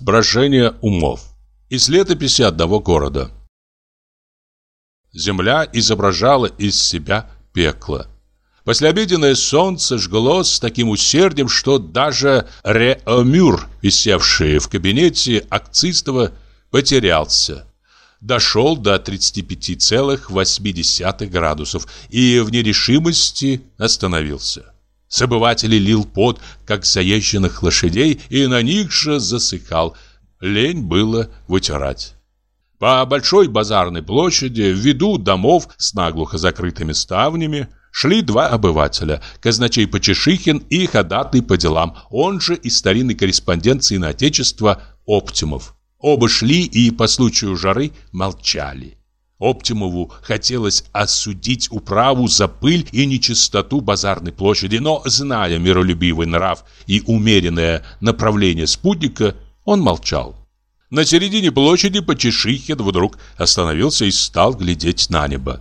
Брожение умов. Из летописи одного города. Земля изображала из себя пекло. Послеобеденное солнце жгло с таким усердием, что даже Реомюр, висевший в кабинете Акцистова, потерялся. Дошел до 35,8 градусов и в нерешимости остановился. С обывателей лил пот, как заезженных лошадей, и на них же засыхал. Лень было вытирать. По большой базарной площади, в виду домов с наглухо закрытыми ставнями, шли два обывателя, казначей Почешихин и ходатай по делам, он же и старинный корреспондент Сына Отечества Оптимов. Оба шли и по случаю жары молчали. Оптимову хотелось осудить управу за пыль и нечистоту базарной площади, но, зная миролюбивый нрав и умеренное направление спутника, он молчал. На середине площади Почешихин вдруг остановился и стал глядеть на небо.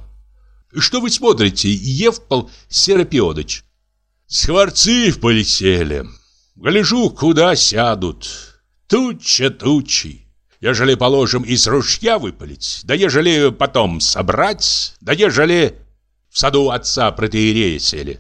«Что вы смотрите, Евпол Серапиодыч?» «Скворцы полетели. Гляжу, куда сядут. Туча тучи. Ежели, положим, из ружья выпалить, да ежели потом собрать, да ежели в саду отца протеерея сели.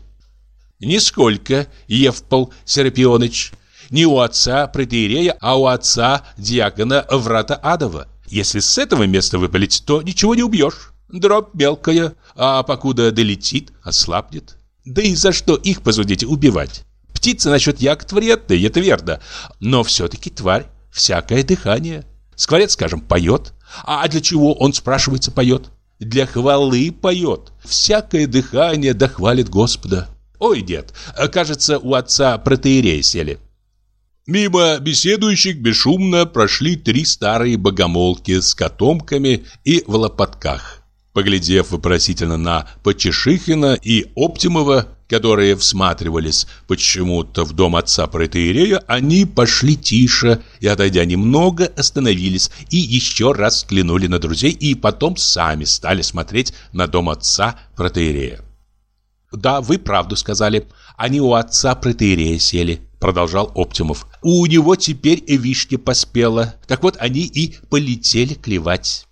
Нисколько, Евпол Серапионыч, не у отца протеерея, а у отца диакона Врата Адова. Если с этого места выпалить, то ничего не убьешь. Дробь мелкая, а покуда долетит, ослабнет. Да и за что их, посудите, убивать? Птица насчет ягод вредная, это верно, но все-таки тварь, всякое дыхание. Скворец, скажем, поет. А для чего он, спрашивается, поет? Для хвалы поет. Всякое дыхание дохвалит Господа. Ой, дед, кажется, у отца протеерея сели. Мимо беседующих бесшумно прошли три старые богомолки с котомками и в лопатках. Поглядев вопросительно на Почешихина и Оптимова, которые всматривались почему-то в дом отца протеерея, они пошли тише и, отойдя немного, остановились и еще раз взглянули на друзей и потом сами стали смотреть на дом отца протеерея. «Да, вы правду сказали. Они у отца протеерея сели», — продолжал Оптимов. «У него теперь вишня поспела. Так вот они и полетели клевать».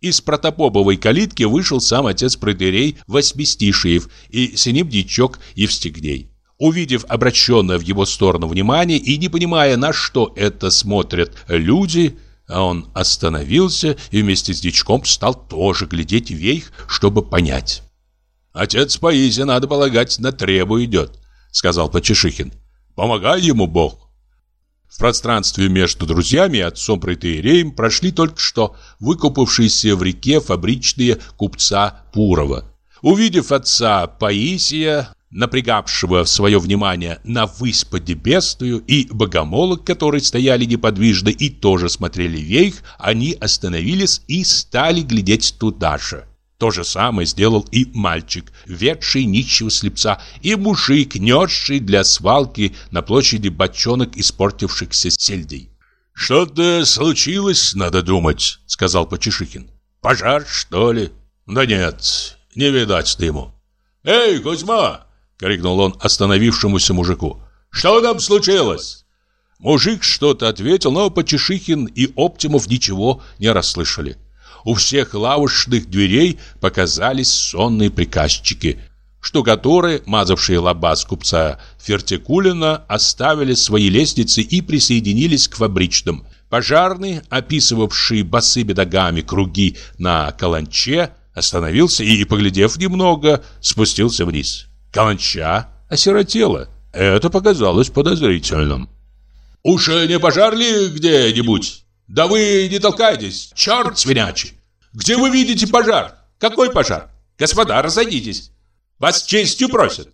Из протопоповой калитки вышел сам отец протеерей Восьмистишиев и с ним дичок Евстигней. Увидев обращенное в его сторону внимание и не понимая, на что это смотрят люди, он остановился и вместе с дичком стал тоже глядеть вверх, чтобы понять. «Отец Паисия, надо полагать, на требу идет», — сказал Почешихин. «Помогай ему Бог». В пространстве между друзьями и отцом протеереем прошли только что выкупавшиеся в реке фабричные купца Пурова. Увидев отца Паисия, напрягавшего свое внимание на высь поднебесную, и богомолок, которые стояли неподвижно и тоже смотрели вверх, они остановились и стали глядеть туда же. То же самое сделал и мальчик, ведший нищего слепца, и мужик, несший для свалки на площади бочонок испортившихся сельдей. «Что-то случилось, надо думать», — сказал Почешихин. «Пожар, что ли?» «Да нет, не видать ты ему». «Эй, Кузьма!» — крикнул он остановившемуся мужику. «Что там случилось?» Мужик что-то ответил, но Почешихин и Оптимов ничего не расслышали у всех лавочных дверей показались сонные приказчики. Штукатуры, мазавшие лобаз купца Фертикулина, оставили свои лестницы и присоединились к фабричным. Пожарный, описывавший босыми ногами круги на каланче, остановился и, поглядев немного, спустился вниз. Каланча осиротела. Это показалось подозрительным. «Уж не пожар ли где-нибудь?» «Да вы не толкайтесь, черт свинячий! Где вы видите пожар? Какой пожар? Господа, разойдитесь! Вас честью просят!»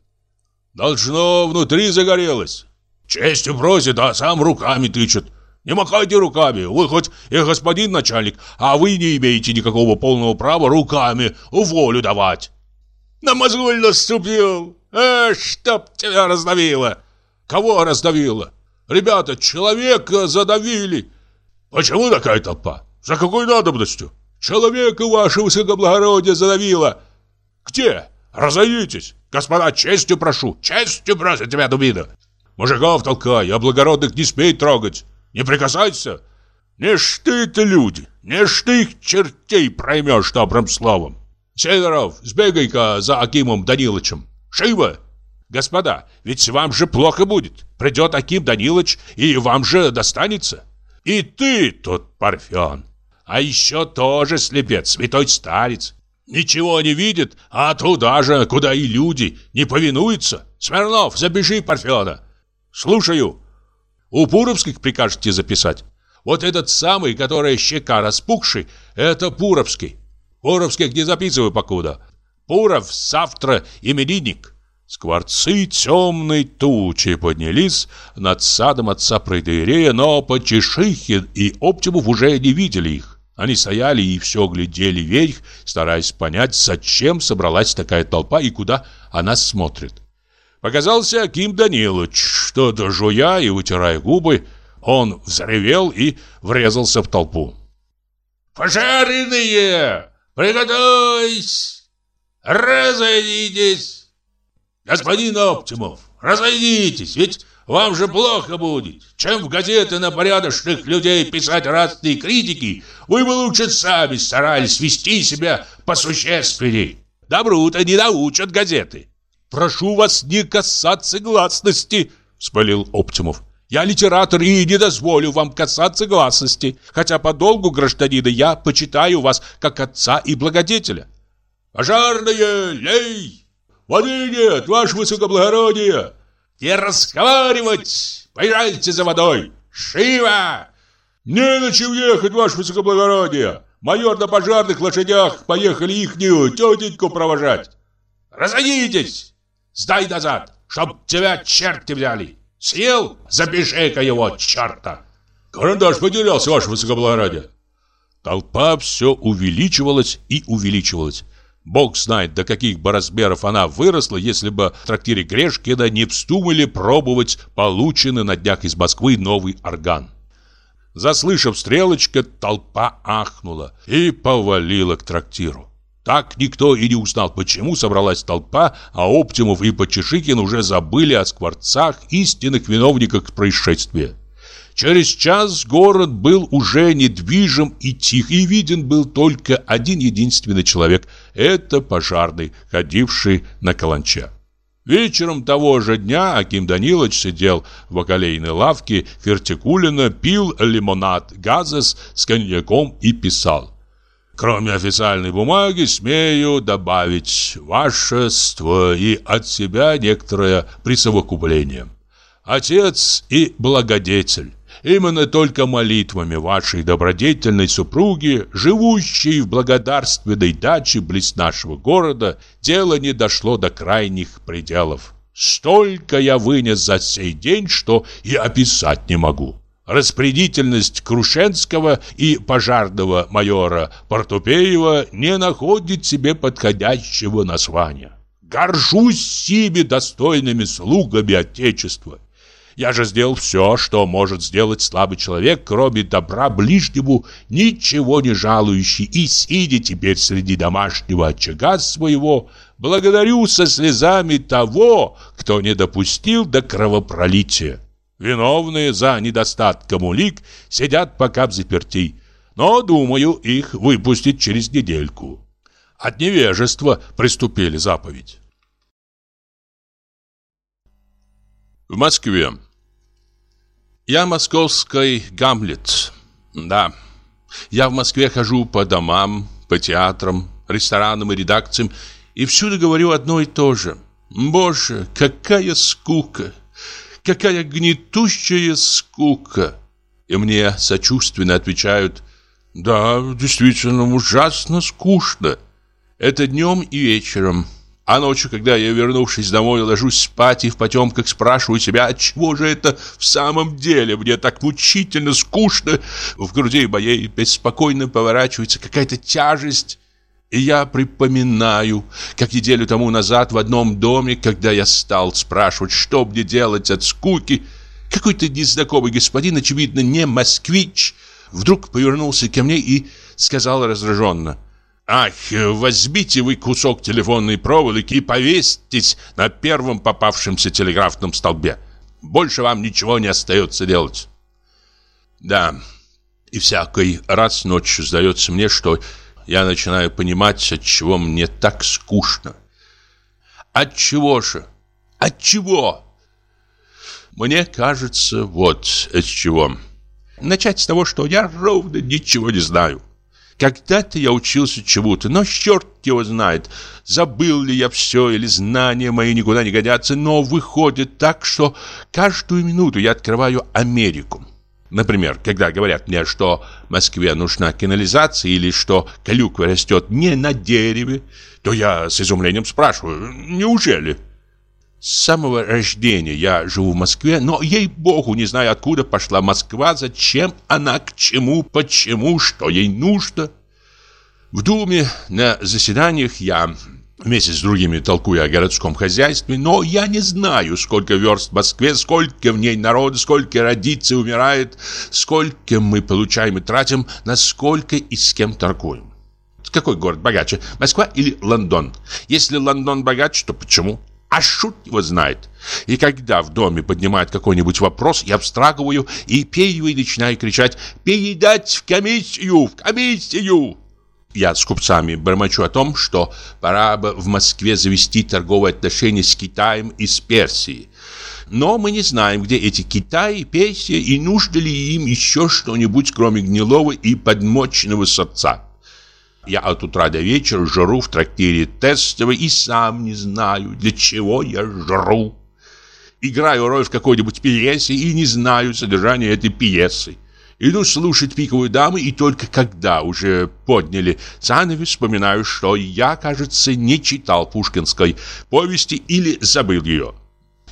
«Должно, внутри загорелось!» «Честью просит, а сам руками тычет!» «Не махайте руками, вы хоть и господин начальник, а вы не имеете никакого полного права руками волю давать!» «На мозоль наступил! Э, чтоб тебя раздавило!» «Кого раздавило?» «Ребята, человека задавили!» Почему такая толпа? За какой надобностью? Человека ваше высокоблагородие задавило. Где? Разойдитесь. Господа, честью прошу, честью прошу тебя, дубина. Мужиков толкай, а благородных не смей трогать. Не прикасайся! Не ж ты-то люди, не ж ты их чертей проймешь добрым словом. Сидоров, сбегай-ка за Акимом Даниловичем. Живо! Господа, ведь вам же плохо будет. Придет Аким Данилович, и вам же достанется. И ты тут, Парфен. А еще тоже слепец, святой старец. Ничего не видит, а туда же, куда и люди, не повинуются. Смирнов, запиши Парфена. Слушаю. У Пуровских прикажете записать? Вот этот самый, который щека распухший, это Пуровский. Пуровских не записывай покуда. Пуров завтра именинник. Скворцы темной тучи поднялись над садом отца Пройдерея, но Почешихин и Оптимов уже не видели их. Они стояли и все глядели вверх, стараясь понять, зачем собралась такая толпа и куда она смотрит. Показался Аким Данилович, что-то жуя и вытирая губы, он взревел и врезался в толпу. «Пожаренные! Приготовьтесь! Разойдитесь! Господин Оптимов, разойдитесь, ведь вам же плохо будет. Чем в газеты на порядочных людей писать разные критики, вы бы лучше сами старались вести себя посущественней. Добру-то не научат газеты. Прошу вас не касаться гласности, вспылил Оптимов. Я литератор и не дозволю вам касаться гласности, хотя по долгу гражданина я почитаю вас как отца и благодетеля. Пожарные, лей! Воды нет, ваше высокоблагородие! Не разговаривать! Поезжайте за водой! Живо! Не на чем ехать, ваше высокоблагородие! Майор на пожарных лошадях поехали ихнюю тетеньку провожать. Разойдитесь! Сдай назад, чтоб тебя черти взяли! Съел? Запиши-ка его, черта!» «Карандаш потерялся, ваше высокоблагородие!» Толпа все увеличивалась и увеличивалась. Бог знает, до каких бы размеров она выросла, если бы в трактире Грешкина не вздумали пробовать полученный на днях из Москвы новый орган. Заслышав стрелочка, толпа ахнула и повалила к трактиру. Так никто и не узнал, почему собралась толпа, а Оптимов и Почешикин уже забыли о скворцах, истинных виновниках происшествия. Через час город был уже недвижим и тих, и виден был только один единственный человек – это пожарный, ходивший на каланча. Вечером того же дня Аким Данилович сидел в бакалейной лавке Фертикулина, пил лимонад газес с коньяком и писал. Кроме официальной бумаги, смею добавить вашество и от себя некоторое присовокупление. Отец и благодетель. Именно только молитвами вашей добродетельной супруги, живущей в благодарственной даче близ нашего города, дело не дошло до крайних пределов. Столько я вынес за сей день, что и описать не могу. Распорядительность Крушенского и пожарного майора Портупеева не находит себе подходящего названия. Горжусь сими достойными слугами Отечества. Я же сделал все, что может сделать слабый человек, кроме добра ближнему, ничего не жалующий, и, сидя теперь среди домашнего очага своего, благодарю со слезами того, кто не допустил до кровопролития. Виновные за недостатком улик сидят пока в заперти, но, думаю, их выпустить через недельку. От невежества приступили заповедь. В Москве. Я московский Гамлет. Да. Я в Москве хожу по домам, по театрам, ресторанам и редакциям и всюду говорю одно и то же. Боже, какая скука! Какая гнетущая скука! И мне сочувственно отвечают Да, действительно, ужасно скучно. Это днем и вечером. А ночью, когда я, вернувшись домой, ложусь спать и в потемках спрашиваю себя, отчего же это в самом деле? Мне так мучительно скучно, в груди моей беспокойно поворачивается какая-то тяжесть, и я припоминаю, как неделю тому назад в одном доме, когда я стал спрашивать, что мне делать от скуки, какой-то незнакомый господин, очевидно, не москвич, вдруг повернулся ко мне и сказал раздраженно – Ах, возьмите вы кусок телефонной проволоки и повесьтесь на первом попавшемся телеграфном столбе. Больше вам ничего не остается делать. Да, и всякий раз ночью сдается мне, что я начинаю понимать, от чего мне так скучно. От чего же? От чего? Мне кажется, вот от чего. Начать с того, что я ровно ничего не знаю. Когда-то я учился чему-то, но черт его знает, забыл ли я все или знания мои никуда не годятся, но выходит так, что каждую минуту я открываю Америку. Например, когда говорят мне, что Москве нужна канализация или что клюква растет не на дереве, то я с изумлением спрашиваю, неужели? С самого рождения я живу в Москве, но, ей-богу, не знаю, откуда пошла Москва, зачем она, к чему, почему, что ей нужно. В Думе на заседаниях я вместе с другими толкую о городском хозяйстве, но я не знаю, сколько верст в Москве, сколько в ней народа, сколько родится и умирает, сколько мы получаем и тратим, насколько и с кем торгуем. Какой город богаче, Москва или Лондон? Если Лондон богаче, то почему? А шут его знает. И когда в доме поднимают какой-нибудь вопрос, я встрагиваю и пею и начинаю кричать «Передать в комиссию! В комиссию!» Я с купцами бормочу о том, что пора бы в Москве завести торговые отношения с Китаем и с Персией. Но мы не знаем, где эти Китай Персия, и нужно ли им еще что-нибудь, кроме гнилого и подмоченного сорца. Я от утра до вечера жру в трактире тестово и сам не знаю, для чего я жру. Играю роль в какой-нибудь пьесе и не знаю содержания этой пьесы. Иду слушать пиковую даму, и только когда уже подняли занавес, вспоминаю, что я, кажется, не читал пушкинской повести или забыл ее.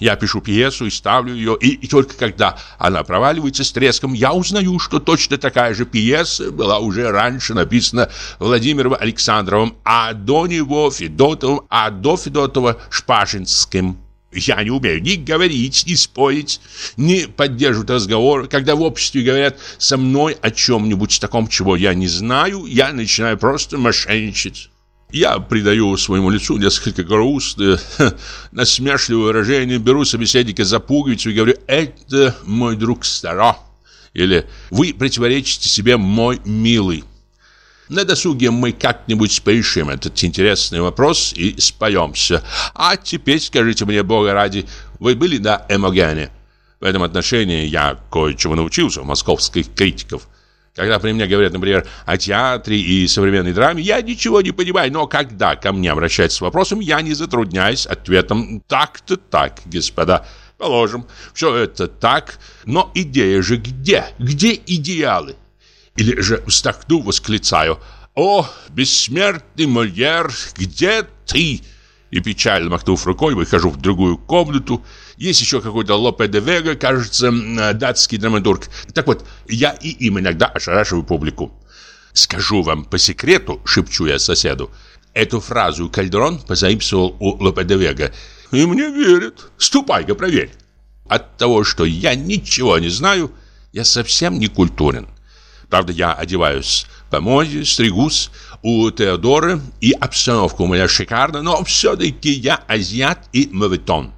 Я пишу пьесу и ставлю ее, и, и только когда она проваливается с треском, я узнаю, что точно такая же пьеса была уже раньше написана Владимиром Александровым, а до него Федотовым, а до Федотова Шпашинским. Я не умею ни говорить, ни спорить, ни поддерживать разговор. Когда в обществе говорят со мной о чем-нибудь таком, чего я не знаю, я начинаю просто мошенничать. Я придаю своему лицу несколько грустное, насмешливое выражение, беру собеседника за пуговицу и говорю «Это мой друг Старо» или «Вы противоречите себе, мой милый». На досуге мы как-нибудь порешим этот интересный вопрос и споемся. А теперь скажите мне, Бога ради, вы были на Эмогене? В этом отношении я кое-чему научился у московских критиков. Когда при мне говорят, например, о театре и современной драме, я ничего не понимаю, но когда ко мне обращаются с вопросом, я не затрудняюсь ответом «так-то так, господа». Положим, все это так, но идея же где? Где идеалы? Или же вздохну, восклицаю «О, бессмертный Мольер, где ты?» И печально махнув рукой, выхожу в другую комнату. Есть еще какой-то Лопе де Вега, кажется, датский драматург. Так вот, я и им иногда ошарашиваю публику. «Скажу вам по секрету», — шепчу я соседу, Эту фразу Кальдрон позаимствовал у Лопе де Вега. И мне верят. Ступай-ка, проверь. От того, что я ничего не знаю, я совсем не культурен. Правда, я одеваюсь по моде, стригусь у Теодора, и обстановка у меня шикарна, но все-таки я азиат и моветон.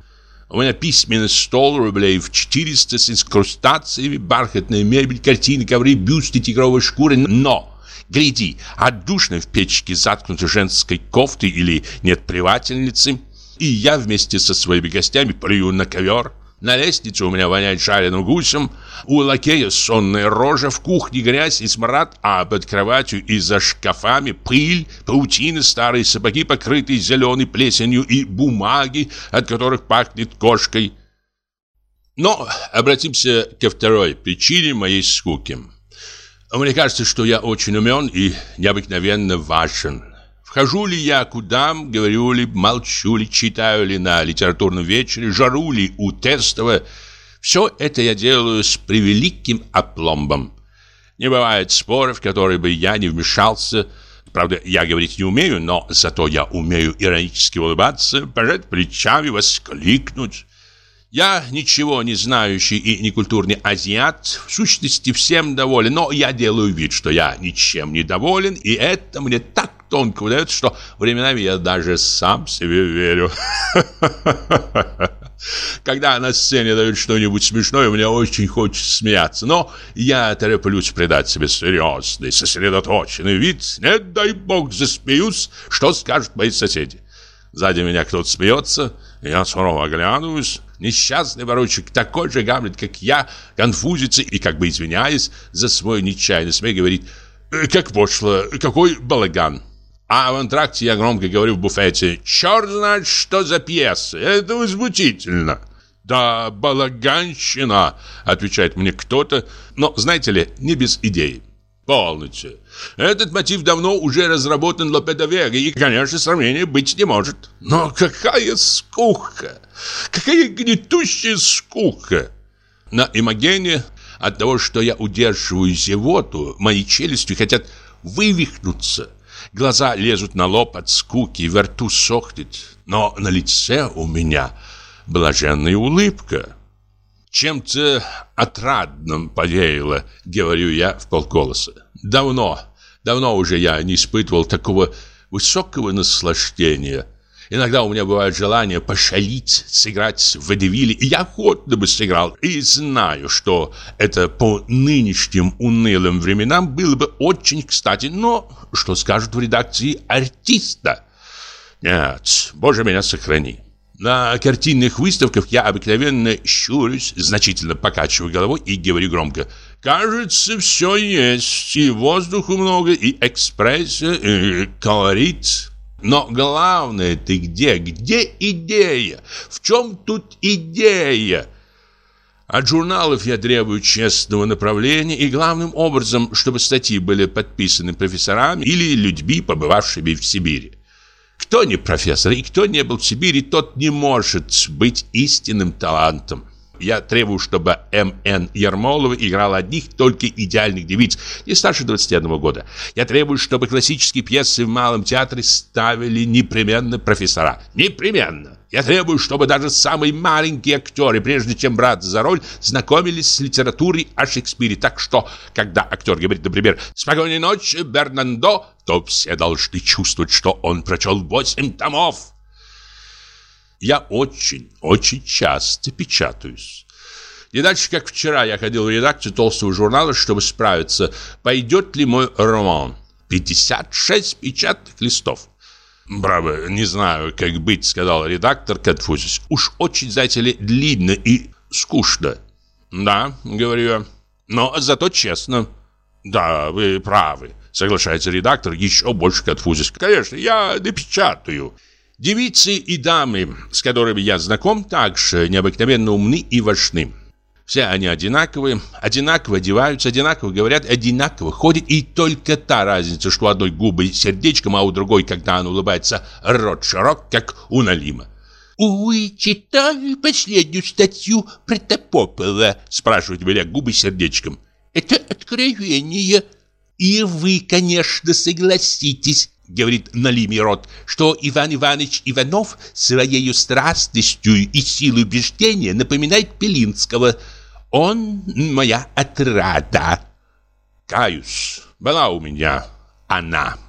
У меня письменный стол рублей в 400 с инкрустациями, бархатная мебель, картины, ковры, бюсты, тигровой шкуры, но... Гляди, отдушно в печке заткнутой женской кофтой или нет плевательницы, и я вместе со своими гостями плюю на ковер. На лестнице у меня воняет жареным гусем, у лакея сонная рожа, в кухне грязь и смрад, а под кроватью и за шкафами пыль, паутины, старые сапоги, покрытые зеленой плесенью и бумаги, от которых пахнет кошкой. Но обратимся ко второй причине моей скуки. Мне кажется, что я очень умен и необыкновенно важен. Хожу ли я куда, говорю ли, молчу ли, читаю ли на литературном вечере, жару ли у Тестова. Все это я делаю с превеликим опломбом. Не бывает споров, в которые бы я не вмешался. Правда, я говорить не умею, но зато я умею иронически улыбаться, пожать плечами, воскликнуть. Я ничего не знающий и некультурный азиат, в сущности всем доволен, но я делаю вид, что я ничем не доволен, и это мне так тонко удается, что временами я даже сам себе верю. Когда на сцене дают что-нибудь смешное, мне очень хочется смеяться. Но я тороплюсь придать себе серьезный, сосредоточенный вид. Не дай бог засмеюсь, что скажут мои соседи. Сзади меня кто-то смеется, я сурово оглядываюсь. Несчастный ворочек, такой же Гамлет, как я, конфузится и, как бы извиняясь за свой нечаянный смех, говорит «Э, «Как пошло, какой балаган!» А в антракте я громко говорю в буфете «Черт знает, что за пьеса! Это возмутительно!» «Да, балаганщина!» — отвечает мне кто-то, но, знаете ли, не без идеи. Полностью. Этот мотив давно уже разработан Лопедовега, и, конечно, сравнения быть не может. Но какая скука! Какая гнетущая скука! На Имогене от того, что я удерживаю зевоту, мои челюсти хотят вывихнуться. Глаза лезут на лоб от скуки, во рту сохнет. Но на лице у меня блаженная улыбка. Чем-то отрадным повеяло, говорю я в полголоса. Давно, давно уже я не испытывал такого высокого наслаждения. Иногда у меня бывает желание пошалить, сыграть в водевиле, и я охотно бы сыграл. И знаю, что это по нынешним унылым временам было бы очень кстати. Но что скажут в редакции артиста? Нет, боже меня сохрани. На картинных выставках я обыкновенно щурюсь, значительно покачиваю головой и говорю громко «Кажется, все есть, и воздуху много, и экспресса, и колорит». Но главное ты где? Где идея? В чем тут идея? От журналов я требую честного направления и главным образом, чтобы статьи были подписаны профессорами или людьми, побывавшими в Сибири. Кто не профессор и кто не был в Сибири, тот не может быть истинным талантом. Я требую, чтобы М.Н. Ермолова играл одних только идеальных девиц, не старше 21 года. Я требую, чтобы классические пьесы в Малом театре ставили непременно профессора. Непременно. Я требую, чтобы даже самые маленькие актеры, прежде чем браться за роль, знакомились с литературой о Шекспире. Так что, когда актер говорит, например, «Спокойной ночи, Бернандо», то все должны чувствовать, что он прочел восемь томов. Я очень, очень часто печатаюсь. Не дальше, как вчера, я ходил в редакцию толстого журнала, чтобы справиться, пойдет ли мой роман. 56 печатных листов. «Браво, не знаю, как быть», — сказал редактор, конфузясь. «Уж очень, знаете ли, длинно и скучно». «Да», — говорю я, — «но зато честно». «Да, вы правы», — соглашается редактор, еще больше конфузясь. «Конечно, я напечатаю». Девицы и дамы, с которыми я знаком, также необыкновенно умны и важны. Все они одинаковые, одинаково одеваются, одинаково говорят, одинаково ходят. И только та разница, что у одной губы сердечком, а у другой, когда она улыбается, рот широк, как у Налима. «Вы читали последнюю статью Протопопова?» спрашивают меня губы сердечком. «Это откровение. И вы, конечно, согласитесь, говорит Налими Рот, что Иван Иванович Иванов своей страстностью и силой убеждения напоминает Пелинского. Он моя отрада. Каюсь, была у меня она.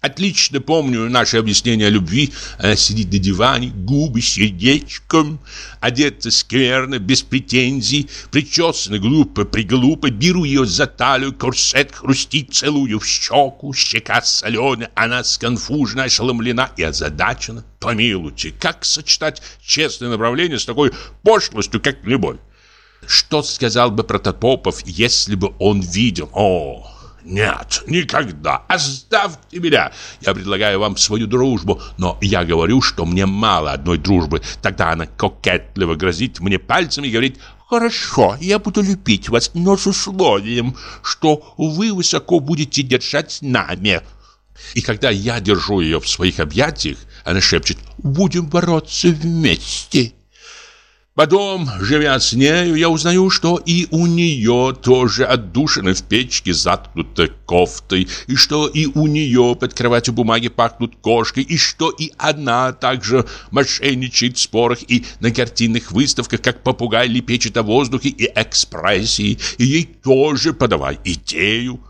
Отлично помню наше объяснение о любви. Она сидит на диване, губы сердечком, одета скверно, без претензий, причесана глупо, приглупо. Беру ее за талию, корсет хрустит, целую в щеку, щека соленая. Она сконфужена, ошеломлена и озадачена. Помилуйте, как сочетать честное направление с такой пошлостью, как любовь? Что сказал бы Протопопов, если бы он видел? О, нет, никогда. Оставьте меня. Я предлагаю вам свою дружбу, но я говорю, что мне мало одной дружбы. Тогда она кокетливо грозит мне пальцем и говорит, «Хорошо, я буду любить вас, но с условием, что вы высоко будете держать нами». И когда я держу ее в своих объятиях, она шепчет, «Будем бороться вместе». Потом, живя с нею, я узнаю, что и у нее тоже отдушины в печке заткнуты кофтой, и что и у нее под кроватью бумаги пахнут кошкой, и что и она также мошенничает в спорах и на картинных выставках, как попугай лепечет о воздухе и экспрессии, и ей тоже подавай идею.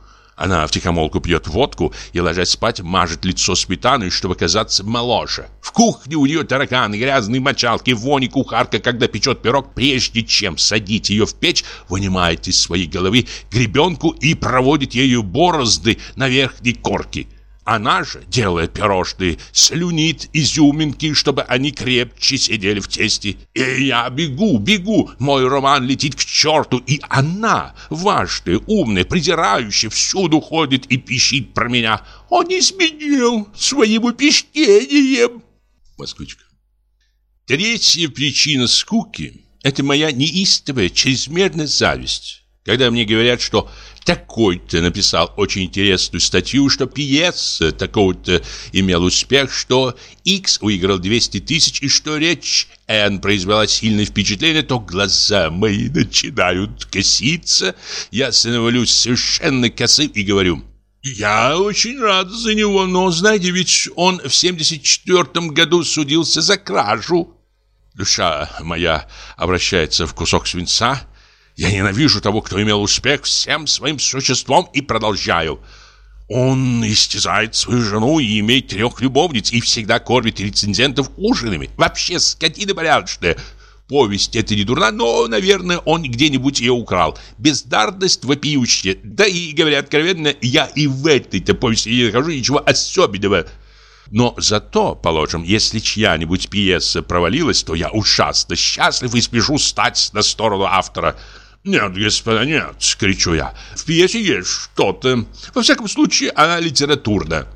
Она втихомолку пьет водку и, ложась спать, мажет лицо сметаной, чтобы казаться моложе. В кухне у нее тараканы, грязные мочалки, вони кухарка, когда печет пирог, прежде чем садить ее в печь, вынимает из своей головы гребенку и проводит ею борозды на верхней корке. Она же, делая пирожные, слюнит изюминки, чтобы они крепче сидели в тесте. И я бегу, бегу, мой роман летит к черту, и она, важная, умная, придирающая, всюду ходит и пищит про меня. Он изменил своим пищением. Москвичка. Третья причина скуки – это моя неистовая, чрезмерная зависть. Когда мне говорят, что такой-то написал очень интересную статью, что пьеса такого-то имел успех, что X выиграл 200 тысяч и что речь N произвела сильное впечатление, то глаза мои начинают коситься. Я становлюсь совершенно косым и говорю «Я очень рад за него, но, знаете, ведь он в 74 году судился за кражу». Душа моя обращается в кусок свинца, я ненавижу того, кто имел успех всем своим существом и продолжаю. Он истязает свою жену и имеет трех любовниц и всегда кормит рецензентов ужинами. Вообще скотина порядочная. Повесть это не дурна, но, наверное, он где-нибудь ее украл. Бездарность вопиющая. Да и, говоря откровенно, я и в этой-то повести не нахожу ничего особенного. Но зато, положим, если чья-нибудь пьеса провалилась, то я ужасно счастлив и спешу стать на сторону автора. «Нет, господа, нет!» — кричу я. «В пьесе есть что-то. Во всяком случае, она литературна.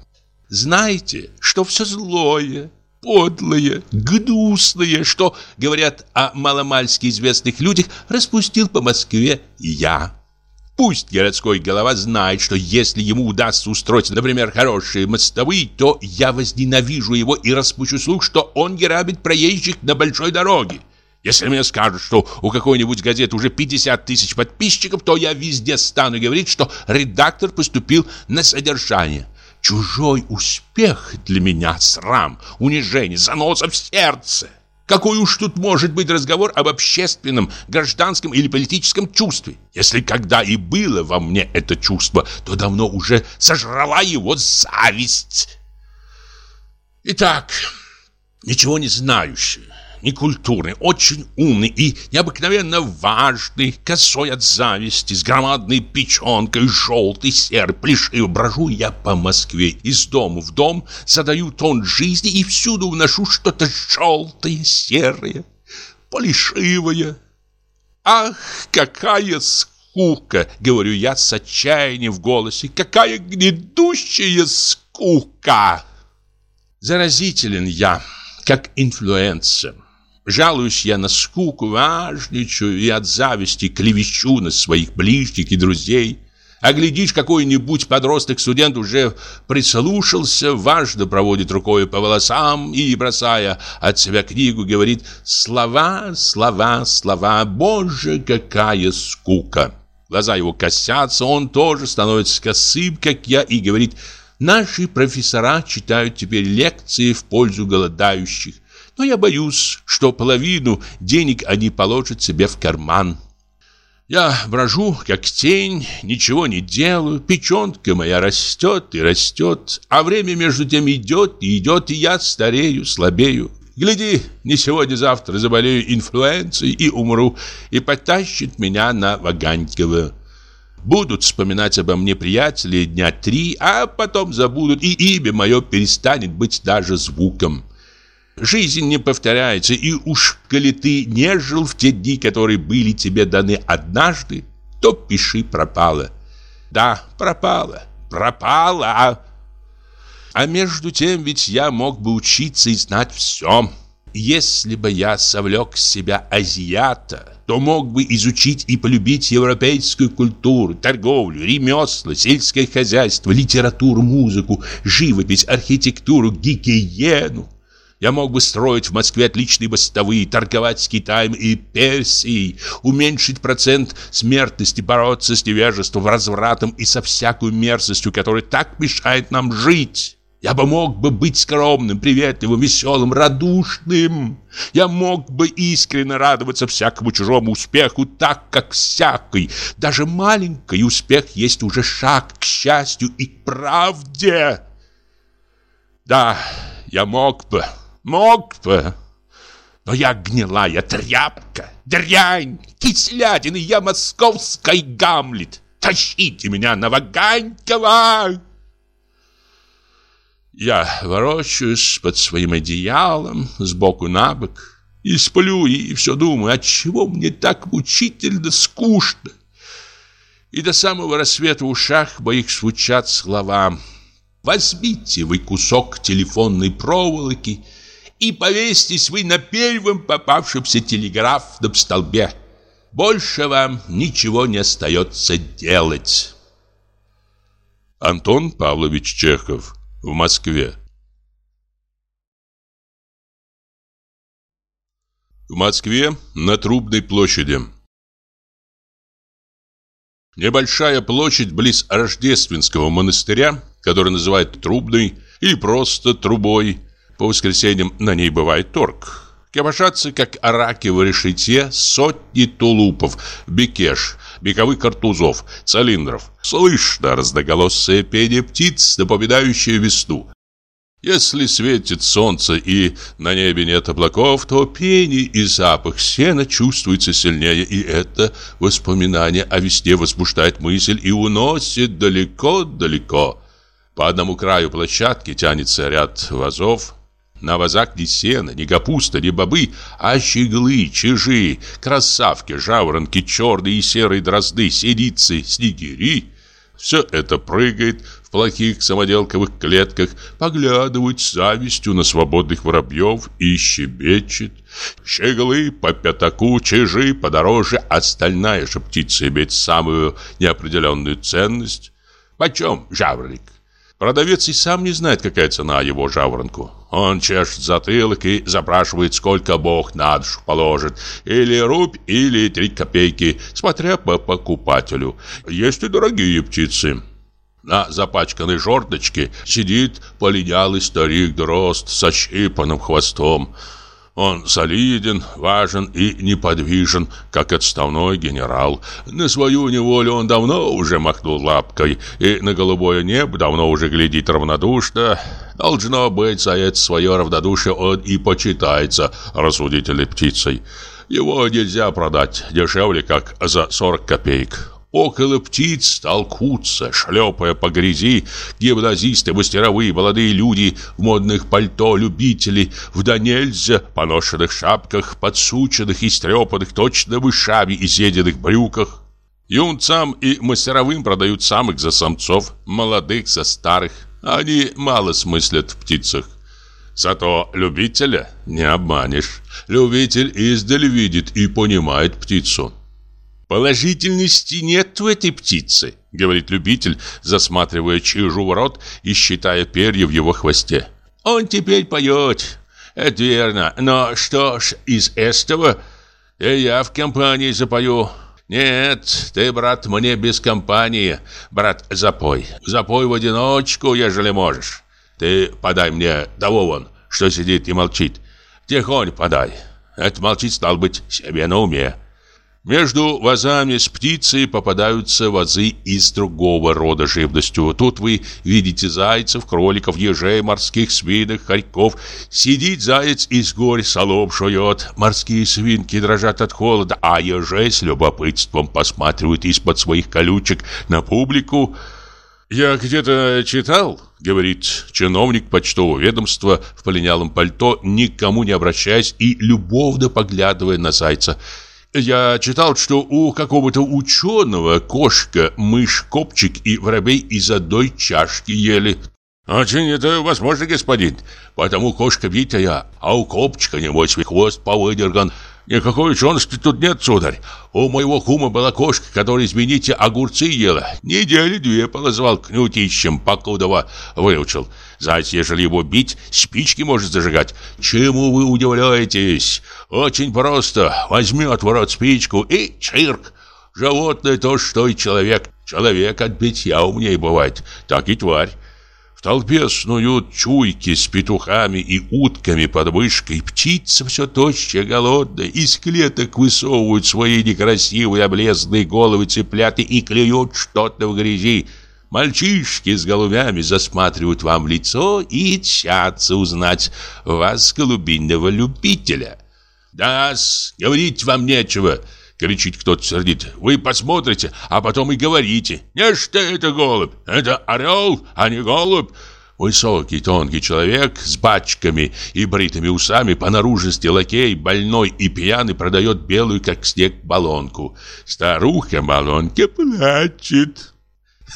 Знаете, что все злое, подлое, гнусное, что, говорят о маломальски известных людях, распустил по Москве я». Пусть городской голова знает, что если ему удастся устроить, например, хорошие мостовые, то я возненавижу его и распущу слух, что он грабит проезжих на большой дороге. Если мне скажут, что у какой-нибудь газеты уже 50 тысяч подписчиков, то я везде стану говорить, что редактор поступил на содержание. Чужой успех для меня срам, унижение, заноса в сердце. Какой уж тут может быть разговор об общественном, гражданском или политическом чувстве? Если когда и было во мне это чувство, то давно уже сожрала его зависть. Итак, ничего не знающий, некультурный, очень умный и необыкновенно важный, косой от зависти, с громадной печенкой, желтый, серый, плешивый. Брожу я по Москве из дома в дом, задаю тон жизни и всюду вношу что-то желтое, серое, плешивое. Ах, какая скука, говорю я с отчаянием в голосе, какая гнедущая скука! Заразителен я, как инфлюенция. Жалуюсь я на скуку, важничаю и от зависти клевещу на своих ближних и друзей. А глядишь, какой-нибудь подросток-студент уже прислушался, важно проводит рукой по волосам и, бросая от себя книгу, говорит «Слова, слова, слова, боже, какая скука!» Глаза его косятся, он тоже становится косым, как я, и говорит «Наши профессора читают теперь лекции в пользу голодающих но я боюсь, что половину денег они положат себе в карман. Я брожу, как тень, ничего не делаю, печенка моя растет и растет, а время между тем идет и идет, и я старею, слабею. Гляди, не сегодня-завтра заболею инфлюенцией и умру, и потащит меня на Ваганькова. Будут вспоминать обо мне приятели дня три, а потом забудут, и имя мое перестанет быть даже звуком. Жизнь не повторяется, и уж коли ты не жил в те дни, которые были тебе даны однажды, то пиши пропало. Да, пропало, пропало. А между тем ведь я мог бы учиться и знать все. Если бы я совлек себя азиата, то мог бы изучить и полюбить европейскую культуру, торговлю, ремесла, сельское хозяйство, литературу, музыку, живопись, архитектуру, гигиену. Я мог бы строить в Москве отличные мостовые, торговать с Китаем и Персией, уменьшить процент смертности, бороться с невежеством, развратом и со всякой мерзостью, которая так мешает нам жить. Я бы мог бы быть скромным, приветливым, веселым, радушным. Я мог бы искренне радоваться всякому чужому успеху, так как всякий, даже маленький успех есть уже шаг к счастью и к правде. Да, я мог бы, мог бы. Но я гнилая тряпка, дрянь, кислятина, я московский Гамлет. Тащите меня на Ваганькова! Я ворочаюсь под своим одеялом сбоку на бок и сплю, и все думаю, отчего мне так мучительно скучно. И до самого рассвета в ушах моих звучат слова «Возьмите вы кусок телефонной проволоки и повесьтесь вы на первом попавшемся телеграфном столбе. Больше вам ничего не остается делать». Антон Павлович Чехов в Москве. В Москве на Трубной площади. Небольшая площадь близ Рождественского монастыря, который называют Трубной или просто Трубой. По воскресеньям на ней бывает торг. Копошатся, как араки в решете, сотни тулупов, бекеш, беговых картузов, цилиндров. Слышно разноголосое пение птиц, напоминающее весну. Если светит солнце и на небе нет облаков, то пение и запах сена чувствуется сильнее, и это воспоминание о весне возбуждает мысль и уносит далеко-далеко. По одному краю площадки тянется ряд вазов, на вазах ни сена, ни капуста, ни бобы, а щеглы, чижи, красавки, жаворонки, черные и серые дрозды, синицы, снегири. Все это прыгает в плохих самоделковых клетках, поглядывает с завистью на свободных воробьев и щебечет. Щеглы по пятаку, чижи подороже, остальная же птица имеет самую неопределенную ценность. Почем жаворонок? Продавец и сам не знает, какая цена его жаворонку. Он чешет затылок и запрашивает, сколько Бог на душу положит. Или рубь, или три копейки, смотря по покупателю. Есть и дорогие птицы. На запачканной жердочке сидит полинялый старик дрозд со щипанным хвостом. Он солиден, важен и неподвижен, как отставной генерал. На свою неволю он давно уже махнул лапкой, и на голубое небо давно уже глядит равнодушно. Должно быть, за это свое равнодушие он и почитается рассудительной птицей. Его нельзя продать дешевле, как за 40 копеек. Около птиц толкутся, шлепая по грязи, гимназисты, мастеровые, молодые люди в модных пальто, любители, в да нельзя, поношенных шапках, подсученных и стрепанных, точно вышами и седенных брюках. Юнцам и мастеровым продают самых за самцов, молодых за старых. Они мало смыслят в птицах. Зато любителя не обманешь. Любитель издали видит и понимает птицу. «Положительности нет в этой птице», — говорит любитель, засматривая чижу в рот и считая перья в его хвосте. «Он теперь поет. Это верно. Но что ж из этого? И я в компании запою». «Нет, ты, брат, мне без компании. Брат, запой. Запой в одиночку, ежели можешь. Ты подай мне того вон, что сидит и молчит. Тихонь подай. Это молчит, стал быть, себе на уме. Между вазами с птицей попадаются вазы из другого рода живностью. Тут вы видите зайцев, кроликов, ежей, морских свинок, хорьков. Сидит заяц из горь, солом шует. Морские свинки дрожат от холода, а ежей с любопытством посматривают из-под своих колючек на публику. «Я где-то читал, — говорит чиновник почтового ведомства в полинялом пальто, никому не обращаясь и любовно поглядывая на зайца — я читал, что у какого-то ученого кошка, мышь, копчик и воробей из одной чашки ели. Очень это возможно, господин, потому кошка битая, а у копчика, небось, хвост повыдерган. Никакой учености тут нет, сударь. У моего кума была кошка, которая, извините, огурцы ела. Недели две полозвал кнутищем, покудова выучил. Заяц, ежели его бить, спички может зажигать. Чему вы удивляетесь? Очень просто. Возьмет в рот спичку и чирк. Животное то, что и человек. Человек от битья умнее бывает. Так и тварь толпе снуют чуйки с петухами и утками под мышкой. Птица все тощая, голодная, из клеток высовывают свои некрасивые облезлые головы цыпляты и клюют что-то в грязи. Мальчишки с голубями засматривают вам в лицо и тщатся узнать вас, голубиного любителя. «Да-с, говорить вам нечего!» — кричит кто-то сердит. «Вы посмотрите, а потом и говорите. Не что это голубь, это орел, а не голубь». Высокий, тонкий человек с бачками и бритыми усами, по наружности лакей, больной и пьяный, продает белую, как снег, баллонку. Старуха баллонке плачет.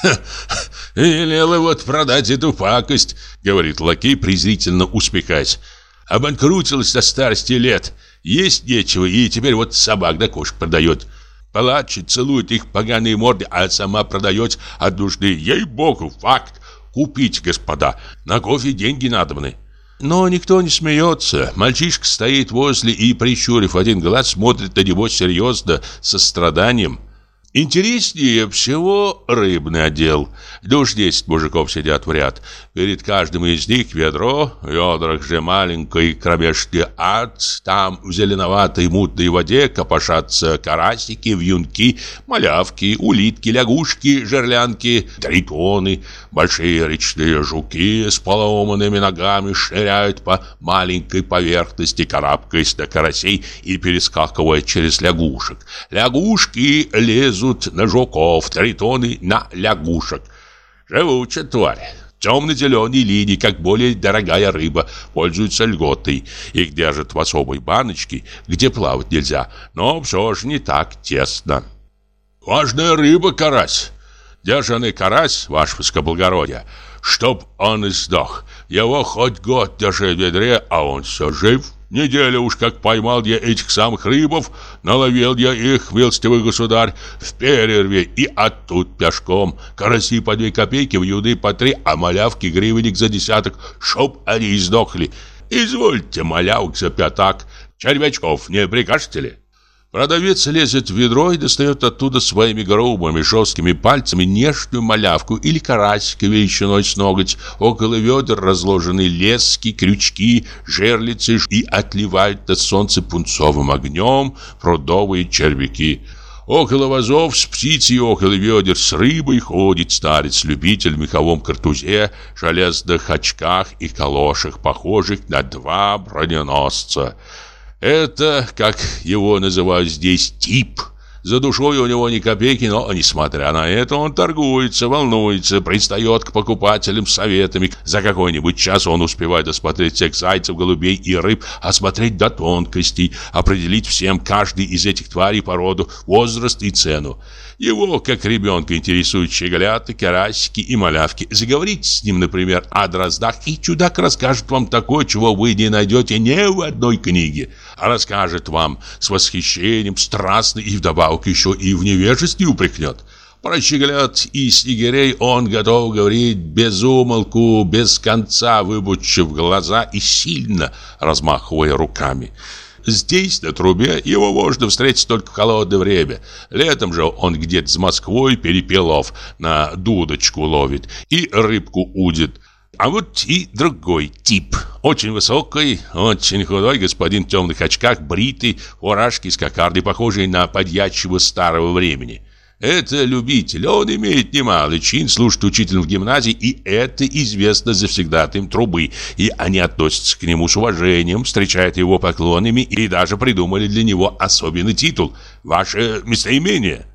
«Велела вот продать эту пакость», — говорит лакей, презрительно успехаясь. «Обанкрутилась до старости лет». Есть нечего, и теперь вот собак да кошек продает. Плачет, целует их поганые морды, а сама продает от нужды. Ей-богу, факт. Купите, господа, на кофе деньги надобны. Но никто не смеется. Мальчишка стоит возле и, прищурив один глаз, смотрит на него серьезно, со страданием. Интереснее всего рыбный отдел. Душ десять мужиков сидят в ряд. Перед каждым из них ведро, в ведрах же маленький кромешный ад. Там в зеленоватой мутной воде копошатся карасики, вьюнки, малявки, улитки, лягушки, жерлянки, тритоны. Большие речные жуки с поломанными ногами шныряют по маленькой поверхности, карабкаясь на карасей и перескакивая через лягушек. Лягушки лезут на жуков, тритоны на лягушек. Живучая тварь. Темно-зеленые линии, как более дорогая рыба, пользуются льготой. Их держат в особой баночке, где плавать нельзя, но все же не так тесно. Важная рыба, карась. Держанный карась, ваше высокоблагородие, чтоб он и сдох. Его хоть год держи в ведре, а он все жив. Неделя уж как поймал я этих самых рыбов, наловил я их, милостивый государь, в перерве и оттуда пешком. Караси по две копейки, в юды по три, а малявки гривенник за десяток, чтоб они издохли. Извольте малявок за пятак, червячков не прикажете ли? Продавец лезет в ведро и достает оттуда своими грубыми жесткими пальцами нежную малявку или карасика величиной с ноготь. Около ведер разложены лески, крючки, жерлицы и отливают на солнце пунцовым огнем прудовые червяки. Около вазов с птицей, около ведер с рыбой ходит старец-любитель в меховом картузе, железных очках и калошах, похожих на два броненосца. Это, как его называют здесь, тип. За душой у него ни копейки, но, несмотря на это, он торгуется, волнуется, пристает к покупателям советами. За какой-нибудь час он успевает осмотреть всех зайцев, голубей и рыб, осмотреть до тонкостей, определить всем каждый из этих тварей породу, возраст и цену. Его, как ребенка, интересуют щеголяты, карасики и малявки. Заговорите с ним, например, о дроздах, и чудак расскажет вам такое, чего вы не найдете ни в одной книге. А расскажет вам с восхищением, страстно и вдобавок еще и в невежестве упрекнет. Про щеголят и снегирей он готов говорить без умолку, без конца, выбучив глаза и сильно размахивая руками. Здесь, на трубе, его можно встретить только в холодное время. Летом же он где-то с Москвой перепелов на дудочку ловит и рыбку удит. А вот и другой тип. Очень высокий, очень худой господин в темных очках, бритый, фуражки с кокардой, похожий на подьячего старого времени. Это любитель, он имеет немалый чин, служит учителем в гимназии, и это известно завсегдатым трубы, и они относятся к нему с уважением, встречают его поклонами и даже придумали для него особенный титул «Ваше местоимение».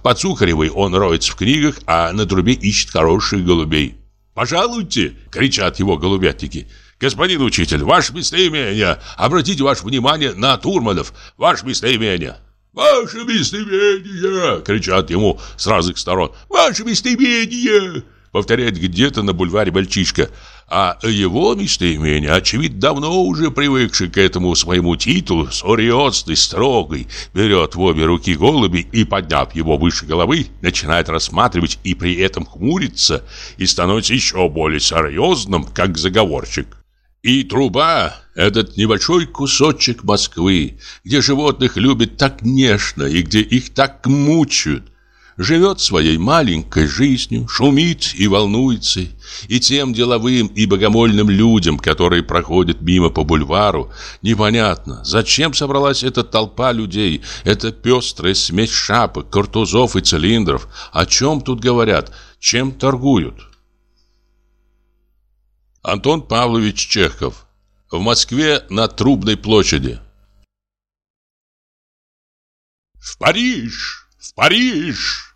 Под Сухаревой он роется в книгах, а на трубе ищет хороших голубей. «Пожалуйте!» — кричат его голубятники. «Господин учитель, ваше местоимение! Обратите ваше внимание на Турманов! Ваше местоимение!» «Ваше местоимение!» — кричат ему с разных сторон. «Ваше местоимение!» — повторяет где-то на бульваре мальчишка. А его местоимение, очевидно, давно уже привыкший к этому своему титулу, серьезный, строгий, берет в обе руки голуби и, подняв его выше головы, начинает рассматривать и при этом хмурится и становится еще более серьезным, как заговорщик. И труба – этот небольшой кусочек Москвы, где животных любят так нежно и где их так мучают. Живет своей маленькой жизнью, шумит и волнуется, и тем деловым и богомольным людям, которые проходят мимо по бульвару, непонятно, зачем собралась эта толпа людей, эта пестрая смесь шапок, картузов и цилиндров, о чем тут говорят, чем торгуют. Антон Павлович Чехов В Москве на Трубной площади В Париж! В Париж!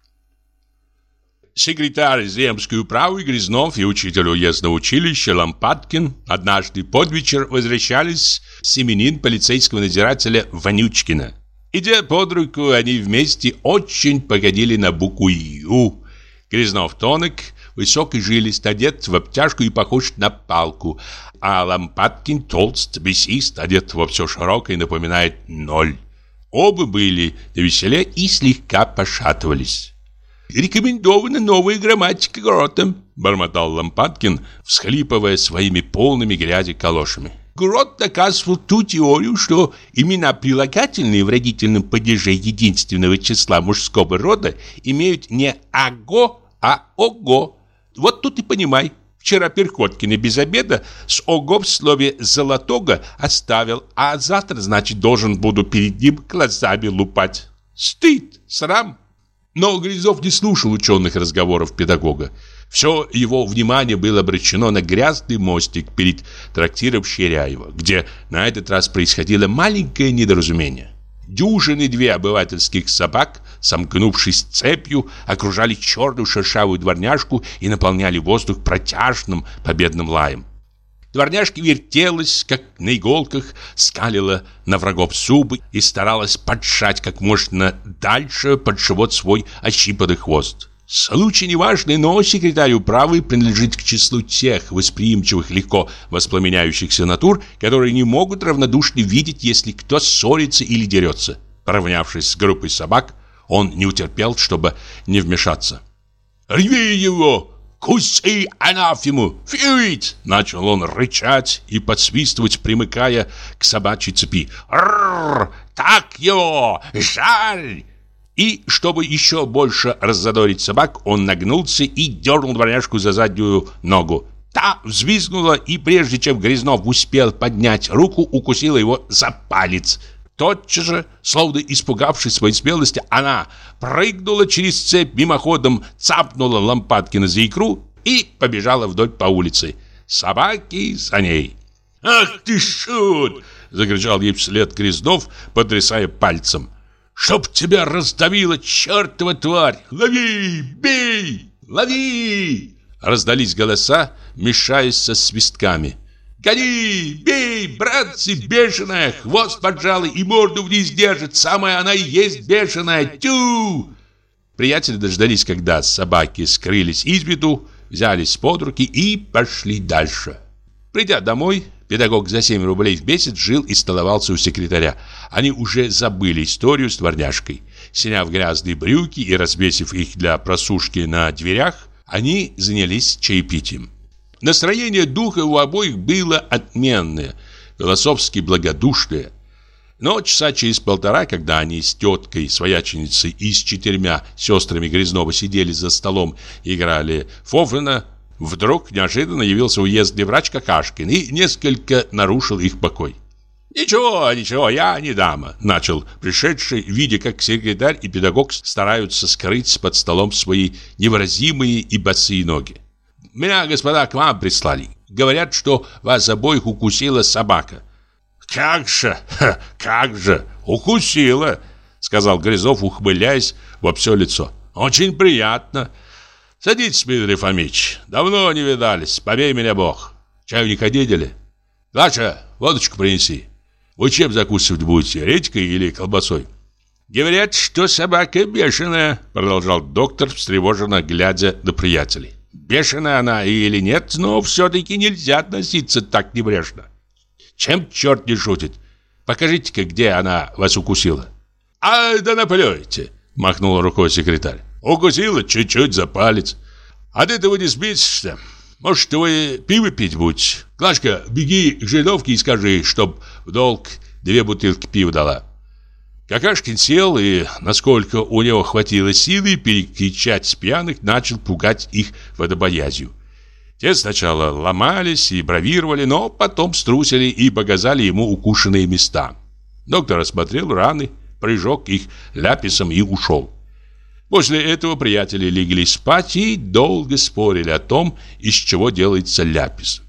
Секретарь земской управы Грязнов и учитель уездного училища Лампадкин однажды под вечер возвращались с именин полицейского надзирателя Вонючкина. Идя под руку, они вместе очень погодили на букву «Ю». Грязнов тонок, высок и жилист, одет в обтяжку и похож на палку, а Лампадкин толст, бесист, одет во все широкое и напоминает ноль. Оба были на веселе и слегка пошатывались. «Рекомендована новая грамматика Грота», — бормотал Лампадкин, всхлипывая своими полными грязи калошами. Грот доказывал ту теорию, что имена прилагательные в родительном падеже единственного числа мужского рода имеют не «аго», а «ого». Вот тут и понимай. Вчера Перходкина без обеда с ого в слове «золотого» оставил, а завтра, значит, должен буду перед ним глазами лупать. Стыд, срам. Но Грязов не слушал ученых разговоров педагога. Все его внимание было обращено на грязный мостик перед трактиром Щеряева, где на этот раз происходило маленькое недоразумение. Дюжины две обывательских собак, сомкнувшись цепью, окружали черную шершавую дворняжку и наполняли воздух протяжным победным лаем. Дворняжка вертелась, как на иголках, скалила на врагов зубы и старалась поджать как можно дальше под живот свой ощипанный хвост. Случай неважный, но секретарь управы принадлежит к числу тех восприимчивых, легко воспламеняющихся натур, которые не могут равнодушно видеть, если кто ссорится или дерется. Поравнявшись с группой собак, он не утерпел, чтобы не вмешаться. «Рви его! Куси анафему! Фьюит!» Начал он рычать и подсвистывать, примыкая к собачьей цепи. «Рррр! Так его! Жаль!» И, чтобы еще больше раззадорить собак, он нагнулся и дернул дворняжку за заднюю ногу. Та взвизгнула, и прежде чем Грязнов успел поднять руку, укусила его за палец. Тотчас же, словно испугавшись своей смелости, она прыгнула через цепь, мимоходом цапнула Лампадкина за икру и побежала вдоль по улице. Собаки за ней. «Ах ты шут!» — закричал ей вслед Грязнов, потрясая пальцем. Чтоб тебя раздавила чертова тварь! Лови! Бей! Лови!» Раздались голоса, мешаясь со свистками. «Гони! Бей! Братцы, бешеная! Хвост поджала и морду вниз держит! Самая она и есть бешеная! Тю!» Приятели дождались, когда собаки скрылись из виду, взялись под руки и пошли дальше. Придя домой, Педагог за 7 рублей в месяц жил и столовался у секретаря. Они уже забыли историю с дворняжкой. Сняв грязные брюки и развесив их для просушки на дверях, они занялись чаепитием. Настроение духа у обоих было отменное, философски благодушное. Но часа через полтора, когда они с теткой, свояченицей и с четырьмя сестрами Грязнова сидели за столом и играли Фофена, Вдруг неожиданно явился уездный врач Какашкин и несколько нарушил их покой. «Ничего, ничего, я не дама», — начал пришедший, видя, как секретарь и педагог стараются скрыть под столом свои невыразимые и босые ноги. «Меня, господа, к вам прислали. Говорят, что вас обоих укусила собака». «Как же, как же, укусила», — сказал Грязов, ухмыляясь во все лицо. «Очень приятно. Садитесь, Дмитрий Фомич. Давно не видались, побей меня Бог. Не ходили? Глаша, водочку принеси. Вы чем закусывать будете, редькой или колбасой? Говорят, что собака бешеная, продолжал доктор, встревоженно глядя на приятелей. Бешеная она или нет, но все-таки нельзя относиться так небрежно. Чем черт не шутит? Покажите-ка, где она вас укусила. А, да наплюйте, махнул рукой секретарь. Укусила чуть-чуть за палец. От этого не сбесишься. Может, вы пиво пить будете? Глашка, беги к жидовке и скажи, чтоб в долг две бутылки пива дала. Какашкин сел и, насколько у него хватило силы, перекричать пьяных, начал пугать их водобоязью. Те сначала ломались и бравировали, но потом струсили и показали ему укушенные места. Доктор осмотрел раны, прижег их ляписом и ушел. После этого приятели легли спать и долго спорили о том, из чего делается ляпис.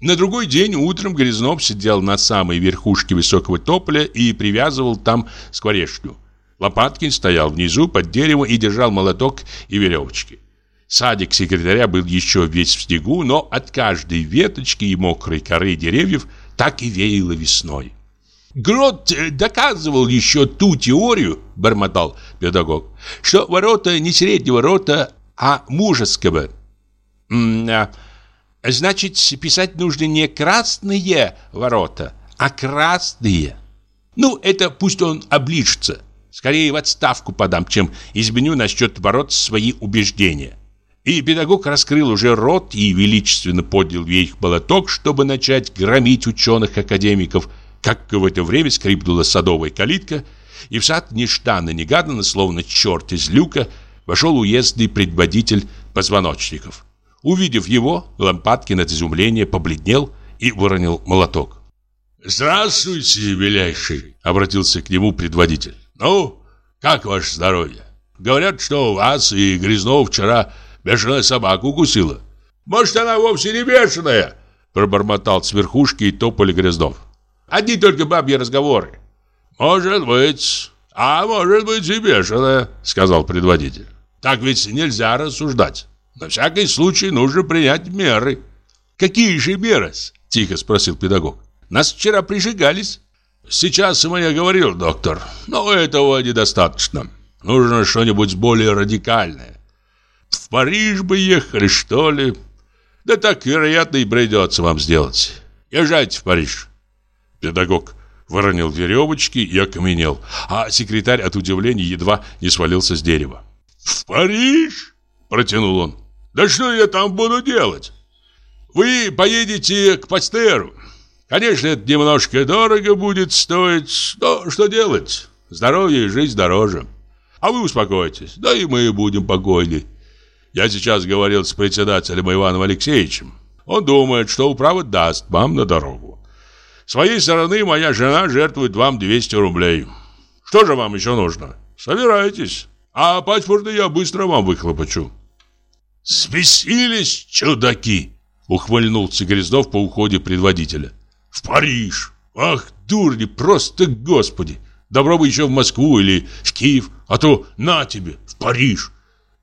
На другой день утром Грязнов сидел на самой верхушке высокого тополя и привязывал там скворечню. Лопаткин стоял внизу под деревом и держал молоток и веревочки. Садик секретаря был еще весь в снегу, но от каждой веточки и мокрой коры деревьев так и веяло весной. Грот э, доказывал еще ту теорию, бормотал педагог, что ворота не среднего рота, а мужеского. -а, значит, писать нужно не красные ворота, а красные. Ну, это пусть он оближется. Скорее в отставку подам, чем изменю насчет ворот свои убеждения. И педагог раскрыл уже рот и величественно поднял вверх молоток, чтобы начать громить ученых-академиков, как в это время скрипнула садовая калитка, и в сад нежданно-негаданно, словно черт из люка, вошел уездный предводитель позвоночников. Увидев его, Лампадкин от изумления побледнел и выронил молоток. «Здравствуйте, милейший!» — обратился к нему предводитель. «Ну, как ваше здоровье? Говорят, что вас и Грязнова вчера Бешеная собака укусила. Может, она вовсе не бешеная, пробормотал с верхушки и тополь Грязнов. Одни только бабьи разговоры. Может быть, а может быть и бешеная, сказал предводитель. Так ведь нельзя рассуждать. На всякий случай нужно принять меры. Какие же меры? Тихо спросил педагог. Нас вчера прижигались. Сейчас я говорил, доктор, но этого недостаточно. Нужно что-нибудь более радикальное. В Париж бы ехали, что ли? Да так, вероятно, и придется вам сделать. Езжайте в Париж. Педагог выронил веревочки и окаменел, а секретарь от удивления едва не свалился с дерева. «В Париж?» – протянул он. «Да что я там буду делать? Вы поедете к Пастеру. Конечно, это немножко дорого будет стоить, но что делать? Здоровье и жизнь дороже. А вы успокойтесь, да и мы будем покойней. Я сейчас говорил с председателем Иваном Алексеевичем. Он думает, что управа даст вам на дорогу. Своей стороны моя жена жертвует вам 200 рублей. Что же вам еще нужно? Собирайтесь. А паспорты я быстро вам выхлопочу. Спесились чудаки, ухвальнулся Грязнов по уходе предводителя. В Париж. Ах, дурни, просто господи. Добро бы еще в Москву или в Киев, а то на тебе, в Париж.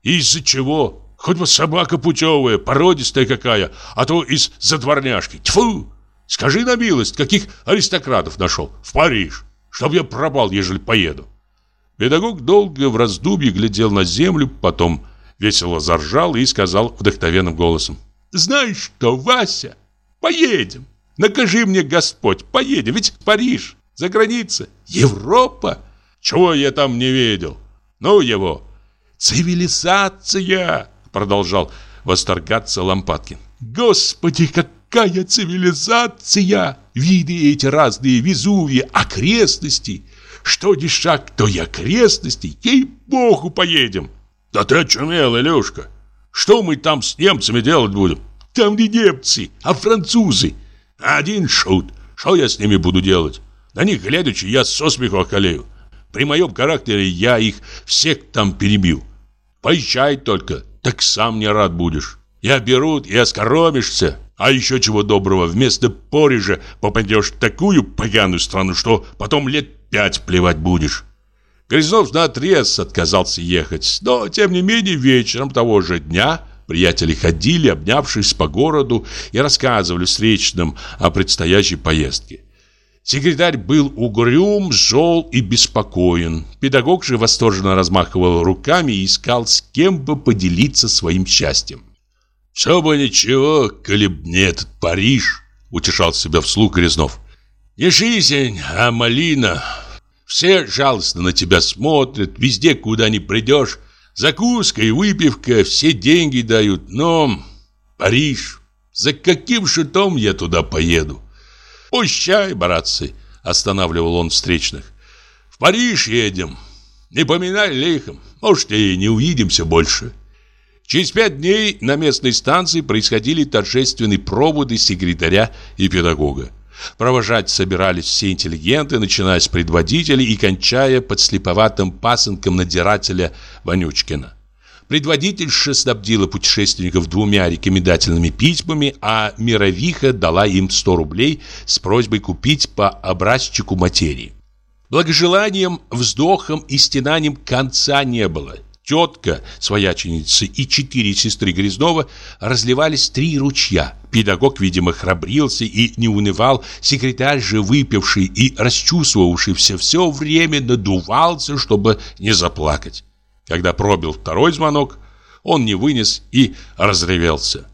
Из-за чего? Хоть бы собака путевая, породистая какая, а то из затворняшки. Тьфу! Скажи на милость, каких аристократов нашел? В Париж. Чтоб я пропал, ежели поеду. Педагог долго в раздумье глядел на землю, потом весело заржал и сказал вдохновенным голосом. «Знаешь что, Вася, поедем. Накажи мне Господь, поедем, ведь Париж, за граница, Европа. Чего я там не видел? Ну его, «Цивилизация!» — продолжал восторгаться Лампадкин. «Господи, какая цивилизация! Виды эти разные, Везувии, окрестности! Что ни шаг, то и окрестности! Ей-богу, поедем!» «Да ты очумел, Илюшка! Что мы там с немцами делать будем?» «Там не немцы, а французы!» «Один шут! Что я с ними буду делать? На них глядячи, я со смеху околею. При моем характере я их всех там перебил. Поезжай только, так сам не рад будешь. Я берут и оскоромишься. А еще чего доброго, вместо Порежа попадешь в такую поганую страну, что потом лет пять плевать будешь. Грязнов наотрез отказался ехать, но, тем не менее, вечером того же дня приятели ходили, обнявшись по городу, и рассказывали встречным о предстоящей поездке. Секретарь был угрюм, зол и беспокоен. Педагог же восторженно размахивал руками и искал, с кем бы поделиться своим счастьем. «Все бы ничего, коли б не этот Париж», — утешал себя вслух Грязнов. «Не жизнь, а малина. Все жалостно на тебя смотрят, везде, куда ни придешь. Закуска и выпивка, все деньги дают, но... Париж, за каким шитом я туда поеду?» «Пущай, братцы!» – останавливал он встречных. В Париж едем. Не поминай лихом. Может, и не увидимся больше. Через пять дней на местной станции происходили торжественные проводы секретаря и педагога. Провожать собирались все интеллигенты, начиная с предводителей и кончая подслеповатым пасынком надзирателя Вонючкина. Предводительша снабдила путешественников двумя рекомендательными письмами, а Мировиха дала им 100 рублей с просьбой купить по образчику материи. Благожеланием, вздохом и стенанием конца не было. Тетка, свояченица и четыре сестры Грязнова разливались три ручья. Педагог, видимо, храбрился и не унывал. Секретарь же, выпивший и расчувствовавшийся, все время надувался, чтобы не заплакать. Когда пробил второй звонок, он не вынес и разревелся.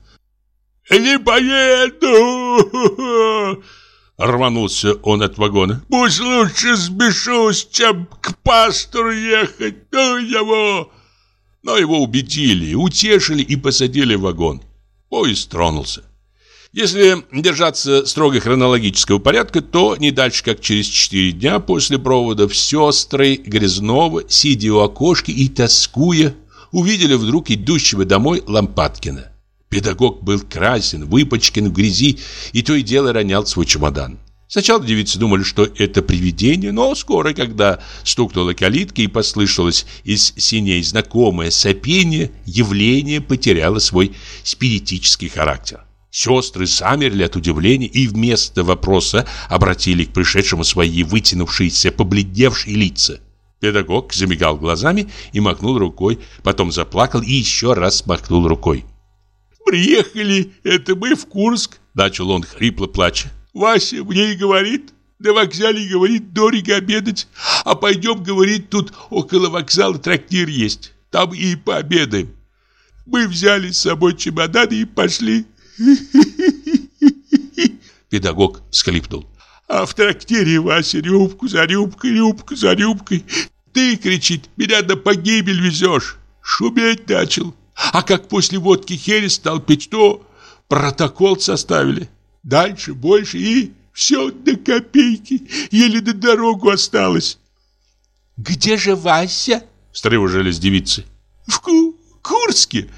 «Не поеду!» Рванулся он от вагона. «Пусть лучше сбешусь, чем к пастору ехать! Ну его!» Но его убедили, утешили и посадили в вагон. Поезд тронулся. Если держаться строго хронологического порядка, то не дальше, как через четыре дня после провода в сестры Грязнова, сидя у окошки и тоскуя, увидели вдруг идущего домой Лампадкина. Педагог был красен, выпачкан в грязи и то и дело ронял свой чемодан. Сначала девицы думали, что это привидение, но скоро, когда стукнула калитка и послышалось из синей знакомое сопение, явление потеряло свой спиритический характер. Сестры замерли от удивления и вместо вопроса обратили к пришедшему свои вытянувшиеся, побледневшие лица. Педагог замигал глазами и махнул рукой, потом заплакал и еще раз махнул рукой. «Приехали, это мы в Курск», — начал он хрипло плача. Вася мне и говорит, на вокзале, говорит, дорого обедать. А пойдем, говорит, тут около вокзала трактир есть. Там и пообедаем. Мы взяли с собой чемоданы и пошли. Педагог всхлипнул. А в трактире Вася рюмку за рюмкой, рюмку за рюмкой. Ты, кричит, меня на погибель везешь. Шуметь начал. А как после водки херес стал пить, то протокол составили. Дальше больше и все до копейки. Еле до дорогу осталось. «Где же Вася?» – встревожились девицы. «В Ку Курске.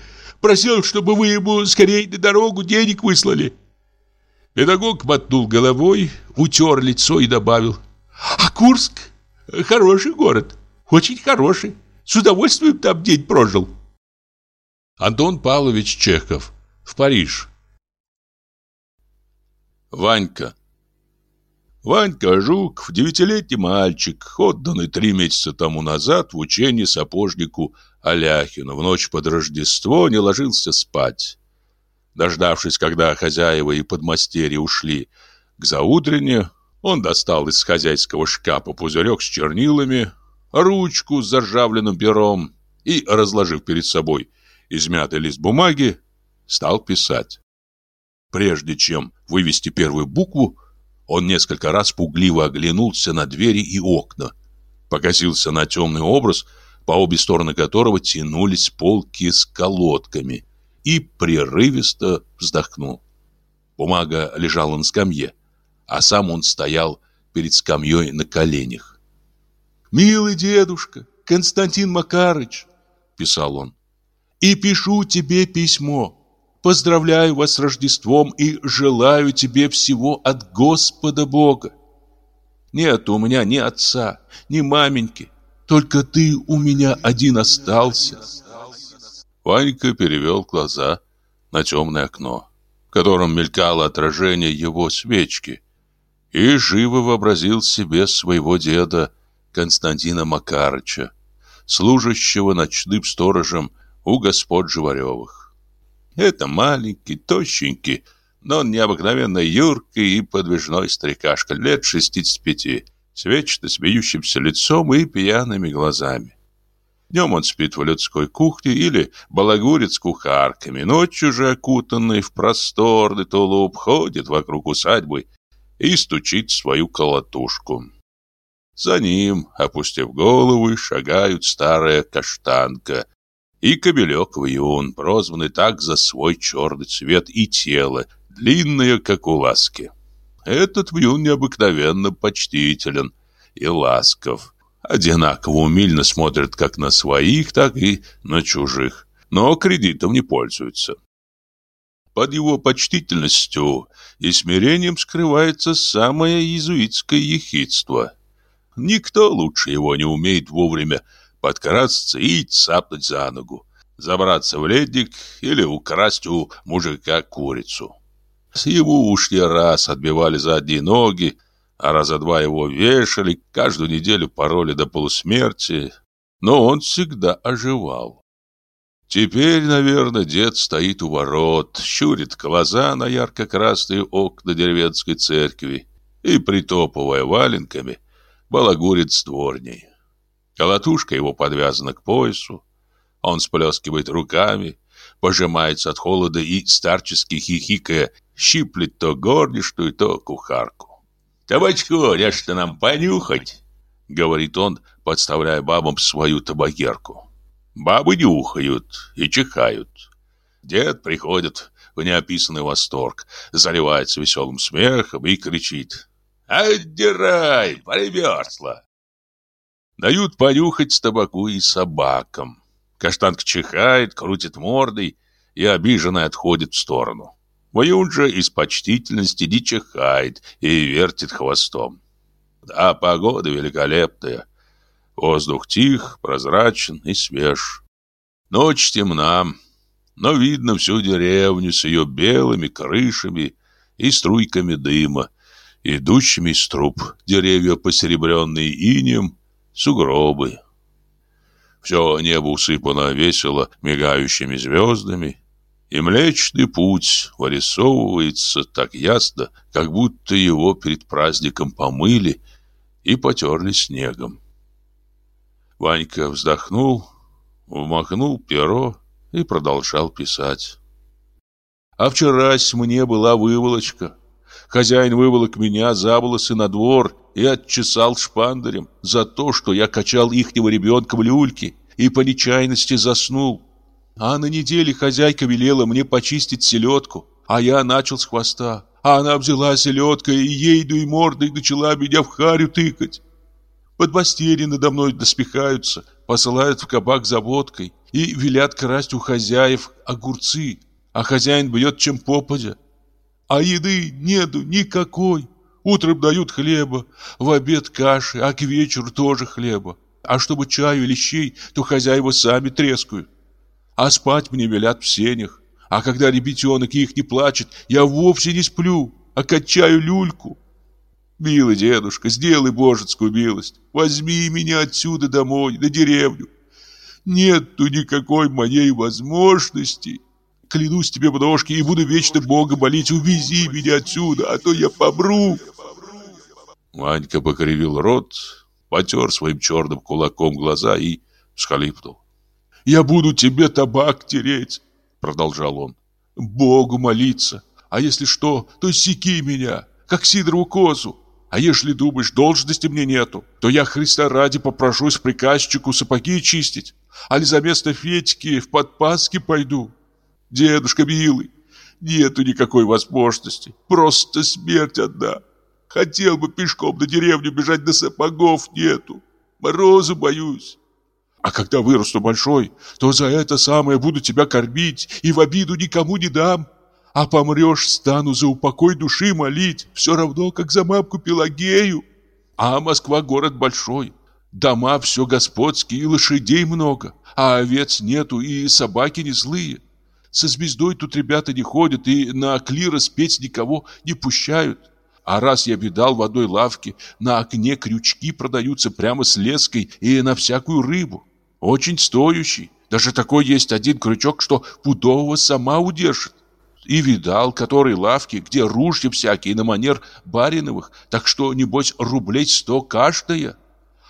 Просил, чтобы вы ему скорее на дорогу денег выслали». Педагог мотнул головой, утер лицо и добавил. «А Курск? Хороший город. Очень хороший. С удовольствием там день прожил». Антон Павлович Чехов. В Париж. Ванька. Ванька Жуков, девятилетний мальчик, отданный три месяца тому назад в учение сапожнику Аляхину, в ночь под Рождество не ложился спать. Дождавшись, когда хозяева и подмастерья ушли к заутрене, он достал из хозяйского шкафа пузырек с чернилами, ручку с заржавленным пером и, разложив перед собой измятый лист бумаги, стал писать. Прежде чем вывести первую букву, он несколько раз пугливо оглянулся на двери и окна, покосился на темный образ, по обе стороны которого тянулись полки с колодками, и прерывисто вздохнул. Бумага лежала на скамье, а сам он стоял перед скамьей на коленях. «Милый дедушка, Константин Макарыч», — писал он, — «и пишу тебе письмо. Поздравляю вас с Рождеством и желаю тебе всего от Господа Бога. Нет у меня ни отца, ни маменьки, только ты у меня один остался. Ванька перевел глаза на темное окно, в котором мелькало отражение его свечки, и живо вообразил себе своего деда Константина Макарыча, служащего ночным сторожем у господ Живаревых. Это маленький, тощенький, но необыкновенно юркий и подвижной старикашка лет 65, с вечно смеющимся лицом и пьяными глазами. Днем он спит в людской кухне или балагурит с кухарками, ночью же окутанный в просторный тулуп ходит вокруг усадьбы и стучит свою колотушку. За ним, опустив голову, шагают старая каштанка и кобелек Вьюн, прозванный так за свой черный цвет и тело, длинное, как у ласки. Этот Вьюн необыкновенно почтителен и ласков. Одинаково умильно смотрят как на своих, так и на чужих, но кредитом не пользуются. Под его почтительностью и смирением скрывается самое иезуитское ехидство. Никто лучше его не умеет вовремя подкрасться и цапнуть за ногу, забраться в ледник или украсть у мужика курицу. С его уж не раз отбивали задние ноги, а раза два его вешали, каждую неделю пороли до полусмерти, но он всегда оживал. Теперь, наверное, дед стоит у ворот, щурит глаза на ярко-красные окна деревенской церкви и, притопывая валенками, балагурит с дворней. Колотушка его подвязана к поясу, он сплескивает руками, пожимается от холода и, старчески хихикая, щиплет то горничную, то кухарку. «Табачку, что нам понюхать?» — говорит он, подставляя бабам свою табакерку. Бабы нюхают и чихают. Дед приходит в неописанный восторг, заливается веселым смехом и кричит «Отдирай, примерзла!» Дают понюхать табаку и собакам. Каштанка чихает, крутит мордой и обиженно отходит в сторону. Воюн же из почтительности не чихает и вертит хвостом. Да, погода великолепная. Воздух тих, прозрачен и свеж. Ночь темна, но видно всю деревню с ее белыми крышами и струйками дыма, идущими из труб, деревья посеребренные инеем, сугробы. Все небо усыпано весело мигающими звездами, и Млечный Путь вырисовывается так ясно, как будто его перед праздником помыли и потерли снегом. Ванька вздохнул, вмахнул перо и продолжал писать. А вчерась мне была выволочка. Хозяин выволок меня за волосы на двор и отчесал шпандарем за то, что я качал ихнего ребенка в люльке и по нечаянности заснул. А на неделе хозяйка велела мне почистить селедку, а я начал с хвоста. А она взяла селедкой и ейду и мордой начала меня в харю тыкать. Подмастерья надо мной доспехаются, посылают в кабак за водкой и велят красть у хозяев огурцы, а хозяин бьет чем попадя. А еды нету никакой. Утром дают хлеба, в обед каши, а к вечеру тоже хлеба. А чтобы чаю или щей, то хозяева сами трескают. А спать мне велят в сенях. А когда ребятенок их не плачет, я вовсе не сплю, а качаю люльку. Милый дедушка, сделай божецкую милость. Возьми меня отсюда домой, на деревню. Нету никакой моей возможности. Клянусь тебе, бабушки, и буду вечно Бога молить. Увези меня отсюда, а то я помру. Ванька покривил рот, потер своим черным кулаком глаза и всхлипнул. «Я буду тебе табак тереть», — продолжал он. «Богу молиться, а если что, то секи меня, как Сидорову козу. А если думаешь, должности мне нету, то я Христа ради попрошусь приказчику сапоги чистить, а ли за место Федьки в подпаски пойду. Дедушка милый, нету никакой возможности, просто смерть одна. Хотел бы пешком до деревню бежать, до сапогов нету. Морозу боюсь. А когда вырасту большой, то за это самое буду тебя кормить и в обиду никому не дам. А помрешь, стану за упокой души молить, все равно, как за мамку Пелагею. А Москва город большой, дома все господские, и лошадей много, а овец нету, и собаки не злые. Со звездой тут ребята не ходят, и на клирос петь никого не пущают. А раз я видал в одной лавке, на окне крючки продаются прямо с леской и на всякую рыбу. Очень стоящий. Даже такой есть один крючок, что пудового сама удержит и видал, которые лавки, где ружья всякие на манер бариновых, так что, небось, рублей сто каждая.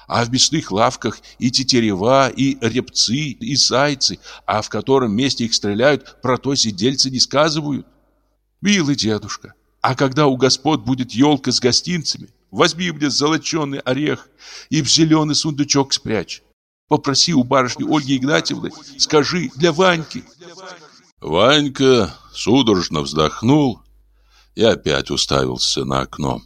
А в мясных лавках и тетерева, и репцы, и зайцы, а в котором месте их стреляют, про то сидельцы не сказывают. Милый дедушка, а когда у господ будет елка с гостинцами, возьми мне золоченый орех и в зеленый сундучок спрячь. Попроси у барышни Ольги Игнатьевны, скажи, для Ваньки. Ванька судорожно вздохнул и опять уставился на окно.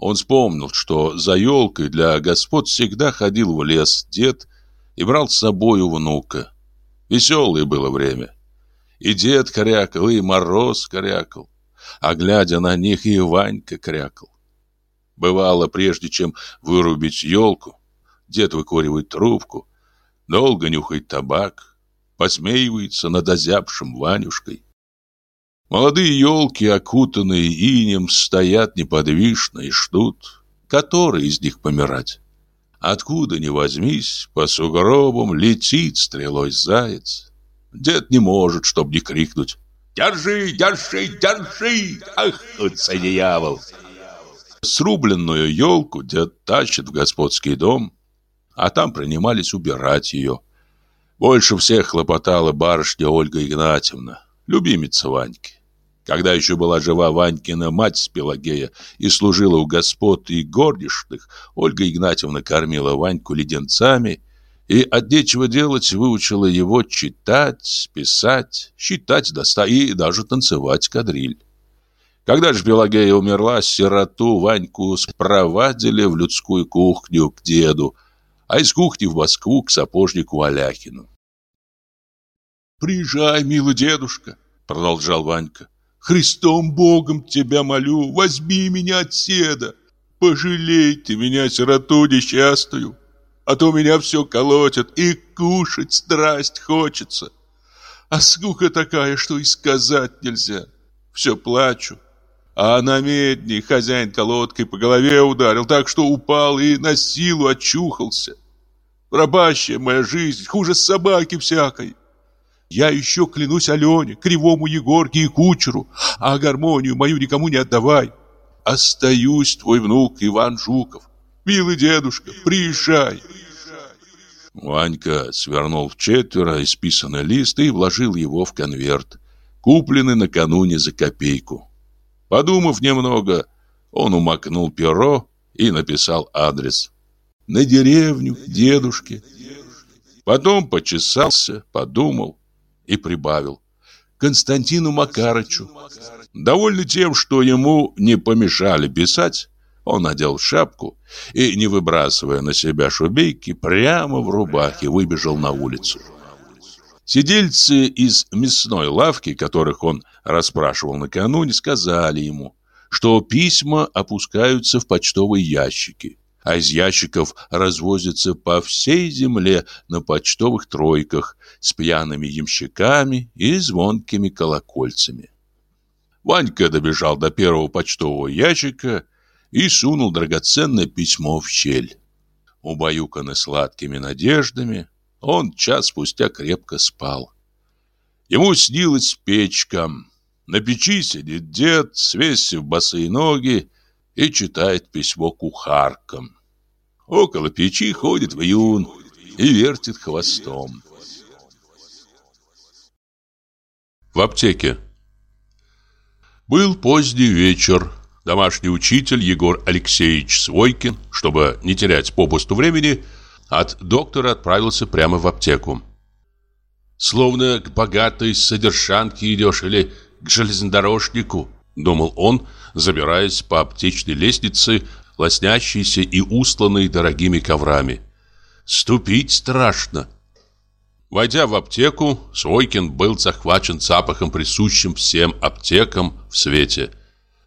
Он вспомнил, что за елкой для господ всегда ходил в лес дед и брал с собой внука. Веселое было время. И дед крякал, и мороз крякал, а глядя на них и Ванька крякал. Бывало, прежде чем вырубить елку, дед выкуривает трубку, долго нюхает табак, посмеивается над озябшим Ванюшкой. Молодые елки, окутанные инем, стоят неподвижно и ждут, который из них помирать. Откуда ни возьмись, по сугробам летит стрелой заяц. Дед не может, чтоб не крикнуть. «Держи, держи, держи! Ах, утца дьявол!» Срубленную елку дед тащит в господский дом, а там принимались убирать ее. Больше всех хлопотала барышня Ольга Игнатьевна, любимица Ваньки. Когда еще была жива Ванькина мать Пелагея и служила у господ и горничных, Ольга Игнатьевна кормила Ваньку леденцами и от нечего делать выучила его читать, писать, считать до ста и даже танцевать кадриль. Когда же Пелагея умерла, сироту Ваньку спровадили в людскую кухню к деду, а из кухни в Москву к сапожнику Аляхину. «Приезжай, милый дедушка», — продолжал Ванька. Христом Богом тебя молю, возьми меня от седа. Пожалей ты меня, сироту несчастную, а то меня все колотят, и кушать страсть хочется. А скука такая, что и сказать нельзя. Все плачу. А на медне хозяин колодкой по голове ударил, так что упал и на силу очухался. Рабащая моя жизнь, хуже собаки всякой. Я еще клянусь Алене, Кривому Егорке и Кучеру, а гармонию мою никому не отдавай. Остаюсь твой внук Иван Жуков. Милый дедушка, приезжай. Ванька свернул в четверо исписанный лист и вложил его в конверт, купленный накануне за копейку. Подумав немного, он умокнул перо и написал адрес. На деревню, дедушке. Потом почесался, подумал и прибавил. Константину Макарычу. Довольный тем, что ему не помешали писать, он надел шапку и, не выбрасывая на себя шубейки, прямо в рубахе выбежал на улицу. Сидельцы из мясной лавки, которых он расспрашивал накануне, сказали ему, что письма опускаются в почтовые ящики а из ящиков развозятся по всей земле на почтовых тройках с пьяными ямщиками и звонкими колокольцами. Ванька добежал до первого почтового ящика и сунул драгоценное письмо в щель. Убаюканный сладкими надеждами, он час спустя крепко спал. Ему снилась печка. На печи сидит дед, свесив босые ноги, и читает письмо кухаркам. Около печи ходит вьюн и вертит хвостом. В аптеке Был поздний вечер. Домашний учитель Егор Алексеевич Свойкин, чтобы не терять попусту времени, от доктора отправился прямо в аптеку. «Словно к богатой содержанке идешь или к железнодорожнику», — думал он, — забираясь по аптечной лестнице, лоснящейся и устланной дорогими коврами. Ступить страшно. Войдя в аптеку, Свойкин был захвачен запахом, присущим всем аптекам в свете.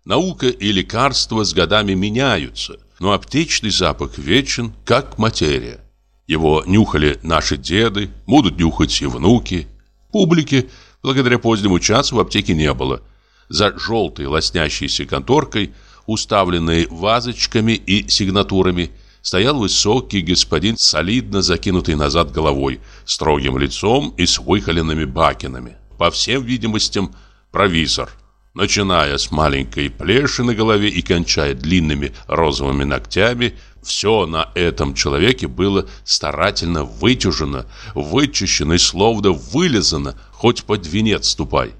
Наука и лекарства с годами меняются, но аптечный запах вечен, как материя. Его нюхали наши деды, будут нюхать и внуки. Публики, благодаря позднему часу, в аптеке не было – за желтой лоснящейся конторкой, уставленной вазочками и сигнатурами, стоял высокий господин, солидно закинутый назад головой, строгим лицом и с выхоленными бакинами. По всем видимостям, провизор. Начиная с маленькой плеши на голове и кончая длинными розовыми ногтями, все на этом человеке было старательно вытяжено, вычищено и словно вылезано, хоть под венец ступай.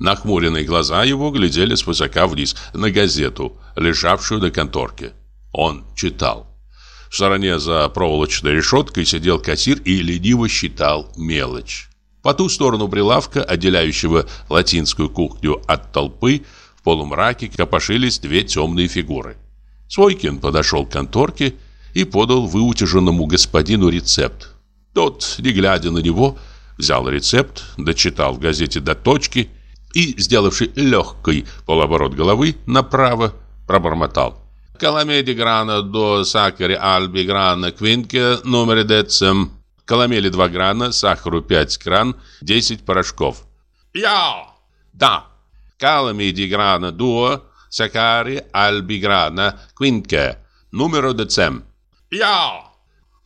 Нахмуренные глаза его глядели свысока вниз на газету, лежавшую на конторке. Он читал. В стороне за проволочной решеткой сидел кассир и лениво считал мелочь. По ту сторону прилавка, отделяющего латинскую кухню от толпы, в полумраке копошились две темные фигуры. Свойкин подошел к конторке и подал выутяженному господину рецепт. Тот, не глядя на него, взял рецепт, дочитал в газете до точки и, сделавший легкий полуоборот головы направо, пробормотал. «Каламеди грана до сакари альби грана квинке номер децем. Каламели 2 грана, сахару 5 гран, 10 порошков». «Я!» «Да!» «Каламеди грана дуо сакари альби грана квинке номер децем». «Я!»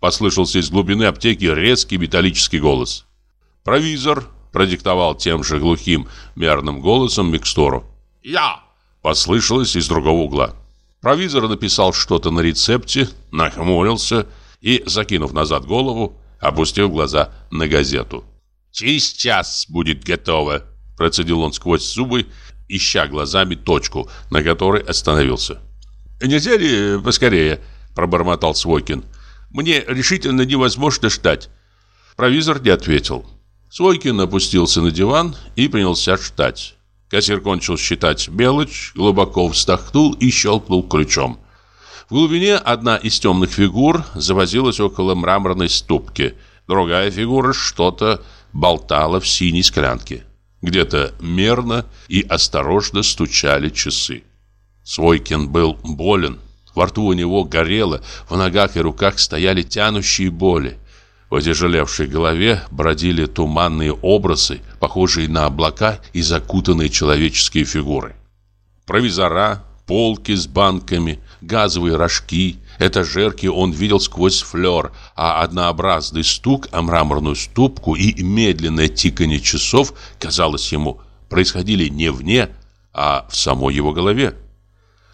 Послышался из глубины аптеки резкий металлический голос. Провизор продиктовал тем же глухим мерным голосом микстуру. «Я!» Послышалось из другого угла. Провизор написал что-то на рецепте, нахмурился и, закинув назад голову, опустил глаза на газету. «Через час будет готово», – процедил он сквозь зубы, ища глазами точку, на которой остановился. «Нельзя ли поскорее?» – пробормотал Свойкин. «Мне решительно невозможно ждать». Провизор не ответил. Свойкин опустился на диван и принялся ждать. Кассир кончил считать мелочь, глубоко вздохнул и щелкнул ключом. В глубине одна из темных фигур завозилась около мраморной ступки. Другая фигура что-то болтала в синей склянке. Где-то мерно и осторожно стучали часы. Свойкин был болен. Во рту у него горело, в ногах и руках стояли тянущие боли. В отяжелевшей голове бродили туманные образы, похожие на облака и закутанные человеческие фигуры. Провизора, полки с банками, газовые рожки, этажерки он видел сквозь флер, а однообразный стук о мраморную ступку и медленное тиканье часов, казалось ему, происходили не вне, а в самой его голове.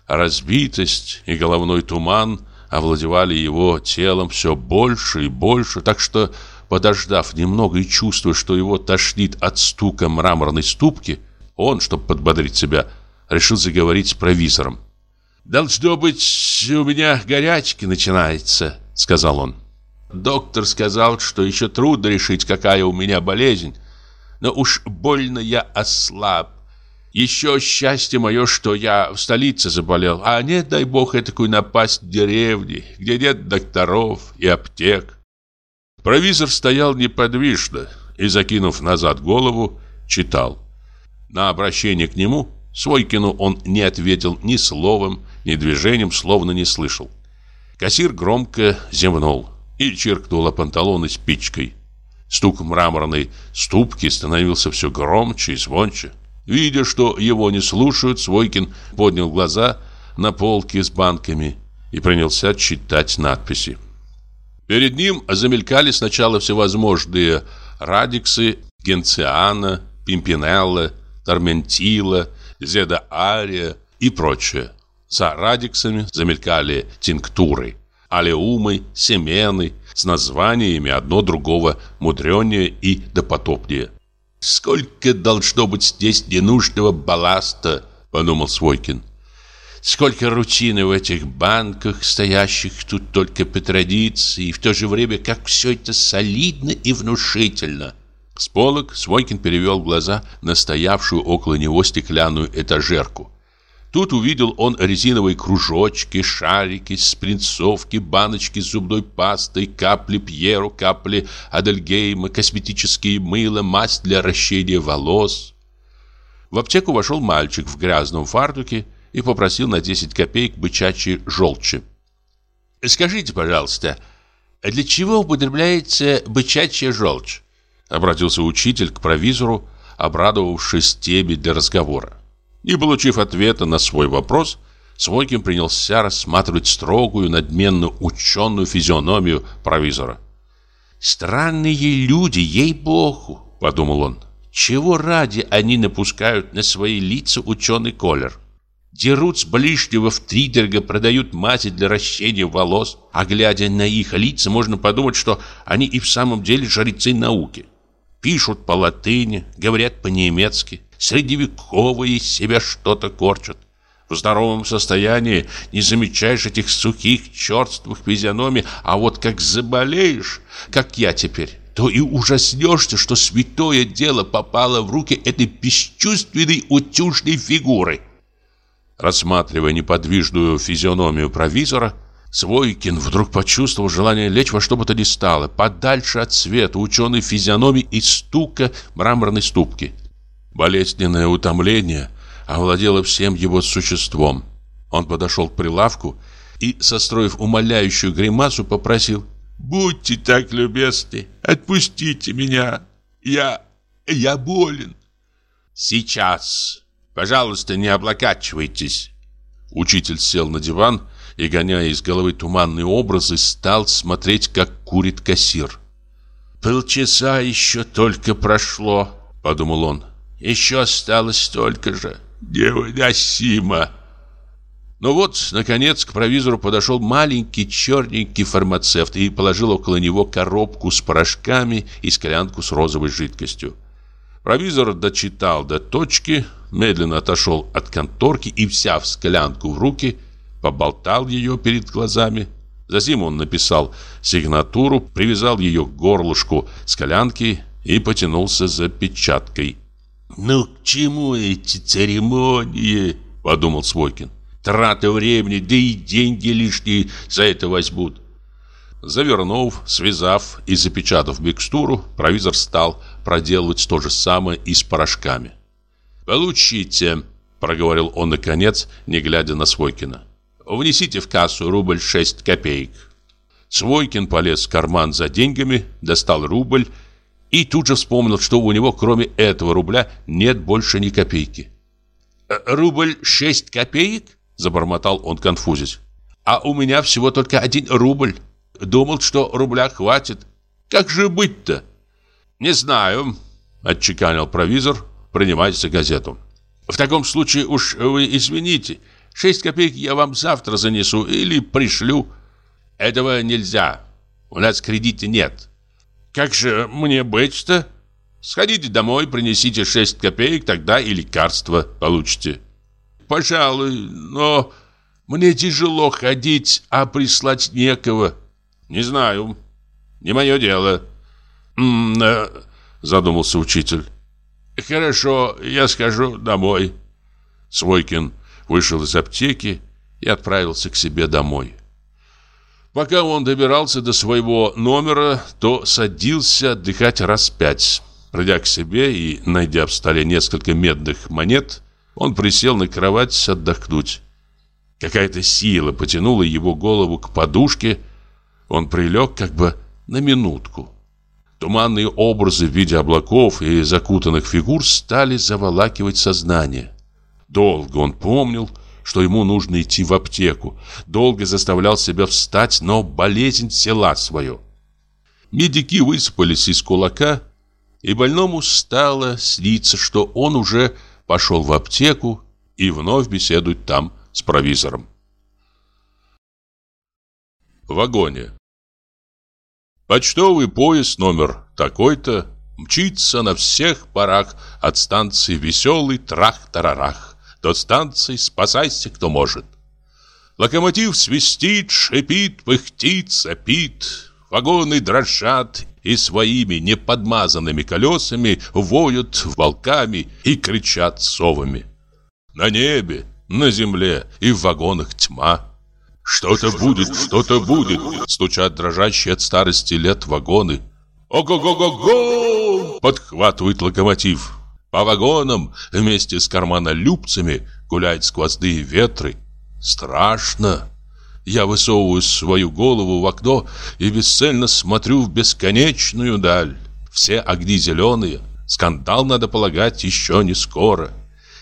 Разбитость и головной туман овладевали его телом все больше и больше, так что, подождав немного и чувствуя, что его тошнит от стука мраморной ступки, он, чтобы подбодрить себя, решил заговорить с провизором. «Должно быть, у меня горячки начинается», — сказал он. «Доктор сказал, что еще трудно решить, какая у меня болезнь, но уж больно я ослаб. Еще счастье мое, что я в столице заболел, а нет, дай бог, такую напасть в деревне, где нет докторов и аптек. Провизор стоял неподвижно и, закинув назад голову, читал. На обращение к нему, Свойкину, он не ответил ни словом, ни движением, словно не слышал. Кассир громко зевнул и чиркнул панталоны спичкой. Стук мраморной ступки становился все громче и звонче. Видя, что его не слушают, Свойкин поднял глаза на полки с банками и принялся читать надписи. Перед ним замелькали сначала всевозможные радиксы, генциана, пимпинелла, торментила, зеда-ария и прочее. За радиксами замелькали тинктуры, алеумы, семены с названиями одно другого мудренее и допотопнее. «Сколько должно быть здесь ненужного балласта!» — подумал Свойкин. «Сколько рутины в этих банках, стоящих тут только по традиции, и в то же время как все это солидно и внушительно!» С полок Свойкин перевел глаза на стоявшую около него стеклянную этажерку. Тут увидел он резиновые кружочки, шарики, спринцовки, баночки с зубной пастой, капли Пьеру, капли Адельгейма, косметические мыло, мазь для расщения волос. В аптеку вошел мальчик в грязном фартуке и попросил на 10 копеек бычачьей желчи. «Скажите, пожалуйста, для чего употребляется бычачья желчь?» Обратился учитель к провизору, обрадовавшись теме для разговора. Не получив ответа на свой вопрос, Свойкин принялся рассматривать строгую, надменную ученую физиономию провизора. «Странные люди, ей-богу!» — подумал он. «Чего ради они напускают на свои лица ученый колер? Дерут с ближнего в тридерга, продают мази для ращения волос, а глядя на их лица, можно подумать, что они и в самом деле жрецы науки. Пишут по латыни, говорят по-немецки, средневековые себя что-то корчат. В здоровом состоянии не замечаешь этих сухих, черствых физиономий, а вот как заболеешь, как я теперь, то и ужаснешься, что святое дело попало в руки этой бесчувственной утюжной фигуры. Рассматривая неподвижную физиономию провизора, Свойкин вдруг почувствовал желание лечь во что бы то ни стало, подальше от света ученой физиономии и стука мраморной ступки. Болезненное утомление овладело всем его существом. Он подошел к прилавку и, состроив умоляющую гримасу, попросил «Будьте так любезны, отпустите меня, я... я болен». «Сейчас, пожалуйста, не облокачивайтесь». Учитель сел на диван и, гоняя из головы туманные образы, стал смотреть, как курит кассир. «Полчаса еще только прошло», — подумал он. «Еще осталось столько же. Невыносимо!» Ну вот, наконец, к провизору подошел маленький черненький фармацевт и положил около него коробку с порошками и склянку с розовой жидкостью. Провизор дочитал до точки, медленно отошел от конторки и, взяв склянку в руки, поболтал ее перед глазами. Затем он написал сигнатуру, привязал ее к горлышку склянки и потянулся за печаткой. «Ну к чему эти церемонии?» – подумал Свойкин. Трата времени, да и деньги лишние за это возьмут. Завернув, связав и запечатав микстуру, провизор стал проделывать то же самое и с порошками. «Получите», — проговорил он наконец, не глядя на Свойкина. «Внесите в кассу рубль шесть копеек». Свойкин полез в карман за деньгами, достал рубль и тут же вспомнил, что у него кроме этого рубля нет больше ни копейки. «Э, «Рубль шесть копеек?» Забормотал он конфузить. А у меня всего только один рубль. Думал, что рубля хватит. Как же быть-то? Не знаю, отчеканил провизор, принимаясь за газету. В таком случае уж вы извините. Шесть копеек я вам завтра занесу или пришлю. Этого нельзя. У нас кредита нет. Как же мне быть-то? Сходите домой, принесите шесть копеек, тогда и лекарство получите пожалуй, но мне тяжело ходить, а прислать некого. Не знаю, не мое дело. М -м -э, задумался учитель. Хорошо, я скажу домой. Свойкин вышел из аптеки и отправился к себе домой. Пока он добирался до своего номера, то садился отдыхать раз пять. Придя к себе и найдя в столе несколько медных монет, он присел на кровать отдохнуть. Какая-то сила потянула его голову к подушке. Он прилег как бы на минутку. Туманные образы в виде облаков и закутанных фигур стали заволакивать сознание. Долго он помнил, что ему нужно идти в аптеку. Долго заставлял себя встать, но болезнь села свое. Медики высыпались из кулака, и больному стало сниться, что он уже пошел в аптеку и вновь беседует там с провизором. В вагоне. Почтовый поезд номер такой-то мчится на всех парах от станции «Веселый трах-тарарах» до станции «Спасайся, кто может». Локомотив свистит, шипит, пыхтит, сопит. Вагоны дрожат и своими неподмазанными колесами воют волками и кричат совами. На небе, на земле и в вагонах тьма. Что-то будет, что-то будет, стучат дрожащие от старости лет вагоны. Ого-го-го-го! Подхватывает локомотив. По вагонам вместе с карманолюбцами гуляют сквозные ветры. Страшно. Я высовываю свою голову в окно и бесцельно смотрю в бесконечную даль. Все огни зеленые. Скандал, надо полагать, еще не скоро.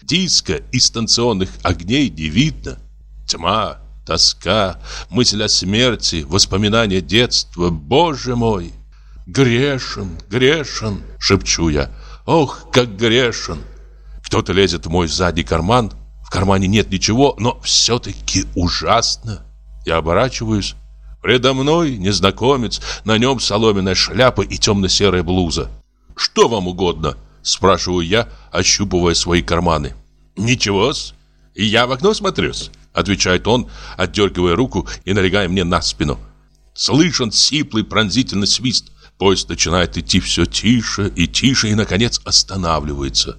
Диска из станционных огней не видно. Тьма, тоска, мысль о смерти, воспоминания детства. Боже мой! Грешен, грешен, шепчу я. Ох, как грешен! Кто-то лезет в мой задний карман. В кармане нет ничего, но все-таки ужасно. Я оборачиваюсь. Предо мной незнакомец, на нем соломенная шляпа и темно-серая блуза. «Что вам угодно?» – спрашиваю я, ощупывая свои карманы. «Ничего-с, я в окно смотрюсь», – отвечает он, отдергивая руку и налегая мне на спину. Слышен сиплый пронзительный свист. Поезд начинает идти все тише и тише и, наконец, останавливается.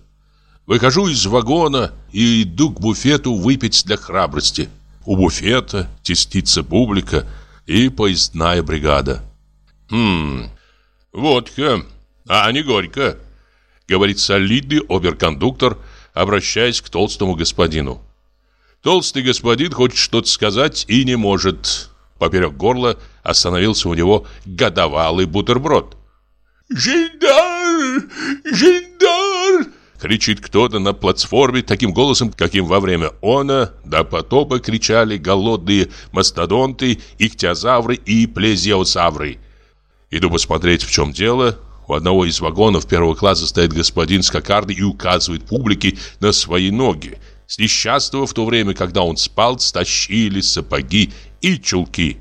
Выхожу из вагона и иду к буфету выпить для храбрости. У буфета тестится публика и поездная бригада. «Хм, водка, а не горько», — говорит солидный оберкондуктор, обращаясь к толстому господину. Толстый господин хочет что-то сказать и не может. Поперек горла остановился у него годовалый бутерброд. «Жильдар! Жильдар!» Кричит кто-то на платформе таким голосом, каким во время она до потопа кричали голодные мастодонты, ихтиозавры и плезиозавры. Иду посмотреть, в чем дело. У одного из вагонов первого класса стоит господин с кокардой и указывает публике на свои ноги. С несчастного в то время, когда он спал, стащили сапоги и чулки.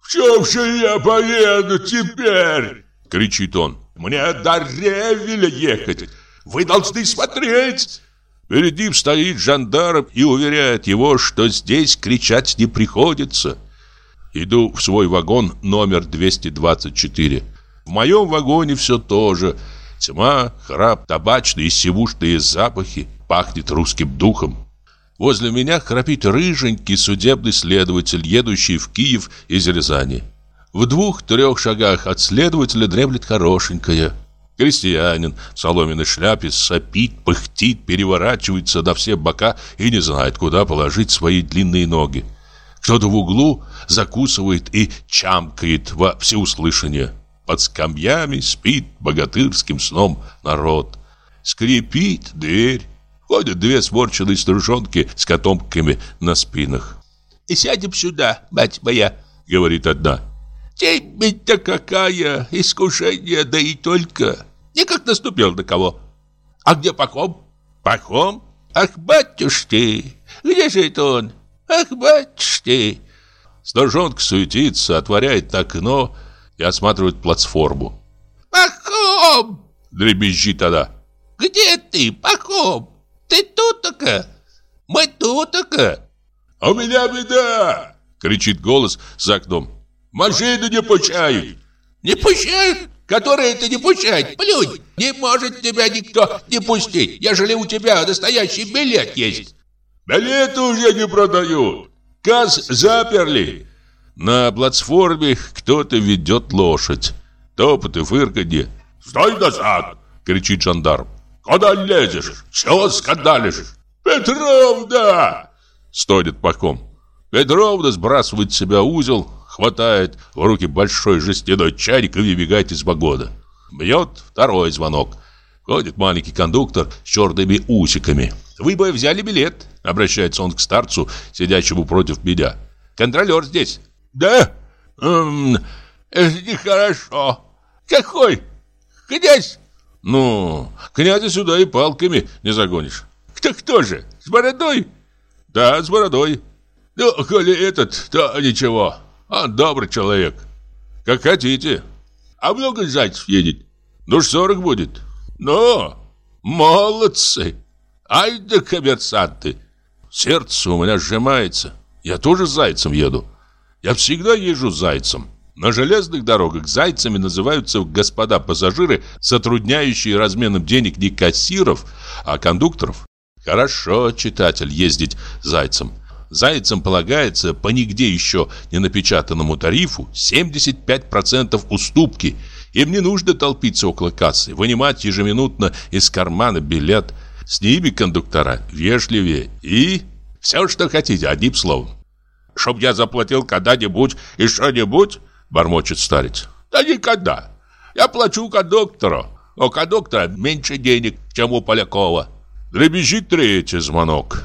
«В чем же я поеду теперь?» — кричит он. «Мне до Ревеля ехать. Вы должны смотреть!» Перед ним стоит жандарм и уверяет его, что здесь кричать не приходится. Иду в свой вагон номер 224. В моем вагоне все то же. Тьма, храп, табачные и сивушные запахи. Пахнет русским духом. Возле меня храпит рыженький судебный следователь, едущий в Киев из Рязани. В двух-трех шагах от следователя дремлет хорошенькая. Крестьянин в соломенной шляпе сопит, пыхтит, переворачивается на все бока и не знает, куда положить свои длинные ноги. Кто-то в углу закусывает и чамкает во всеуслышание. Под скамьями спит богатырским сном народ. Скрипит дверь. Ходят две сморченные старушонки с котомками на спинах. «И сядем сюда, мать моя», — говорит одна. «Темень-то какая! Искушение, да и только! Никак наступил на кого! А где Пахом?» «Пахом? Ах, батюшки! Где же это он? Ах, батюшки!» Старушонка суетится, отворяет окно и осматривает платформу. «Пахом!» — дребезжит она. «Где ты, Пахом? Ты тут-то? Мы тут-то?» «А у меня беда!» — кричит голос за окном. «Машину не пущают!» «Не пущают? Который это не пущает? Плюнь! Не может тебя никто не пустить, ежели у тебя настоящий билет есть!» «Билеты уже не продают! Касс заперли!» На платформе кто-то ведет лошадь. Топот и фырканье. «Стой назад!» — кричит жандарм. Куда лезешь? Чего скандалишь? Петровна! Стонет пахом. Петровна сбрасывает с себя узел, хватает в руки большой жестяной чайник и выбегает из вагона. Бьет второй звонок. Ходит маленький кондуктор с черными усиками. «Вы бы взяли билет», — обращается он к старцу, сидящему против меня. «Контролер здесь». «Да? Эм, это нехорошо. Какой? Князь?» Ну, князя сюда и палками не загонишь. Кто кто же? С бородой? Да, с бородой. Ну, коли этот, то ничего. Он добрый человек. Как хотите. А много зайцев едет? Ну, сорок будет. Ну, молодцы. Ай да коммерсанты. Сердце у меня сжимается. Я тоже зайцем еду. Я всегда езжу зайцем. На железных дорогах зайцами называются господа пассажиры, сотрудняющие разменом денег не кассиров, а кондукторов. Хорошо, читатель, ездить зайцем. Зайцам полагается по нигде еще не напечатанному тарифу 75% уступки. Им не нужно толпиться около кассы, вынимать ежеминутно из кармана билет. С ними кондуктора вежливее и все, что хотите, одним словом. Чтоб я заплатил когда-нибудь и что-нибудь, Бормочет старец. Да никогда. Я плачу кондуктору. У кондуктора меньше денег, чем у Полякова. Дребезжит третий звонок.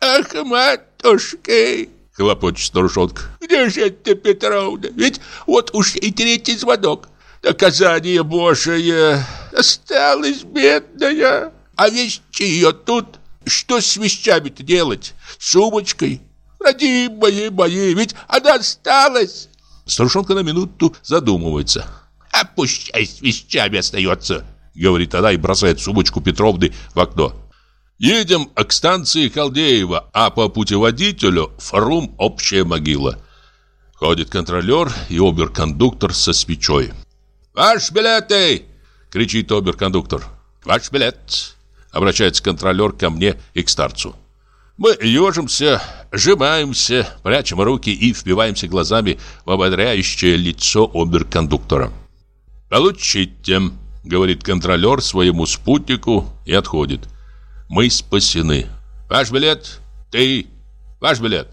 Ах, матушки, хлопочет старушонка. Где же это Петровна? Ведь вот уж и третий звонок. Наказание Божие. Осталась бедная. А вещи ее тут. Что с вещами-то делать? С сумочкой? Родимые мои, ведь она осталась. Старушонка на минуту задумывается. «А пущай с вещами остается», — говорит она и бросает сумочку Петровны в окно. Едем к станции Халдеева, а по путеводителю фрум общая могила. Ходит контролер и оберкондуктор со свечой. «Ваш билеты!» — кричит оберкондуктор. «Ваш билет!» — Обращается контролер ко мне и к старцу. Мы ежимся, сжимаемся, прячем руки и впиваемся глазами в ободряющее лицо оберкондуктора. «Получите», — говорит контролер своему спутнику и отходит. «Мы спасены. Ваш билет? Ты? Ваш билет?»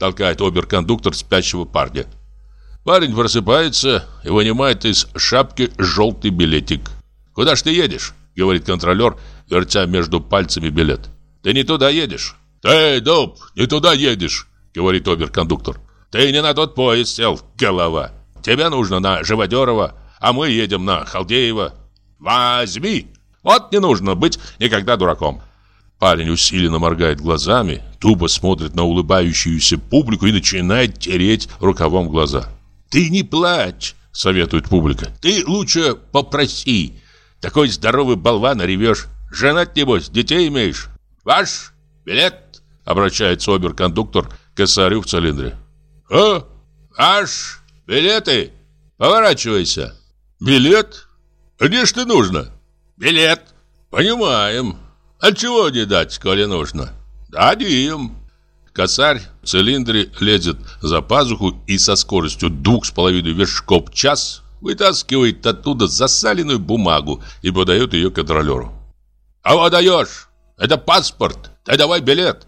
Толкает оберкондуктор спящего парня. Парень просыпается и вынимает из шапки желтый билетик. «Куда ж ты едешь?» — говорит контролер, вертя между пальцами билет. «Ты не туда едешь». «Ты, дуб, не туда едешь», — говорит оберкондуктор. «Ты не на тот поезд сел, голова. Тебе нужно на Живодерова, а мы едем на Халдеева. Возьми! Вот не нужно быть никогда дураком». Парень усиленно моргает глазами, тупо смотрит на улыбающуюся публику и начинает тереть рукавом глаза. «Ты не плачь!» — советует публика. «Ты лучше попроси. Такой здоровый болван ревешь. Женат, небось, детей имеешь. Ваш билет!» Обращается оберкондуктор к косарю в цилиндре. «А? Аж? Билеты? Поворачивайся!» «Билет? Где ж ты нужно?» «Билет!» «Понимаем. А чего не дать, коли нужно?» «Дадим!» Косарь в цилиндре лезет за пазуху и со скоростью двух с половиной вершков в час вытаскивает оттуда засаленную бумагу и подает ее контролеру. «А вот даешь! Это паспорт! Ты давай билет!»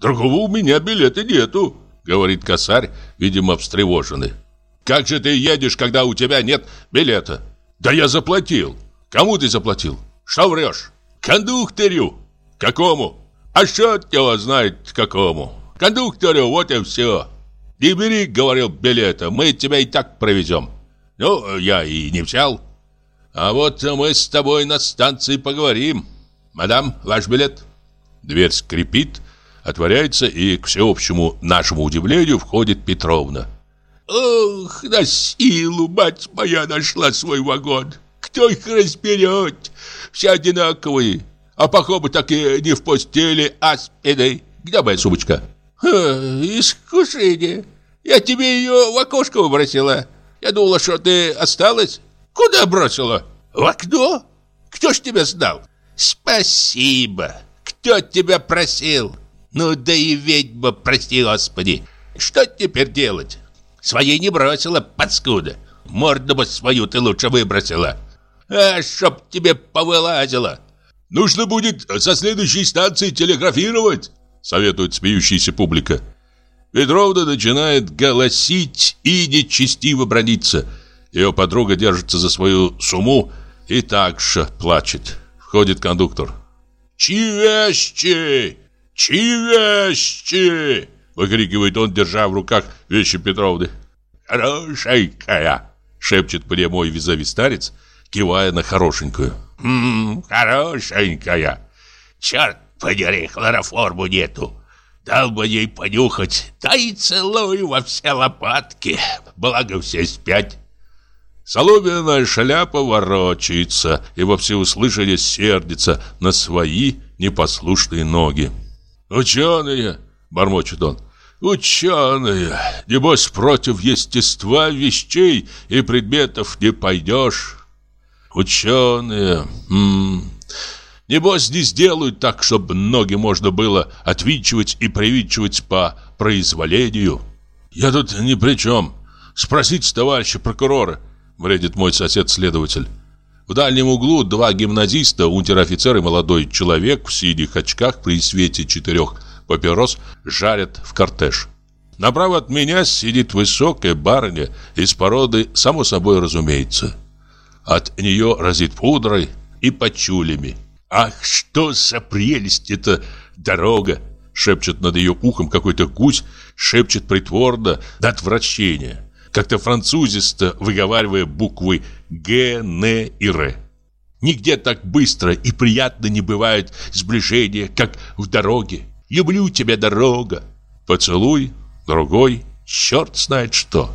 «Другого у меня билета нету», — говорит косарь, видимо, встревоженный. «Как же ты едешь, когда у тебя нет билета?» «Да я заплатил». «Кому ты заплатил?» «Что врешь?» «Кондукторю». «Какому?» «А от него знает, какому?» «Кондуктору, вот и все». «Не бери, — говорил, — билета, мы тебя и так провезем». «Ну, я и не взял». «А вот мы с тобой на станции поговорим. Мадам, ваш билет?» Дверь скрипит, отворяется, и, к всеобщему нашему удивлению, входит Петровна. «Ох, на силу, мать моя, нашла свой вагон! Кто их разберет? Все одинаковые, а похоже так и не в постели, а спиной. Где моя сумочка?» «Искушение! Я тебе ее в окошко выбросила. Я думала, что ты осталась. Куда бросила? В окно? Кто ж тебя знал?» «Спасибо! Кто тебя просил?» Ну да и ведьма, прости господи. Что теперь делать? Своей не бросила, подскуда. Морду бы свою ты лучше выбросила. А чтоб тебе повылазило. Нужно будет со следующей станции телеграфировать, советует смеющаяся публика. Петровна начинает голосить и нечестиво брониться. Ее подруга держится за свою сумму и также плачет. Входит кондуктор. «Чевещи! «Чевести!» — выкрикивает он, держа в руках вещи Петровны. «Хорошенькая!» — шепчет мне мой визави старец, кивая на хорошенькую. «Ммм, хорошенькая! Черт подери, хлороформу нету! Дал бы ей понюхать, да и целую во все лопатки, благо все спять!» Соломенная шляпа ворочается и во всеуслышание сердится на свои непослушные ноги. «Ученые!» — бормочет он. «Ученые! Небось, против естества вещей и предметов не пойдешь. Ученые! М -м. Небось, не сделают так, чтобы ноги можно было отвинчивать и привинчивать по произволению. Я тут ни при чем. Спросите товарища прокурора», — бредит мой сосед-следователь. В дальнем углу два гимназиста, унтер-офицер и молодой человек в синих очках при свете четырех папирос жарят в кортеж. Направо от меня сидит высокая барыня из породы, само собой разумеется. От нее разит пудрой и почулями. «Ах, что за прелесть эта дорога!» Шепчет над ее ухом какой-то гусь, шепчет притворно до отвращения как-то французисто выговаривая буквы Г, Н и Р. Нигде так быстро и приятно не бывает сближение, как в дороге. Люблю тебя, дорога. Поцелуй, другой, черт знает что.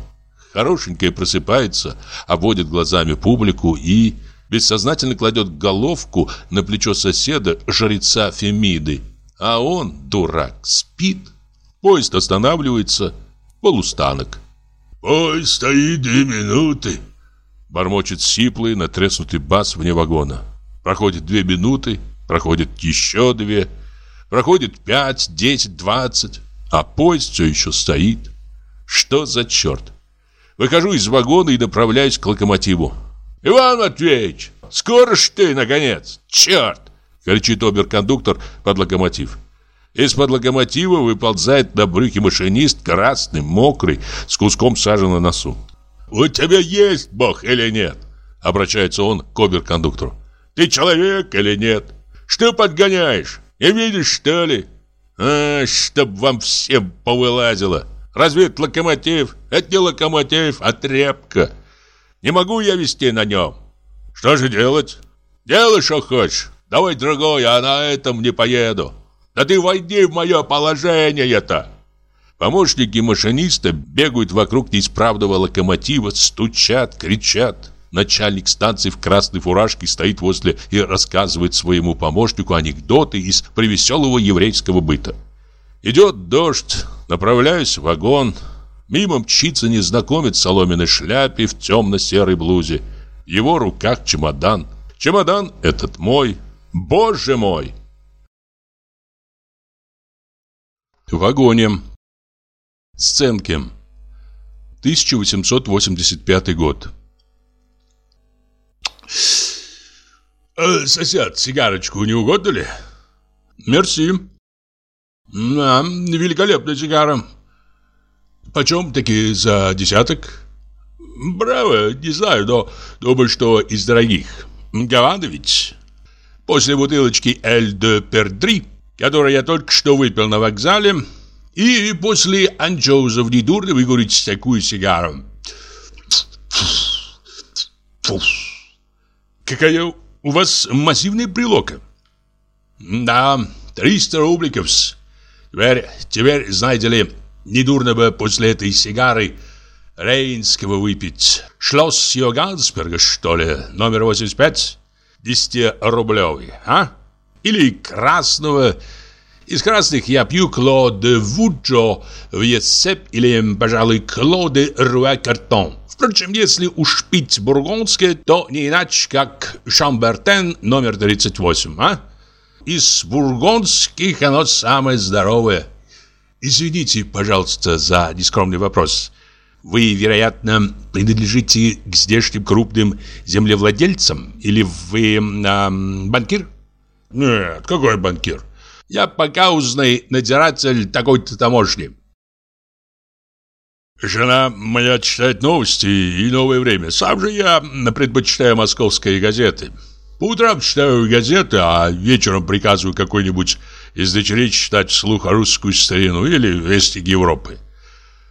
Хорошенькая просыпается, обводит глазами публику и бессознательно кладет головку на плечо соседа, жреца Фемиды. А он, дурак, спит. Поезд останавливается, полустанок. «Ой, стоит две минуты!» Бормочет сиплый, натреснутый бас вне вагона. Проходит две минуты, проходит еще две, проходит пять, десять, двадцать, а поезд все еще стоит. Что за черт? Выхожу из вагона и направляюсь к локомотиву. «Иван Матвеевич, скоро ж ты, наконец! Черт!» Кричит оберкондуктор под локомотив. Из-под локомотива выползает на брюхе машинист, красный, мокрый, с куском сажи на носу. «У тебя есть Бог или нет?» Обращается он к оберкондуктору. «Ты человек или нет? Что подгоняешь? Не видишь, что ли? А, чтоб вам всем повылазило!» Разве это локомотив? Это не локомотив, а тряпка. Не могу я вести на нем. Что же делать? Делай, что хочешь. Давай другой, а на этом не поеду. Да ты войди в мое положение-то. Помощники машиниста бегают вокруг неисправного локомотива, стучат, кричат. Начальник станции в красной фуражке стоит возле и рассказывает своему помощнику анекдоты из привеселого еврейского быта. Идет дождь, направляюсь в вагон. Мимо мчится незнакомец в соломенной шляпе в темно-серой блузе. В его руках чемодан. Чемодан этот мой. Боже мой! В вагоне. Сценки. 1885 год. Э, «Сосед, сигарочку не угодно ли?» «Мерси». Да, великолепная сигара. Почем таки за десяток? Браво, не знаю, но думаю, что из дорогих. Гавана ведь. После бутылочки Эль де Пердри, которую я только что выпил на вокзале, и после анчоузов недурно выкурить такую сигару. Какая у вас массивная прилока? Да, 300 рубликов. Теперь, теперь, знаете ли, недурно бы после этой сигары Рейнского выпить. Шлосс Йогансберга, что ли, номер 85? 10-рублевый, а? Или красного. Из красных я пью Кло де Вуджо, Вьетсеп или, пожалуй, Кло де Руэ Картон. Впрочем, если уж пить бургундское, то не иначе, как Шамбертен номер 38, а? Из бургундских оно самое здоровое. Извините, пожалуйста, за нескромный вопрос. Вы, вероятно, принадлежите к здешним крупным землевладельцам? Или вы э, банкир? Нет, какой банкир? Я пока узнай надзиратель такой-то таможни. Жена моя читает новости и новое время. Сам же я предпочитаю московские газеты. По утрам читаю газеты, а вечером приказываю какой-нибудь из дочерей читать вслух русскую старину или вести Европы.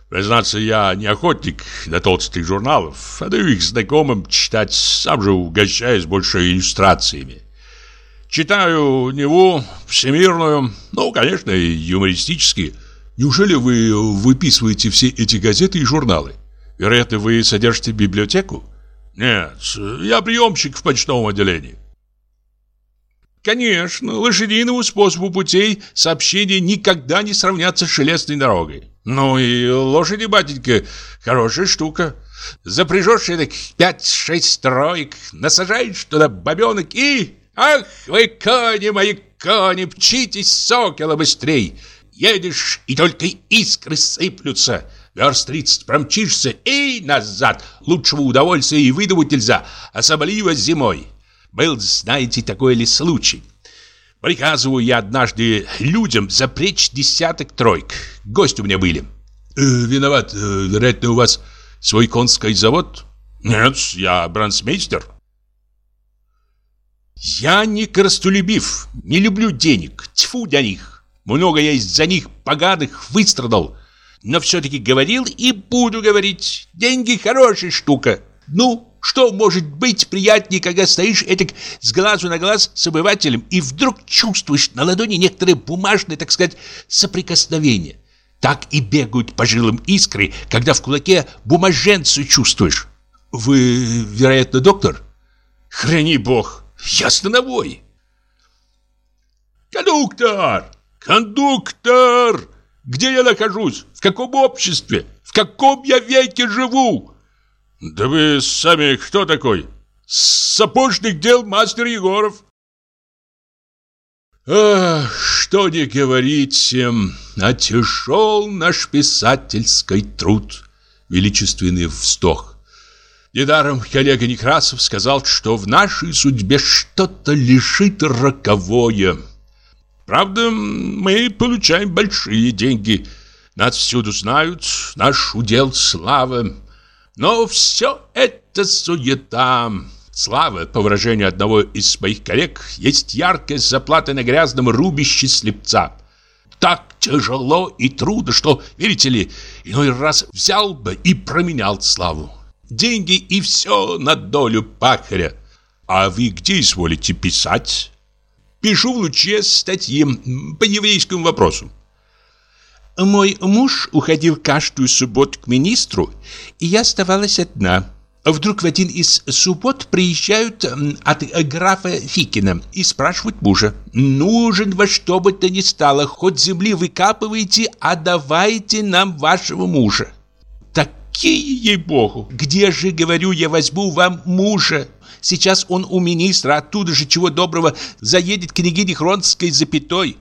Признаться, я не охотник до толстых журналов, а даю их знакомым читать, сам же угощаюсь больше иллюстрациями. Читаю Неву, Всемирную, ну, конечно, и юмористические. Неужели вы выписываете все эти газеты и журналы? Вероятно, вы содержите библиотеку? Нет, я приемщик в почтовом отделении. Конечно, лошадиному способу путей сообщения никогда не сравнятся с железной дорогой. Ну и лошади, батенька, хорошая штука. Запряжешь так пять-шесть троек, насажаешь туда бабенок и... Ах, вы кони мои кони, пчитесь сокола быстрей. Едешь, и только искры сыплются. Верст тридцать промчишься и назад. Лучшего удовольствия и выдумать нельзя, особливо зимой. Был, знаете, такой ли случай? Приказываю я однажды людям запречь десяток троек. Гости у меня были. Э, виноват, э, вероятно, у вас свой конский завод? Нет, я брансмейстер. Я не коростолюбив, не люблю денег, тьфу для них. Много я из-за них поганых выстрадал но все-таки говорил и буду говорить. Деньги хорошая штука. Ну, что может быть приятнее, когда стоишь этак с глазу на глаз с обывателем и вдруг чувствуешь на ладони некоторые бумажные, так сказать, соприкосновения. Так и бегают по жилам искры, когда в кулаке бумаженцу чувствуешь. Вы, вероятно, доктор? Храни бог, я становой. Кондуктор! Кондуктор! Где я нахожусь? В каком обществе? В каком я веке живу? Да вы сами кто такой? Сапожник дел мастер Егоров. Ах, что не говорите, а тяжел наш писательский труд. Величественный вздох. Недаром коллега Некрасов сказал, что в нашей судьбе что-то лежит роковое. Правда, мы получаем большие деньги. Нас всюду знают, наш удел слава. Но все это суета. Слава, по выражению одного из моих коллег, есть яркая заплата на грязном рубище слепца. Так тяжело и трудно, что, видите ли, иной раз взял бы и променял славу. Деньги и все на долю пахаря. А вы где изволите писать? Пишу в луче статьи по еврейскому вопросу. Мой муж уходил каждую субботу к министру, и я оставалась одна. Вдруг в один из суббот приезжают от графа Фикина и спрашивают мужа. «Нужен во что бы то ни стало, хоть земли выкапывайте, а давайте нам вашего мужа». Такие, ей-богу! Где же, говорю, я возьму вам мужа? Сейчас он у министра, оттуда же, чего доброго, заедет княгине Хронской запятой.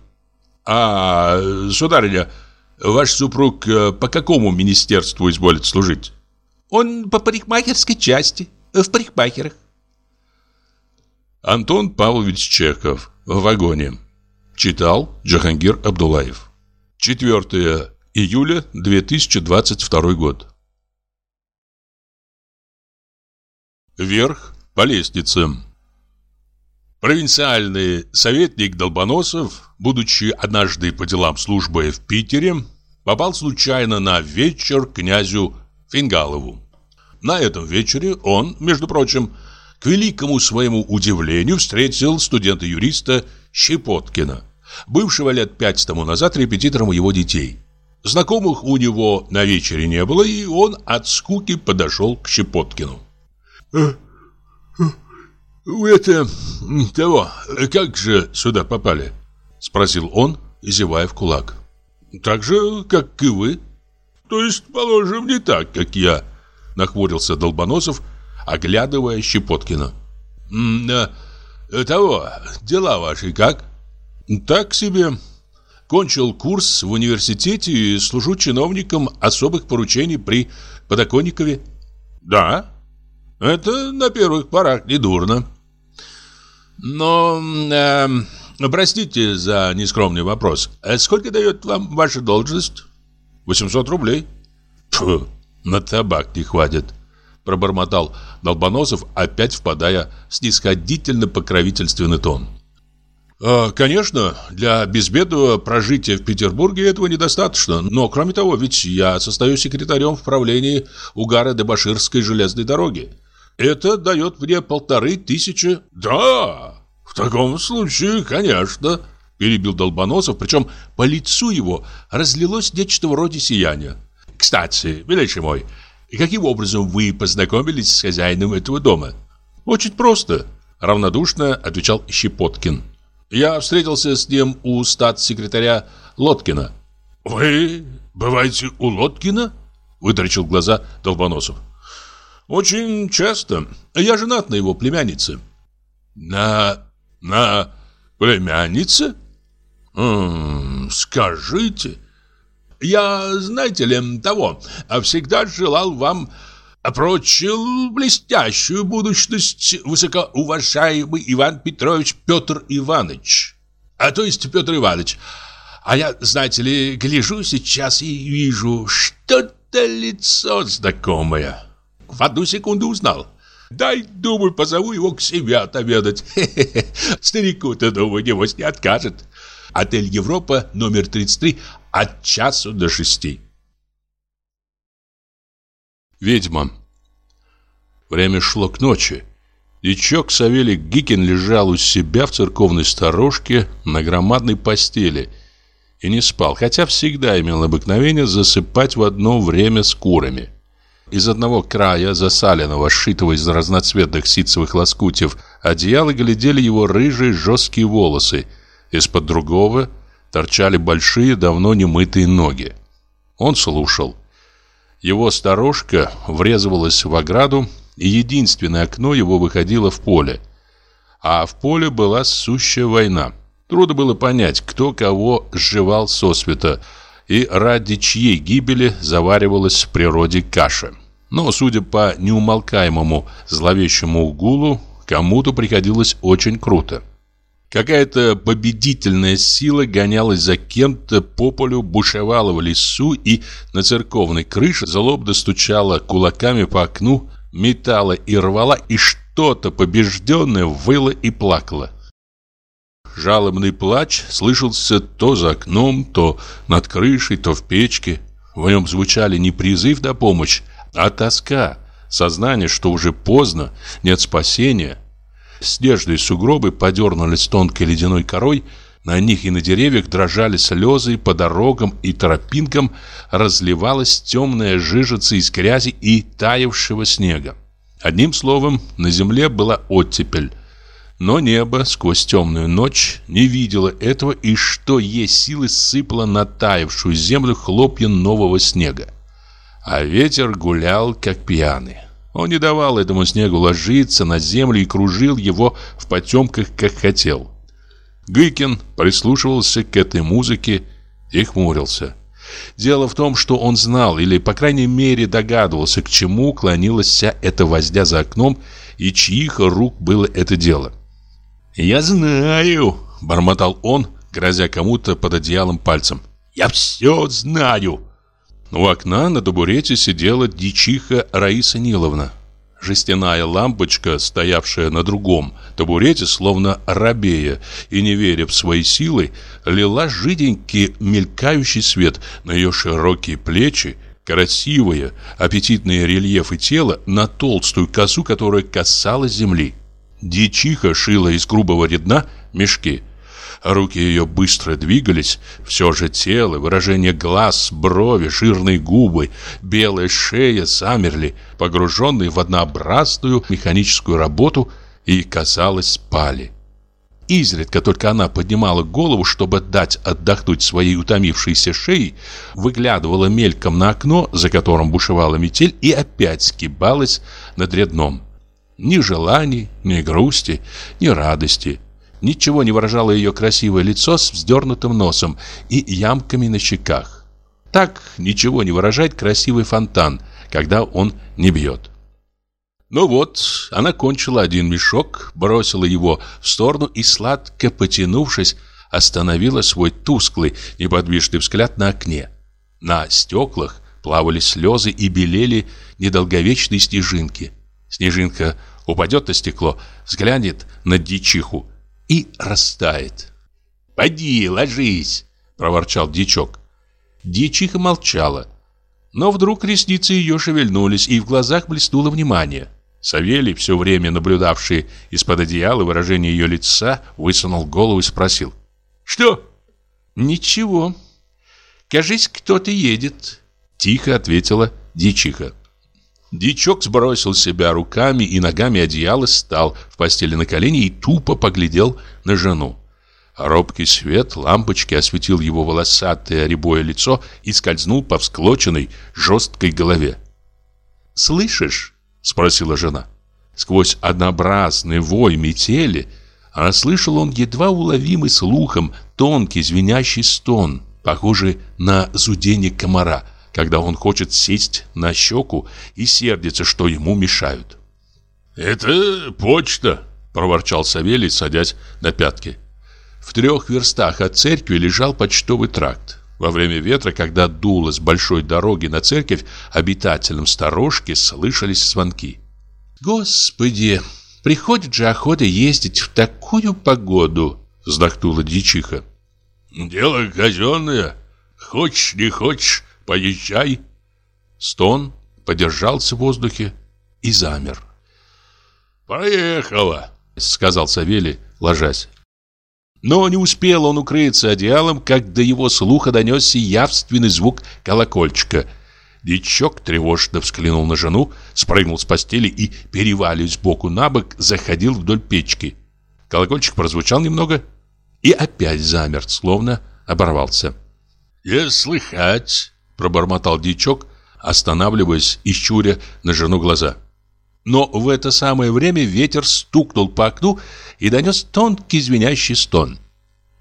А, сударыня, Ваш супруг э, по какому министерству изволит служить? Он по парикмахерской части, э, в парикмахерах. Антон Павлович Чехов в вагоне. Читал Джахангир Абдулаев. 4 июля 2022 год. Вверх по лестнице. Провинциальный советник Долбоносов, будучи однажды по делам службы в Питере, попал случайно на вечер князю Фингалову. На этом вечере он, между прочим, к великому своему удивлению встретил студента-юриста Щепоткина, бывшего лет пять тому назад репетитором его детей. Знакомых у него на вечере не было, и он от скуки подошел к Щепоткину. «Вы это... того... как же сюда попали?» Спросил он, зевая в кулак. «Так же, как и вы». «То есть, положим, не так, как я», нахмурился Долбоносов, оглядывая Щепоткина. «Да, того, дела ваши как?» «Так себе. Кончил курс в университете и служу чиновником особых поручений при Подоконникове». «Да, это на первых порах не дурно. Но, э, простите за нескромный вопрос. Э, сколько дает вам ваша должность? 800 рублей. Фу, на табак не хватит. Пробормотал Долбоносов, опять впадая в снисходительно-покровительственный тон. «А, «Конечно, для безбедного прожития в Петербурге этого недостаточно, но, кроме того, ведь я состою секретарем в правлении Угара-Дебаширской железной дороги. Это дает мне полторы тысячи. Да, в таком случае, конечно, перебил Долбоносов, причем по лицу его разлилось нечто вроде сияния. Кстати, милейший мой, каким образом вы познакомились с хозяином этого дома? Очень просто, равнодушно отвечал Щепоткин. Я встретился с ним у статс-секретаря Лоткина. Вы бываете у Лоткина? Вытрачил глаза Долбоносов. Очень часто. Я женат на его племяннице. На... на... племяннице? Скажите. Я, знаете ли, того, всегда желал вам прочил блестящую будущность высокоуважаемый Иван Петрович Петр Иванович. А то есть Петр Иванович. А я, знаете ли, гляжу сейчас и вижу что-то лицо знакомое в одну секунду узнал. Дай, думаю, позову его к себе отобедать. Старику-то, думаю, небось не откажет. Отель Европа, номер 33, от часу до шести. Ведьма. Время шло к ночи. Дичок Савелий Гикин лежал у себя в церковной сторожке на громадной постели и не спал, хотя всегда имел обыкновение засыпать в одно время с курами. Из одного края, засаленного, сшитого из разноцветных ситцевых лоскутьев, одеяла глядели его рыжие жесткие волосы. Из-под другого торчали большие, давно не мытые ноги. Он слушал. Его сторожка врезывалась в ограду, и единственное окно его выходило в поле. А в поле была сущая война. Трудно было понять, кто кого сживал сосвета и ради чьей гибели заваривалась в природе каша. Но, судя по неумолкаемому зловещему гулу, кому-то приходилось очень круто. Какая-то победительная сила гонялась за кем-то по полю, бушевала в лесу и на церковной крыше злобно стучала кулаками по окну, метала и рвала, и что-то побежденное выло и плакало. Жалобный плач слышался то за окном, то над крышей, то в печке. В нем звучали не призыв на помощь, а тоска, сознание, что уже поздно, нет спасения. Снежные сугробы подернулись тонкой ледяной корой, на них и на деревьях дрожали слезы, по дорогам и тропинкам разливалась темная жижица из грязи и таявшего снега. Одним словом, на земле была оттепель. Но небо сквозь темную ночь не видело этого и что есть силы сыпало на таявшую землю хлопья нового снега. А ветер гулял, как пьяный. Он не давал этому снегу ложиться на землю и кружил его в потемках, как хотел. Гыкин прислушивался к этой музыке и хмурился. Дело в том, что он знал, или, по крайней мере, догадывался, к чему клонилась вся эта воздя за окном и чьих рук было это дело. «Я знаю», — бормотал он, грозя кому-то под одеялом пальцем. «Я все знаю». У окна на табурете сидела дичиха Раиса Ниловна. Жестяная лампочка, стоявшая на другом табурете, словно рабея и не веря в свои силы, лила жиденький мелькающий свет на ее широкие плечи, красивые, аппетитные рельефы тела на толстую косу, которая касалась земли. Дичиха шила из грубого редна мешки. Руки ее быстро двигались, все же тело, выражение глаз, брови, жирные губы, белая шея замерли, погруженные в однообразную механическую работу и, казалось, спали. Изредка только она поднимала голову, чтобы дать отдохнуть своей утомившейся шеей, выглядывала мельком на окно, за которым бушевала метель, и опять скибалась над редном. Ни желаний, ни грусти, ни радости. Ничего не выражало ее красивое лицо с вздернутым носом и ямками на щеках. Так ничего не выражает красивый фонтан, когда он не бьет. Ну вот, она кончила один мешок, бросила его в сторону и, сладко потянувшись, остановила свой тусклый, неподвижный взгляд на окне. На стеклах плавали слезы и белели недолговечные снежинки. Снежинка упадет на стекло, взглянет на дичиху и растает. «Поди, ложись!» – проворчал дичок. Дичиха молчала. Но вдруг ресницы ее шевельнулись, и в глазах блеснуло внимание. Савелий, все время наблюдавший из-под одеяла выражение ее лица, высунул голову и спросил. «Что?» «Ничего. Кажись, кто-то едет», – тихо ответила дичиха. Дичок сбросил себя руками и ногами одеяло, стал в постели на колени и тупо поглядел на жену. Робкий свет лампочки осветил его волосатое рябое лицо и скользнул по всклоченной жесткой голове. «Слышишь?» — спросила жена. Сквозь однообразный вой метели она слышала он едва уловимый слухом тонкий звенящий стон, похожий на зудение комара — когда он хочет сесть на щеку и сердится, что ему мешают. «Это почта», — проворчал Савелий, садясь на пятки. В трех верстах от церкви лежал почтовый тракт. Во время ветра, когда дуло с большой дороги на церковь, обитателям сторожки слышались звонки. «Господи, приходит же охота ездить в такую погоду!» — вздохнула дичиха. «Дело казенное. Хочешь, не хочешь, Поезжай!» Стон подержался в воздухе и замер. «Поехала!» — сказал Савелий, ложась. Но не успел он укрыться одеялом, как до его слуха донесся явственный звук колокольчика. Дичок тревожно взглянул на жену, спрыгнул с постели и, переваливаясь боку на бок, заходил вдоль печки. Колокольчик прозвучал немного и опять замер, словно оборвался. «Я слыхать!» Пробормотал дичок, останавливаясь и щуря на жену глаза. Но в это самое время ветер стукнул по окну и донес тонкий звенящий стон.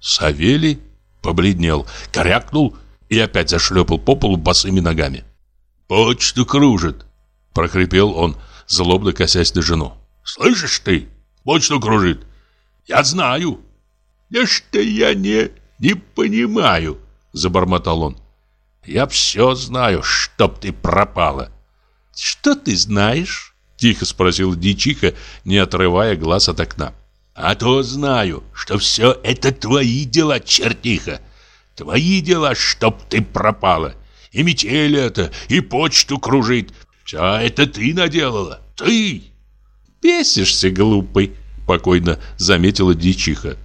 Савелий побледнел, корякнул и опять зашлепал по полу босыми ногами. «Почту кружит!» — прохрипел он, злобно косясь на жену. «Слышишь ты? Почту кружит! Я знаю!» «Да что я не... не понимаю!» — забормотал он. «Я все знаю, чтоб ты пропала!» «Что ты знаешь?» — тихо спросил Дичиха, не отрывая глаз от окна. «А то знаю, что все это твои дела, чертиха!» Твои дела, чтоб ты пропала. И метель это, и почту кружит. Все это ты наделала. Ты!» «Бесишься, глупый», — покойно заметила дичиха.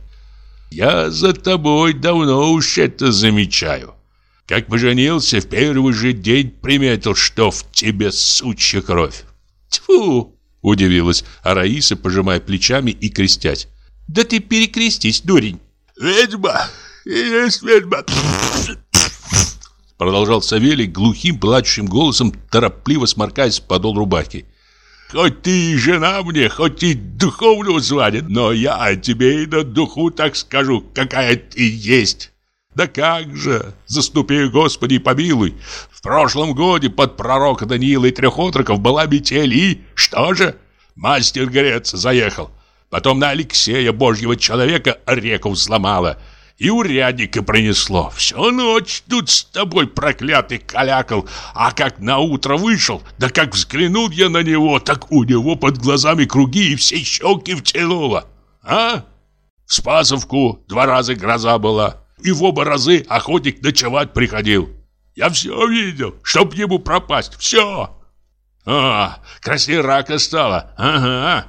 «Я за тобой давно уж это замечаю. Как поженился, в первый же день приметил, что в тебе сучья кровь». «Тьфу!» — удивилась Араиса, пожимая плечами и крестясь. «Да ты перекрестись, дурень!» «Ведьма! есть ведьма!» Продолжал Савелий глухим, плачущим голосом, торопливо сморкаясь подол рубахи. «Хоть ты и жена мне, хоть и духовного звания, но я тебе и на духу так скажу, какая ты есть!» Да как же, заступи, Господи, помилуй. В прошлом годе под пророка Даниила и трех отроков была метель, и что же? Мастер Грец заехал. Потом на Алексея, божьего человека, реку взломала и урядника принесло. Всю ночь тут с тобой проклятый калякал, а как на утро вышел, да как взглянул я на него, так у него под глазами круги и все щеки втянуло. А? В Спасовку два раза гроза была, и в оба разы охотник ночевать приходил. Я все видел, чтоб ему пропасть, все. А, красивая рака стала, ага.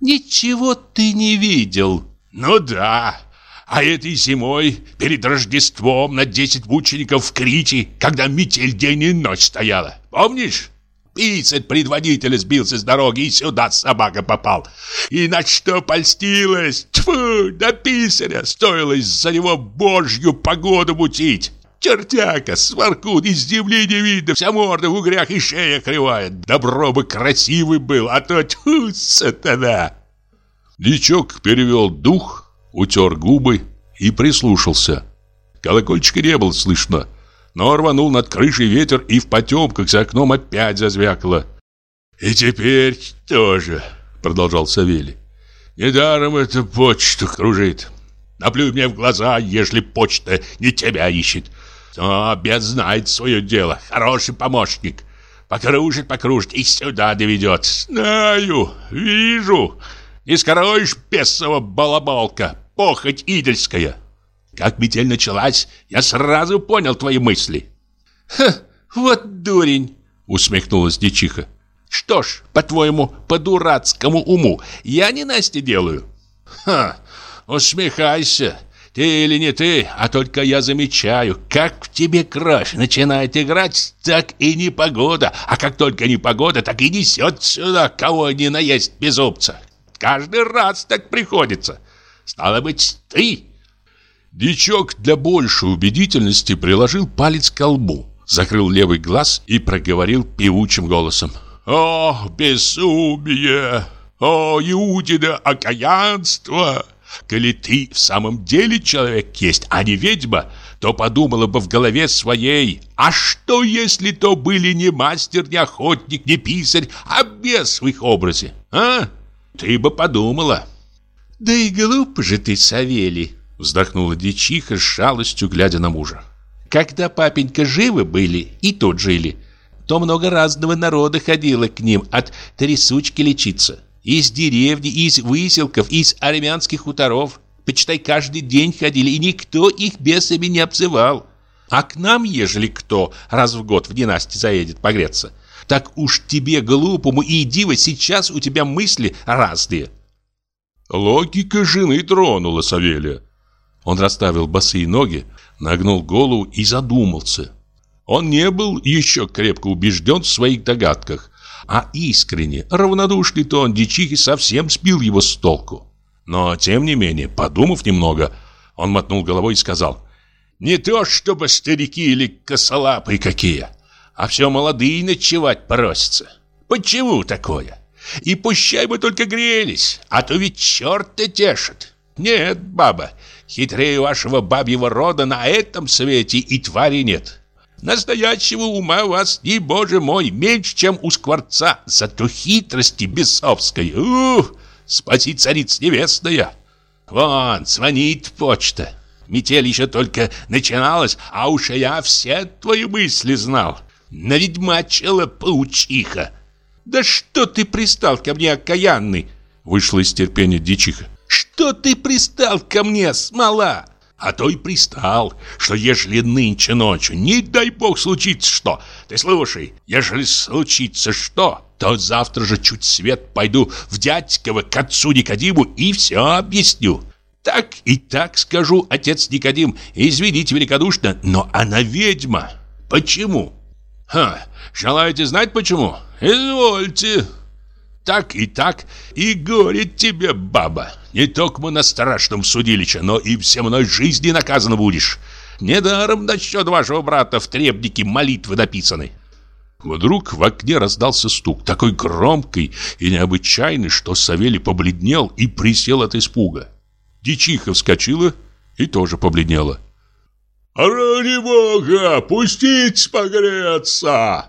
Ничего ты не видел. Ну да, а этой зимой, перед Рождеством, на десять мучеников в Крите, когда метель день и ночь стояла. Помнишь? Писарь предводителя сбился с дороги, и сюда собака попал. И на что польстилась? Тьфу, до писаря! Стоило из-за него божью погоду мутить. Чертяка, сваркун, из земли не видно, вся морда в угрях и шея кривая. Добро бы красивый был, а то тьфу, сатана. Дичок перевел дух, утер губы и прислушался. Колокольчика не было слышно, но рванул над крышей ветер, и в потемках за окном опять зазвякало. «И теперь тоже», — продолжал Савелий. «Недаром эта почта кружит. Наплюй мне в глаза, если почта не тебя ищет. Но обед знает свое дело, хороший помощник. Покружит, покружит и сюда доведет. Знаю, вижу. Не скроешь бесова балаболка, похоть идольская. Как метель началась, я сразу понял твои мысли. Ха, вот дурень, усмехнулась дичиха. Что ж, по-твоему, по дурацкому уму я не Насте делаю? Ха, усмехайся. Ты или не ты, а только я замечаю, как в тебе кровь начинает играть, так и непогода. А как только непогода, так и несет сюда, кого ни наесть безумца. Каждый раз так приходится. Стало быть, ты. Дичок для большей убедительности приложил палец к колбу, закрыл левый глаз и проговорил певучим голосом. «О, безумие! О, Иудина окаянство! Коли ты в самом деле человек есть, а не ведьма, то подумала бы в голове своей, а что, если то были не мастер, не охотник, не писарь, а бес в их образе, а? Ты бы подумала». «Да и глупо же ты, Савелий!» Вздохнула дичиха с жалостью, глядя на мужа. «Когда папенька живы были и тут жили, то много разного народа ходило к ним от трясучки лечиться. Из деревни, из выселков, из армянских хуторов. Почитай, каждый день ходили, и никто их бесами не обзывал. А к нам, ежели кто раз в год в династии заедет погреться, так уж тебе, глупому и диво, сейчас у тебя мысли разные». Логика жены тронула Савелия. Он расставил босые ноги, нагнул голову и задумался. Он не был еще крепко убежден в своих догадках, а искренне, равнодушный тон дичихи совсем сбил его с толку. Но, тем не менее, подумав немного, он мотнул головой и сказал, «Не то, чтобы старики или косолапые какие, а все молодые ночевать просятся. Почему такое? И пущай бы только грелись, а то ведь черт-то тешит. Нет, баба, Хитрее вашего бабьего рода на этом свете и твари нет. Настоящего ума у вас, не боже мой, меньше, чем у скворца. Зато хитрости бесовской. Ух, спаси цариц небесная. Вон, звонит почта. Метель еще только начиналась, а уж я все твои мысли знал. Наведьмачила паучиха. Да что ты пристал ко мне, окаянный? Вышла из терпения дичиха. Что ты пристал ко мне, смола? А то и пристал, что ежели нынче ночью, не дай бог случится что. Ты слушай, ежели случится что, то завтра же чуть свет пойду в дядьково к отцу Никодиму и все объясню. Так и так скажу, отец Никодим, извините великодушно, но она ведьма. Почему? Ха, желаете знать почему? Извольте. Так и так, и горит тебе, баба. Не только на страшном судилище, но и все мной жизни наказан будешь. Недаром насчет вашего брата в требнике молитвы написаны. Вдруг в окне раздался стук, такой громкий и необычайный, что Савелий побледнел и присел от испуга. Дичиха вскочила и тоже побледнела. «Ради бога, пустить погреться!»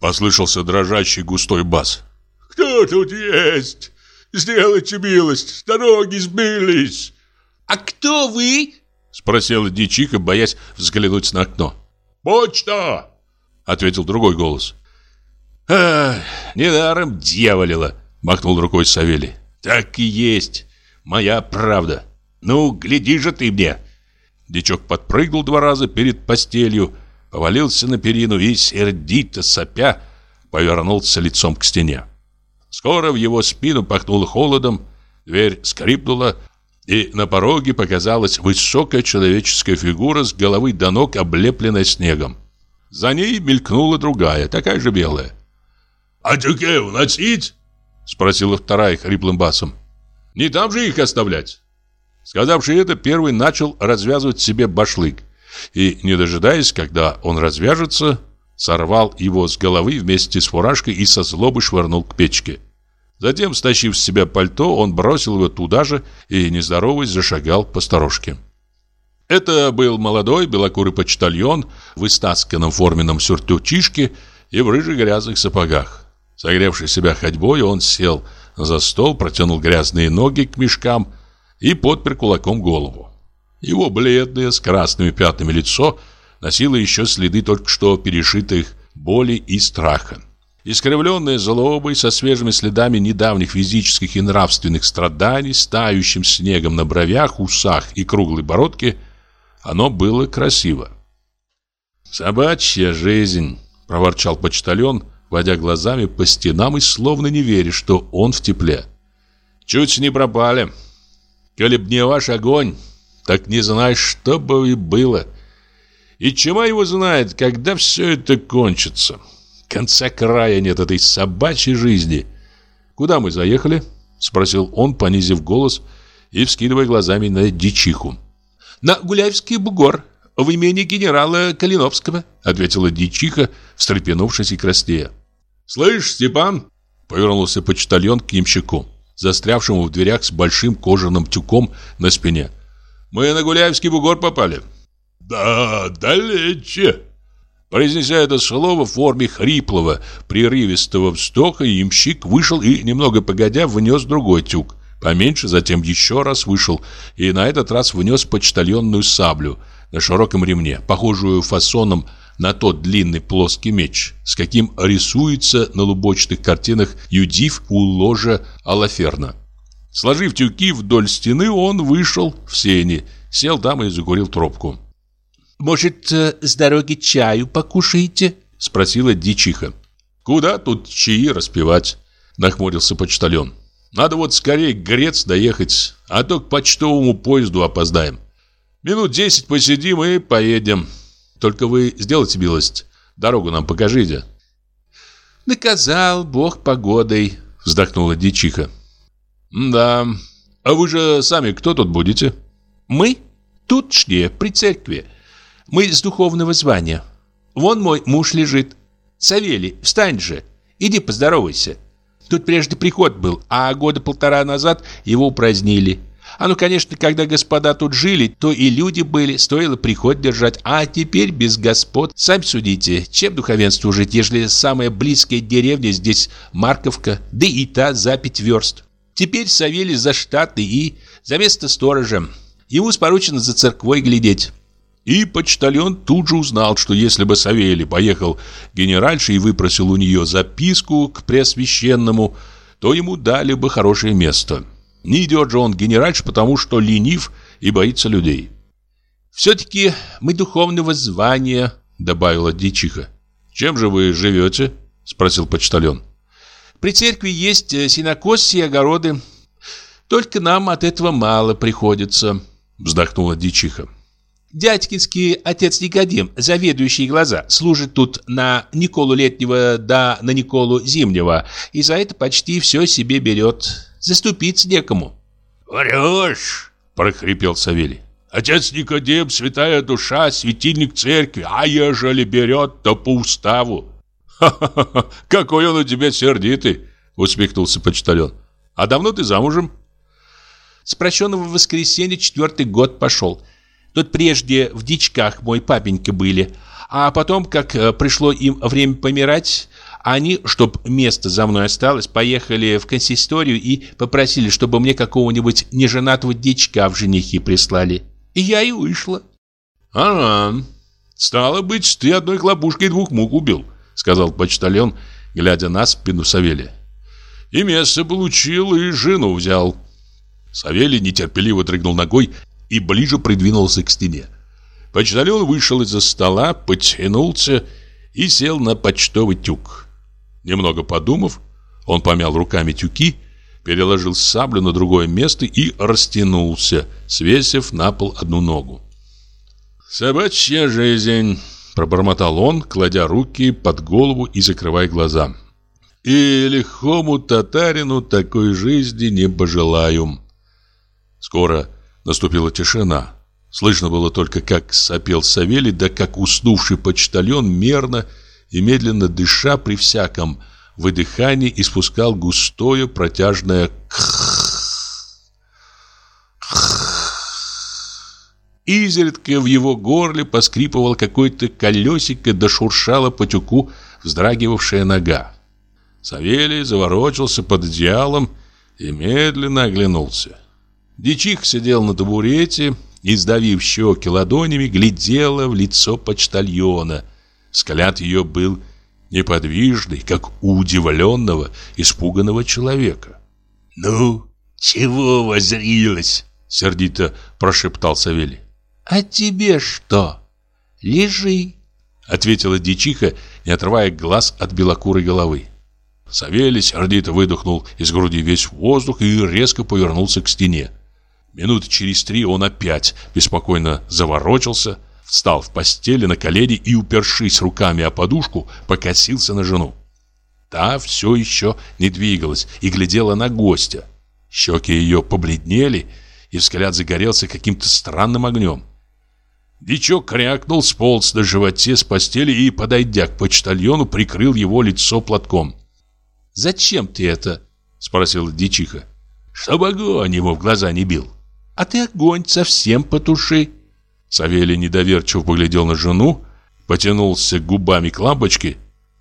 Послышался дрожащий густой бас. «Кто тут есть? Сделайте милость, дороги сбились!» «А кто вы?» Спросила дичиха, боясь взглянуть на окно. «Почта!» Ответил другой голос. «Ах, недаром дьяволила!» Махнул рукой Савелий. «Так и есть, моя правда. Ну, гляди же ты мне!» Дичок подпрыгнул два раза перед постелью, повалился на перину и, сердито сопя, повернулся лицом к стене. Скоро в его спину пахнуло холодом, дверь скрипнула, и на пороге показалась высокая человеческая фигура с головы до ног, облепленная снегом. За ней мелькнула другая, такая же белая. «А тюке уносить?» — спросила вторая хриплым басом. «Не там же их оставлять?» Сказавший это, первый начал развязывать себе башлык. И, не дожидаясь, когда он развяжется, сорвал его с головы вместе с фуражкой и со злобы швырнул к печке. Затем, стащив с себя пальто, он бросил его туда же и, не здороваясь, зашагал по сторожке. Это был молодой белокурый почтальон в истасканном форменном сюртучишке и в рыжих грязных сапогах. Согревший себя ходьбой, он сел за стол, протянул грязные ноги к мешкам и подпер кулаком голову. Его бледное, с красными пятнами лицо носило еще следы только что пережитых боли и страха. Искривленное злобой, со свежими следами недавних физических и нравственных страданий, стающим снегом на бровях, усах и круглой бородке, оно было красиво. «Собачья жизнь», — проворчал почтальон, водя глазами по стенам и словно не веря, что он в тепле. «Чуть не пропали. Коли б не ваш огонь, так не знаешь, что бы и было. И чему его знает, когда все это кончится? Конца края нет этой собачьей жизни. Куда мы заехали? Спросил он, понизив голос и вскидывая глазами на дичиху. На Гуляевский бугор, в имени генерала Калиновского, ответила дичиха, встрепенувшись и краснея. «Слышь, Степан!» — повернулся почтальон к ямщику, застрявшему в дверях с большим кожаным тюком на спине. Мы на Гуляевский бугор попали. Да, далече. Произнеся это слово в форме хриплого, прерывистого вздоха, ямщик вышел и, немного погодя, внес другой тюк. Поменьше, затем еще раз вышел и на этот раз внес почтальонную саблю на широком ремне, похожую фасоном на тот длинный плоский меч, с каким рисуется на лубочных картинах Юдив у ложа Алаферна. Сложив тюки вдоль стены, он вышел в сени, сел там и закурил трубку. «Может, э, с дороги чаю покушаете?» — спросила дичиха. «Куда тут чаи распивать?» — нахмурился почтальон. «Надо вот скорее Грец доехать, а то к почтовому поезду опоздаем. Минут десять посидим и поедем. Только вы сделайте милость, дорогу нам покажите». «Наказал Бог погодой», — вздохнула дичиха. «Да. А вы же сами кто тут будете?» «Мы? Тут шне, при церкви. Мы с духовного звания. Вон мой муж лежит. Савелий, встань же. Иди поздоровайся. Тут прежде приход был, а года полтора назад его упразднили. А ну, конечно, когда господа тут жили, то и люди были, стоило приход держать. А теперь без господ, сами судите, чем духовенству жить, ежели самая близкая деревня здесь Марковка, да и та за пять верст. Теперь Савелий за штаты и за место сторожа. Ему споручено за церквой глядеть. И почтальон тут же узнал, что если бы Савелий поехал генеральше и выпросил у нее записку к Преосвященному, то ему дали бы хорошее место. Не идет же он генеральше, потому что ленив и боится людей. «Все-таки мы духовного звания», — добавила дичиха. «Чем же вы живете?» — спросил почтальон. «При церкви есть э, синокос и огороды. Только нам от этого мало приходится», — вздохнула дичиха. Дядькинский отец Никодим, заведующий глаза, служит тут на Николу Летнего да на Николу Зимнего, и за это почти все себе берет. Заступиться некому. «Врешь!» – прохрипел Савелий. «Отец Никодим, святая душа, светильник церкви, а ежели берет, то по уставу». «Ха-ха-ха! Какой он у тебя сердитый!» – усмехнулся почтальон. «А давно ты замужем?» «С прощенного воскресенья четвертый год пошел». Тут прежде в дичках мой папенька были, а потом, как э, пришло им время помирать, они, чтоб место за мной осталось, поехали в консисторию и попросили, чтобы мне какого-нибудь неженатого дичка в женихи прислали. И я и вышла. «Ага, стало быть, ты одной хлопушкой двух мух убил», сказал почтальон, глядя на спину Савелия. «И место получил, и жену взял». Савелий нетерпеливо дрыгнул ногой и ближе придвинулся к стене. Почтальон вышел из-за стола, потянулся и сел на почтовый тюк. Немного подумав, он помял руками тюки, переложил саблю на другое место и растянулся, свесив на пол одну ногу. «Собачья жизнь!» – пробормотал он, кладя руки под голову и закрывая глаза. «И лихому татарину такой жизни не пожелаю». Скоро Наступила тишина. Слышно было только, как сопел Савелий, да как уснувший почтальон мерно и медленно дыша при всяком выдыхании испускал густое протяжное Изредка в его горле поскрипывал какой-то колесико, да шуршала по тюку вздрагивавшая нога. Савелий заворочился под одеялом и медленно оглянулся. Дичих сидел на табурете и, сдавив щеки ладонями, глядела в лицо почтальона. Взгляд ее был неподвижный, как у удивленного, испуганного человека. «Ну, чего возрилась?» — сердито прошептал Савелий. «А тебе что? Лежи!» — ответила дичиха, не отрывая глаз от белокурой головы. Савелий сердито выдохнул из груди весь воздух и резко повернулся к стене. Минут через три он опять беспокойно заворочился, встал в постели на колени и, упершись руками о подушку, покосился на жену. Та все еще не двигалась и глядела на гостя. Щеки ее побледнели, и взгляд загорелся каким-то странным огнем. Дичок крякнул, сполз на животе с постели и, подойдя к почтальону, прикрыл его лицо платком. «Зачем ты это?» — спросила дичиха. «Чтобы огонь его в глаза не бил». А ты огонь совсем потуши. Савелий недоверчиво поглядел на жену, потянулся губами к лампочке,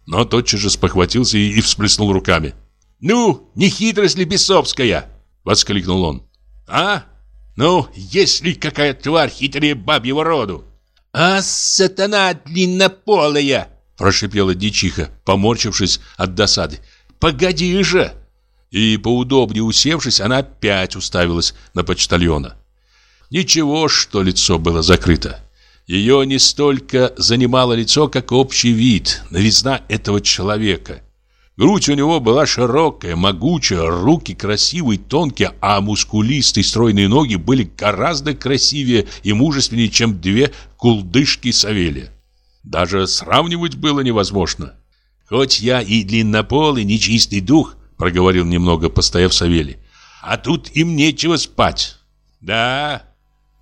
но тотчас же спохватился и, всплеснул руками. «Ну, не хитрость ли бесовская?» — воскликнул он. «А? Ну, есть ли какая тварь хитрее бабьего роду?» «А, сатана длиннополая!» — прошипела дичиха, поморчившись от досады. «Погоди же!» И, поудобнее усевшись, она опять уставилась на почтальона. Ничего, что лицо было закрыто. Ее не столько занимало лицо, как общий вид, новизна этого человека. Грудь у него была широкая, могучая, руки красивые, тонкие, а мускулистые стройные ноги были гораздо красивее и мужественнее, чем две кулдышки Савелия. Даже сравнивать было невозможно. Хоть я и длиннополый, нечистый дух, проговорил немного постояв Савелий. А тут им нечего спать. Да,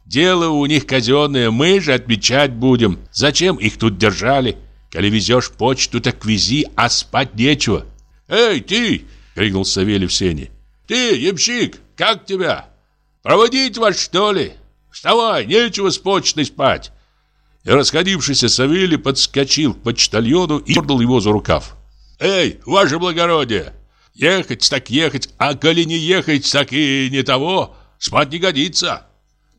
дело у них казенное, мы же отмечать будем. Зачем их тут держали? Коли везешь почту, так вези, а спать нечего. Эй, ты! крикнул Савелий в сене. Ты, ямщик, как тебя? Проводить вас, что ли? Вставай, нечего с почтой спать!» И расходившийся Савелий подскочил к почтальону и дернул его за рукав. «Эй, ваше благородие! Ехать так ехать, а коли не ехать, так и не того, спать не годится!»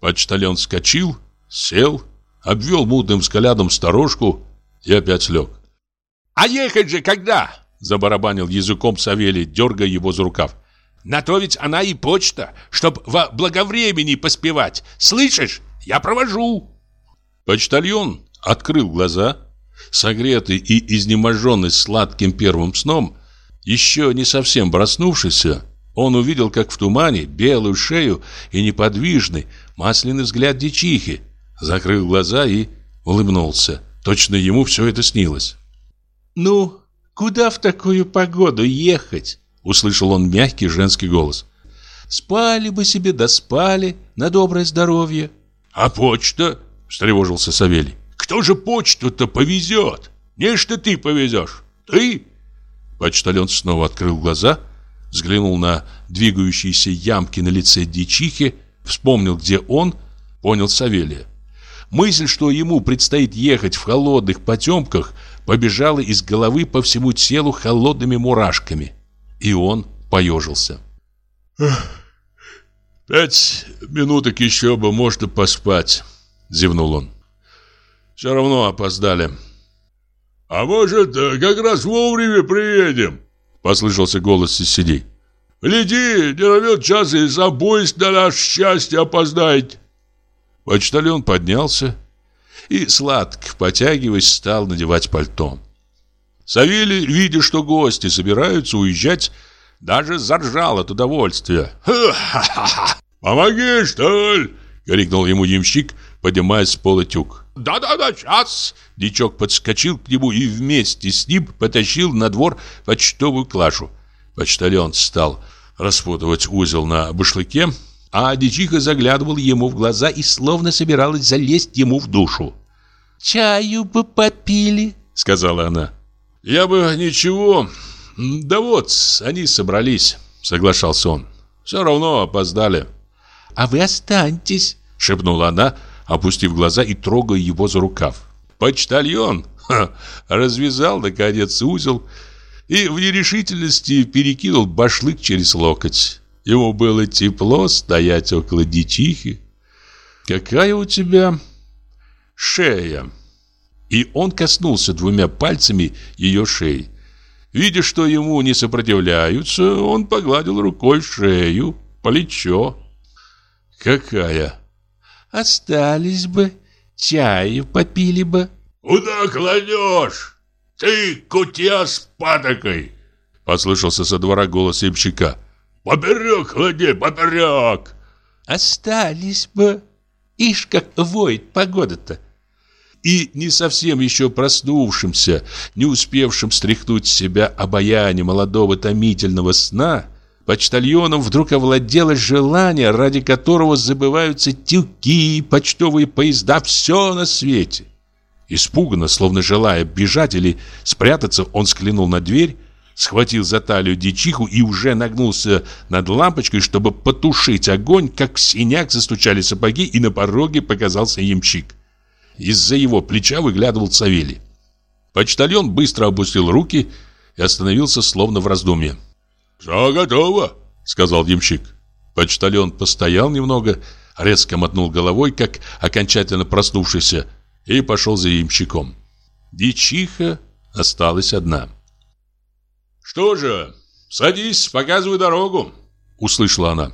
Почтальон вскочил, сел, обвел мутным взглядом сторожку и опять лег. «А ехать же когда?» – забарабанил языком Савелий, дергая его за рукав. «На то ведь она и почта, чтоб во благовремени поспевать. Слышишь? Я провожу!» Почтальон открыл глаза, согретый и изнеможенный сладким первым сном, еще не совсем проснувшийся, он увидел, как в тумане, белую шею и неподвижный, масляный взгляд дичихи, закрыл глаза и улыбнулся. Точно ему все это снилось. «Ну, куда в такую погоду ехать?» Услышал он мягкий женский голос. «Спали бы себе, да спали, на доброе здоровье». «А почта?» – встревожился Савелий. «Кто же почту-то повезет? Не что ты повезешь. Ты?» Почтальон снова открыл глаза – взглянул на двигающиеся ямки на лице дичихи, вспомнил, где он, понял Савелия. Мысль, что ему предстоит ехать в холодных потемках, побежала из головы по всему телу холодными мурашками. И он поежился. «Пять минуток еще бы можно поспать», — зевнул он. «Все равно опоздали». «А может, как раз вовремя приедем?» Послышался голос из сидей. «Гляди, не ровет час и за поезд на наше счастье опоздает!» Почтальон поднялся и, сладко потягиваясь, стал надевать пальто. Савелий, видя, что гости собираются уезжать, даже заржал от удовольствия. «Ха-ха-ха! Помоги, что ли?» — крикнул ему ямщик, поднимаясь с пола тюк. «Да-да-да, час!» Дичок подскочил к нему и вместе с ним потащил на двор почтовую клашу. Почтальон стал распутывать узел на башлыке, а дичиха заглядывал ему в глаза и словно собиралась залезть ему в душу. «Чаю бы попили», — сказала она. «Я бы ничего. Да вот, они собрались», — соглашался он. «Все равно опоздали». «А вы останьтесь», — шепнула она, опустив глаза и трогая его за рукав. Почтальон ха, развязал, наконец, узел и в нерешительности перекинул башлык через локоть. Ему было тепло стоять около дичихи. «Какая у тебя шея!» И он коснулся двумя пальцами ее шеи. Видя, что ему не сопротивляются, он погладил рукой шею, плечо. «Какая?» «Остались бы, чаю попили бы». «Куда кладешь? Ты кутья с патокой!» Послышался со двора голос ямщика. «Поперек клади, поперек!» «Остались бы. Ишь, как воет погода-то!» И не совсем еще проснувшимся, не успевшим стряхнуть с себя обаяние молодого томительного сна, почтальоном вдруг овладело желание, ради которого забываются тюки, почтовые поезда, все на свете. Испуганно, словно желая бежать или спрятаться, он склянул на дверь, схватил за талию дичиху и уже нагнулся над лампочкой, чтобы потушить огонь, как в синяк застучали сапоги, и на пороге показался ямщик. Из-за его плеча выглядывал Савелий. Почтальон быстро опустил руки и остановился, словно в раздумье. «Все готово», — сказал ямщик. Почтальон постоял немного, резко мотнул головой, как окончательно проснувшийся, и пошел за ямщиком. Дичиха осталась одна. «Что же, садись, показывай дорогу», — услышала она.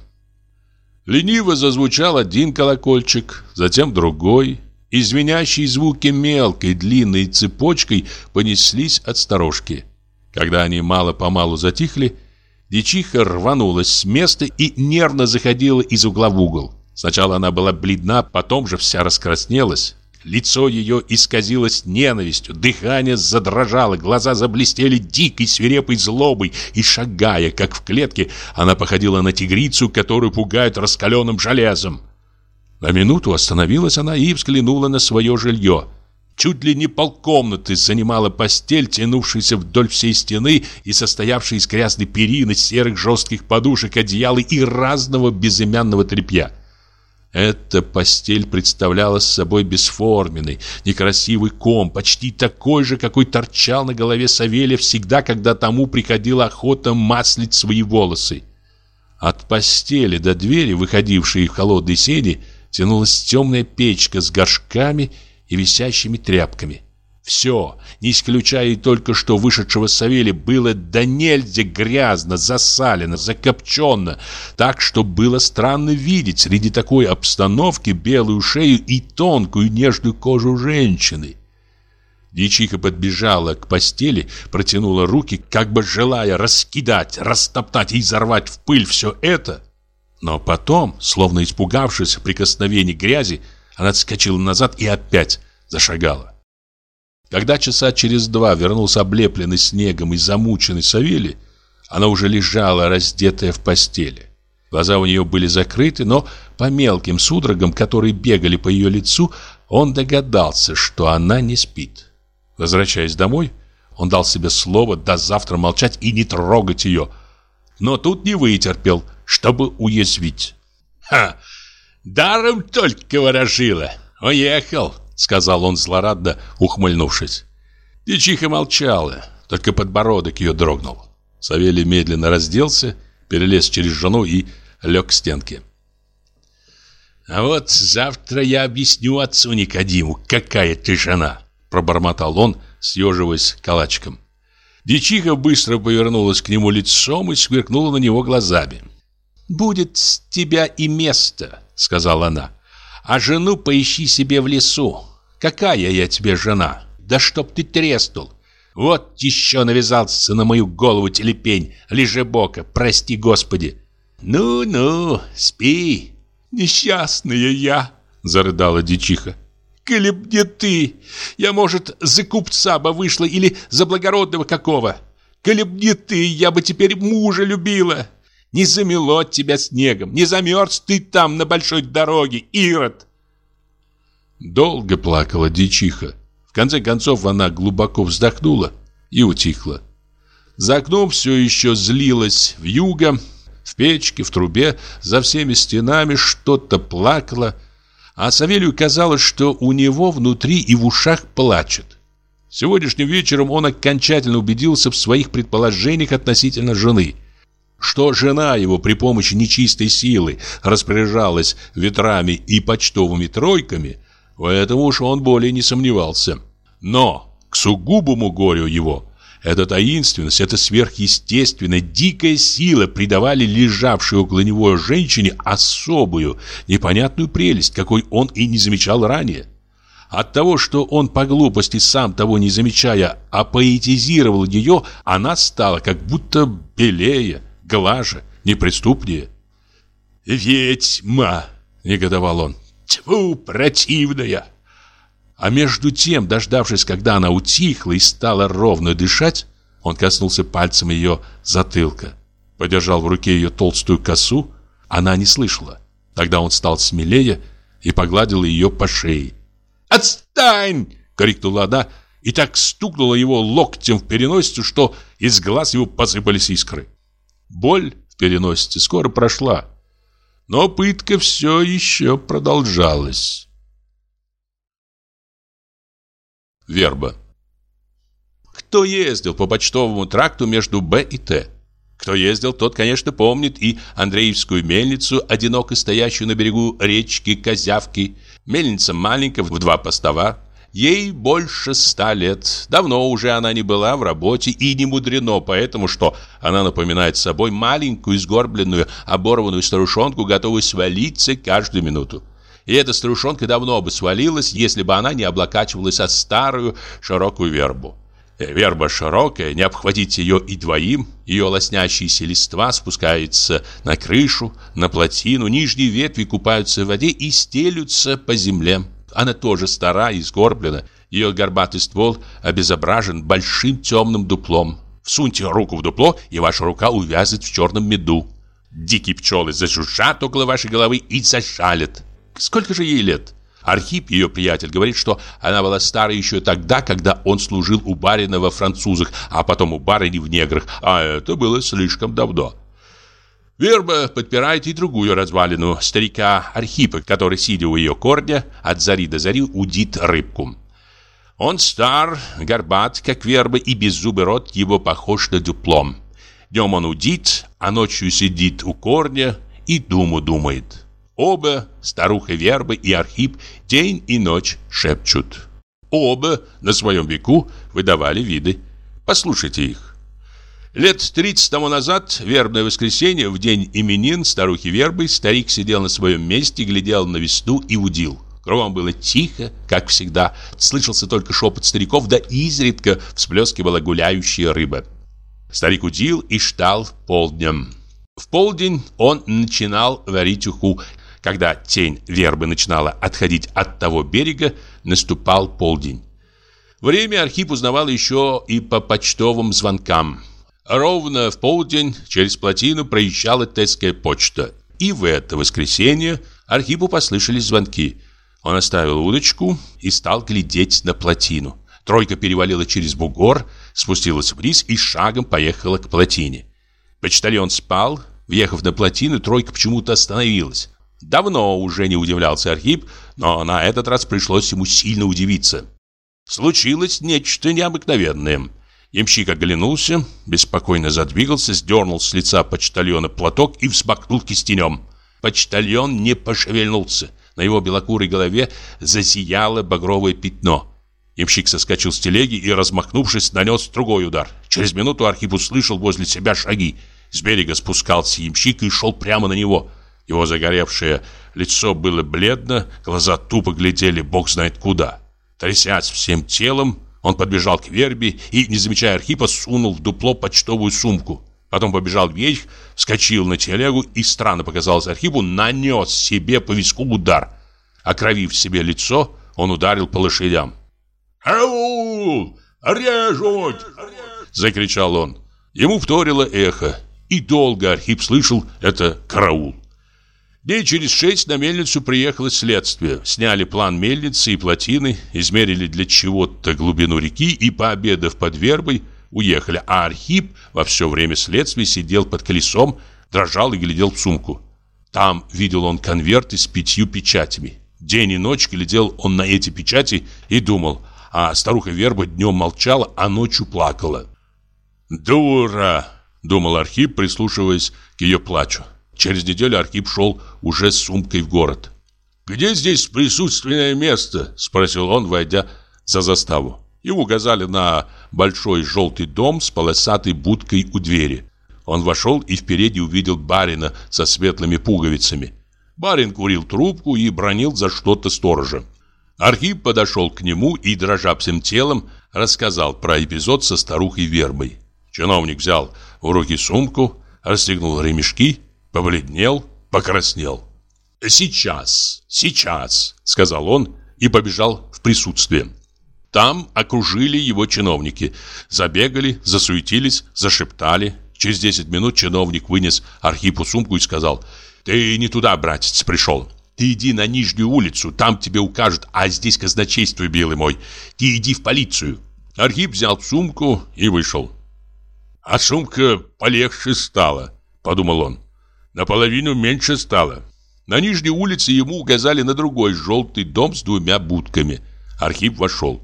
Лениво зазвучал один колокольчик, затем другой, и звуки мелкой длинной цепочкой понеслись от сторожки. Когда они мало-помалу затихли, дичиха рванулась с места и нервно заходила из угла в угол. Сначала она была бледна, потом же вся раскраснелась. Лицо ее исказилось ненавистью, дыхание задрожало, глаза заблестели дикой свирепой злобой, и шагая, как в клетке, она походила на тигрицу, которую пугают раскаленным железом. На минуту остановилась она и взглянула на свое жилье. Чуть ли не полкомнаты занимала постель, тянувшаяся вдоль всей стены и состоявшая из грязной перины, серых жестких подушек, одеяла и разного безымянного тряпья. Эта постель представляла собой бесформенный, некрасивый ком, почти такой же, какой торчал на голове Савелия всегда, когда тому приходила охота маслить свои волосы. От постели до двери, выходившей в холодной сени, тянулась темная печка с горшками и висящими тряпками. Все, не исключая и только что вышедшего Савелия, было до нельзя грязно, засалено, закопченно, так что было странно видеть среди такой обстановки белую шею и тонкую нежную кожу женщины. Дьячиха подбежала к постели, протянула руки, как бы желая раскидать, растоптать и изорвать в пыль все это. Но потом, словно испугавшись прикосновений грязи, она отскочила назад и опять зашагала. Когда часа через два вернулся облепленный снегом и замученный Савелий, она уже лежала, раздетая в постели. Глаза у нее были закрыты, но по мелким судорогам, которые бегали по ее лицу, он догадался, что она не спит. Возвращаясь домой, он дал себе слово до завтра молчать и не трогать ее. Но тут не вытерпел, чтобы уязвить. «Ха! Даром только ворожила! Уехал!» сказал он злорадно, ухмыльнувшись. Дичиха молчала, только подбородок ее дрогнул. Савелий медленно разделся, перелез через жену и лег к стенке. «А вот завтра я объясню отцу Никодиму, какая ты жена!» Пробормотал он, съеживаясь калачиком. Дичиха быстро повернулась к нему лицом и сверкнула на него глазами. «Будет с тебя и место», — сказала она. «А жену поищи себе в лесу. Какая я тебе жена? Да чтоб ты треснул. Вот еще навязался на мою голову телепень, лежебока, прости господи. Ну-ну, спи. Несчастная я, зарыдала дичиха. Коли б не ты, я, может, за купца бы вышла или за благородного какого. Коли б не ты, я бы теперь мужа любила. Не замело тебя снегом, не замерз ты там на большой дороге, Ирод. Долго плакала дичиха. В конце концов она глубоко вздохнула и утихла. За окном все еще злилась в юго, в печке, в трубе, за всеми стенами что-то плакало, а Савелью казалось, что у него внутри и в ушах плачет. Сегодняшним вечером он окончательно убедился в своих предположениях относительно жены. Что жена его при помощи нечистой силы распоряжалась ветрами и почтовыми тройками – в этом уж он более не сомневался. Но к сугубому горю его эта таинственность, эта сверхъестественная, дикая сила придавали лежавшей около него женщине особую, непонятную прелесть, какой он и не замечал ранее. От того, что он по глупости, сам того не замечая, апоэтизировал ее, она стала как будто белее, глаже, неприступнее. «Ведьма!» — негодовал он. Тьфу, противная!» А между тем, дождавшись, когда она утихла и стала ровно дышать, он коснулся пальцем ее затылка, подержал в руке ее толстую косу, она не слышала. Тогда он стал смелее и погладил ее по шее. «Отстань!» — крикнула она и так стукнула его локтем в переносицу, что из глаз его посыпались искры. Боль в переносице скоро прошла, но пытка все еще продолжалась. Верба. Кто ездил по почтовому тракту между Б и Т? Кто ездил, тот, конечно, помнит и Андреевскую мельницу, одиноко стоящую на берегу речки Козявки. Мельница маленькая, в два постова, Ей больше ста лет. Давно уже она не была в работе и не мудрено, поэтому что она напоминает собой маленькую, сгорбленную, оборванную старушонку, готовую свалиться каждую минуту. И эта старушонка давно бы свалилась, если бы она не облокачивалась от старую широкую вербу. Э, верба широкая, не обхватить ее и двоим, ее лоснящиеся листва спускаются на крышу, на плотину, нижние ветви купаются в воде и стелются по земле. Она тоже стара и сгорблена. Ее горбатый ствол обезображен большим темным дуплом. Всуньте руку в дупло, и ваша рука увязнет в черном меду. Дикие пчелы зажужжат около вашей головы и зашалят. Сколько же ей лет? Архип, ее приятель, говорит, что она была старой еще тогда, когда он служил у барина во французах, а потом у барыни в неграх, а это было слишком давно. Верба подпирает и другую развалину старика Архипа, который, сидя у ее корня, от зари до зари удит рыбку. Он стар, горбат, как верба, и беззубый рот его похож на дуплом. Днем он удит, а ночью сидит у корня и думу думает. Оба, старуха Верба и Архип, день и ночь шепчут. Оба на своем веку выдавали виды. Послушайте их. Лет 30 тому назад, вербное воскресенье, в день именин старухи Вербы, старик сидел на своем месте, глядел на весну и удил. Кругом было тихо, как всегда. Слышался только шепот стариков, да изредка всплескивала гуляющая рыба. Старик удил и ждал полднем. В полдень он начинал варить уху. Когда тень вербы начинала отходить от того берега, наступал полдень. Время Архип узнавал еще и по почтовым звонкам. Ровно в полдень через плотину проезжала Тесская почта. И в это воскресенье Архипу послышались звонки. Он оставил удочку и стал глядеть на плотину. Тройка перевалила через бугор, спустилась вниз и шагом поехала к плотине. Почтальон спал. Въехав на плотину, тройка почему-то остановилась. Давно уже не удивлялся Архип, но на этот раз пришлось ему сильно удивиться. Случилось нечто необыкновенное. Ямщик оглянулся, беспокойно задвигался, сдернул с лица почтальона платок и взмахнул кистенем. Почтальон не пошевельнулся. На его белокурой голове засияло багровое пятно. Ямщик соскочил с телеги и, размахнувшись, нанес другой удар. Через минуту Архип услышал возле себя шаги. С берега спускался ямщик и шел прямо на него. Его загоревшее лицо было бледно, глаза тупо глядели бог знает куда. Трясясь всем телом, он подбежал к вербе и, не замечая Архипа, сунул в дупло почтовую сумку. Потом побежал вверх, вскочил на телегу и, странно показалось Архипу, нанес себе по виску удар. Окровив себе лицо, он ударил по лошадям. «Ау! Режут!» — закричал он. Ему вторило эхо, и долго Архип слышал это караул. Дней через шесть на мельницу приехало следствие. Сняли план мельницы и плотины, измерили для чего-то глубину реки и, пообедав под вербой, уехали. А Архип во все время следствия сидел под колесом, дрожал и глядел в сумку. Там видел он конверты с пятью печатями. День и ночь глядел он на эти печати и думал, а старуха Верба днем молчала, а ночью плакала. «Дура!» — думал Архип, прислушиваясь к ее плачу. Через неделю Архип шел уже с сумкой в город. «Где здесь присутственное место?» – спросил он, войдя за заставу. Ему указали на большой желтый дом с полосатой будкой у двери. Он вошел и впереди увидел барина со светлыми пуговицами. Барин курил трубку и бронил за что-то сторожа. Архип подошел к нему и, дрожа всем телом, рассказал про эпизод со старухой Вербой. Чиновник взял в руки сумку, расстегнул ремешки Побледнел, покраснел. «Сейчас, сейчас», — сказал он и побежал в присутствие. Там окружили его чиновники. Забегали, засуетились, зашептали. Через 10 минут чиновник вынес Архипу сумку и сказал, «Ты не туда, братец, пришел. Ты иди на Нижнюю улицу, там тебе укажут, а здесь казначейство, белый мой. Ты иди в полицию». Архип взял сумку и вышел. «А сумка полегче стала», — подумал он. Наполовину меньше стало. На нижней улице ему указали на другой желтый дом с двумя будками. Архип вошел.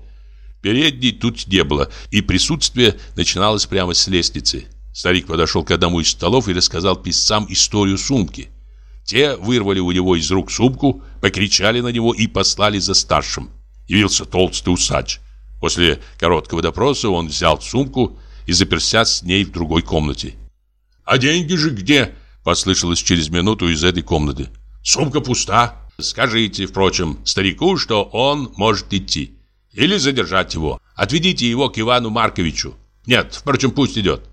Передней тут не было, и присутствие начиналось прямо с лестницы. Старик подошел к одному из столов и рассказал писцам историю сумки. Те вырвали у него из рук сумку, покричали на него и послали за старшим. Явился толстый усач. После короткого допроса он взял сумку и заперся с ней в другой комнате. «А деньги же где?» Послышалось через минуту из этой комнаты. «Сумка пуста. Скажите, впрочем, старику, что он может идти. Или задержать его. Отведите его к Ивану Марковичу. Нет, впрочем, пусть идет».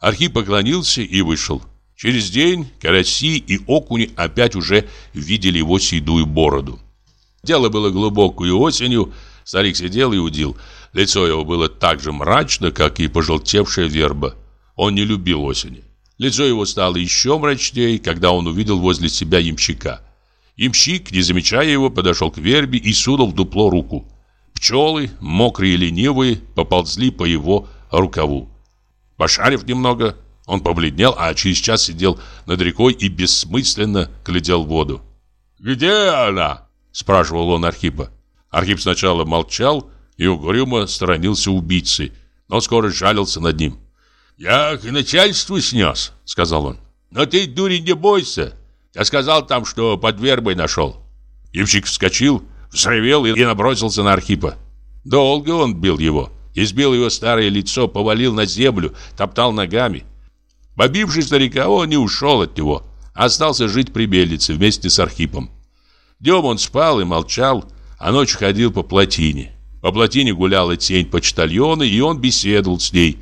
Архип поклонился и вышел. Через день караси и окуни опять уже видели его седую бороду. Дело было глубокую осенью. Старик сидел и удил. Лицо его было так же мрачно, как и пожелтевшая верба. Он не любил осени. Лицо его стало еще мрачнее, когда он увидел возле себя ямщика. Ямщик, не замечая его, подошел к вербе и сунул в дупло руку. Пчелы, мокрые и ленивые, поползли по его рукаву. Пошарив немного, Он побледнел, а через час сидел над рекой и бессмысленно глядел в воду. «Где она?» – спрашивал он Архипа. Архип сначала молчал и угрюмо сторонился убийцы, но скоро жалился над ним. «Я к начальству снес», — сказал он. «Но ты, дурень, не бойся. Я сказал там, что под вербой нашел». Ямщик вскочил, взревел и набросился на Архипа. Долго он бил его. Избил его старое лицо, повалил на землю, топтал ногами. Побивший старика, он не ушел от него, а остался жить при мельнице вместе с Архипом. Днем он спал и молчал, а ночью ходил по плотине. По плотине гуляла тень почтальона, и он беседовал с ней.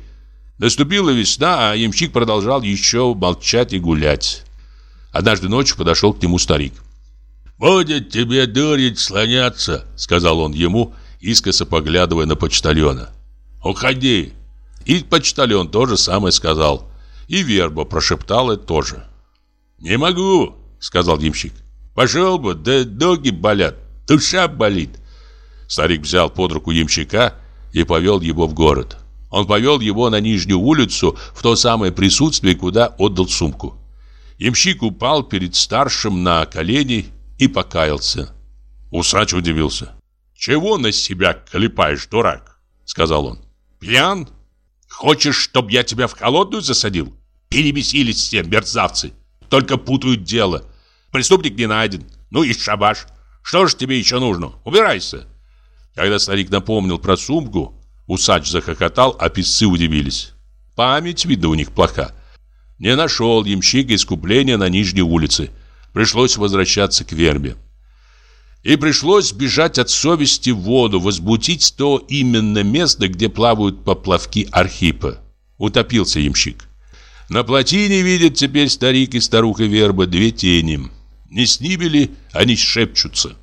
Наступила весна, а ямщик продолжал еще молчать и гулять. Однажды ночью подошел к нему старик. «Будет тебе дурить слоняться», — сказал он ему, искоса поглядывая на почтальона. «Уходи». И почтальон тоже самое сказал. И верба прошептала тоже. «Не могу», — сказал ямщик. «Пошел бы, да ноги болят, душа болит». Старик взял под руку ямщика и повел его в город. Он повел его на Нижнюю улицу в то самое присутствие, куда отдал сумку. Ямщик упал перед старшим на колени и покаялся. Усач удивился. «Чего на себя клепаешь, дурак?» Сказал он. «Пьян? Хочешь, чтоб я тебя в холодную засадил? Перебесились все мерзавцы. Только путают дело. Преступник не найден. Ну и шабаш. Что ж тебе еще нужно? Убирайся!» Когда старик напомнил про сумку, усач захохотал, а писцы удивились. Память, видно, у них плоха. Не нашел ямщик искупления на Нижней улице. Пришлось возвращаться к вербе. И пришлось бежать от совести в воду, возбудить то именно место, где плавают поплавки Архипа. Утопился ямщик. На плотине видят теперь старик и старуха верба две тени. Не с ними ли они шепчутся?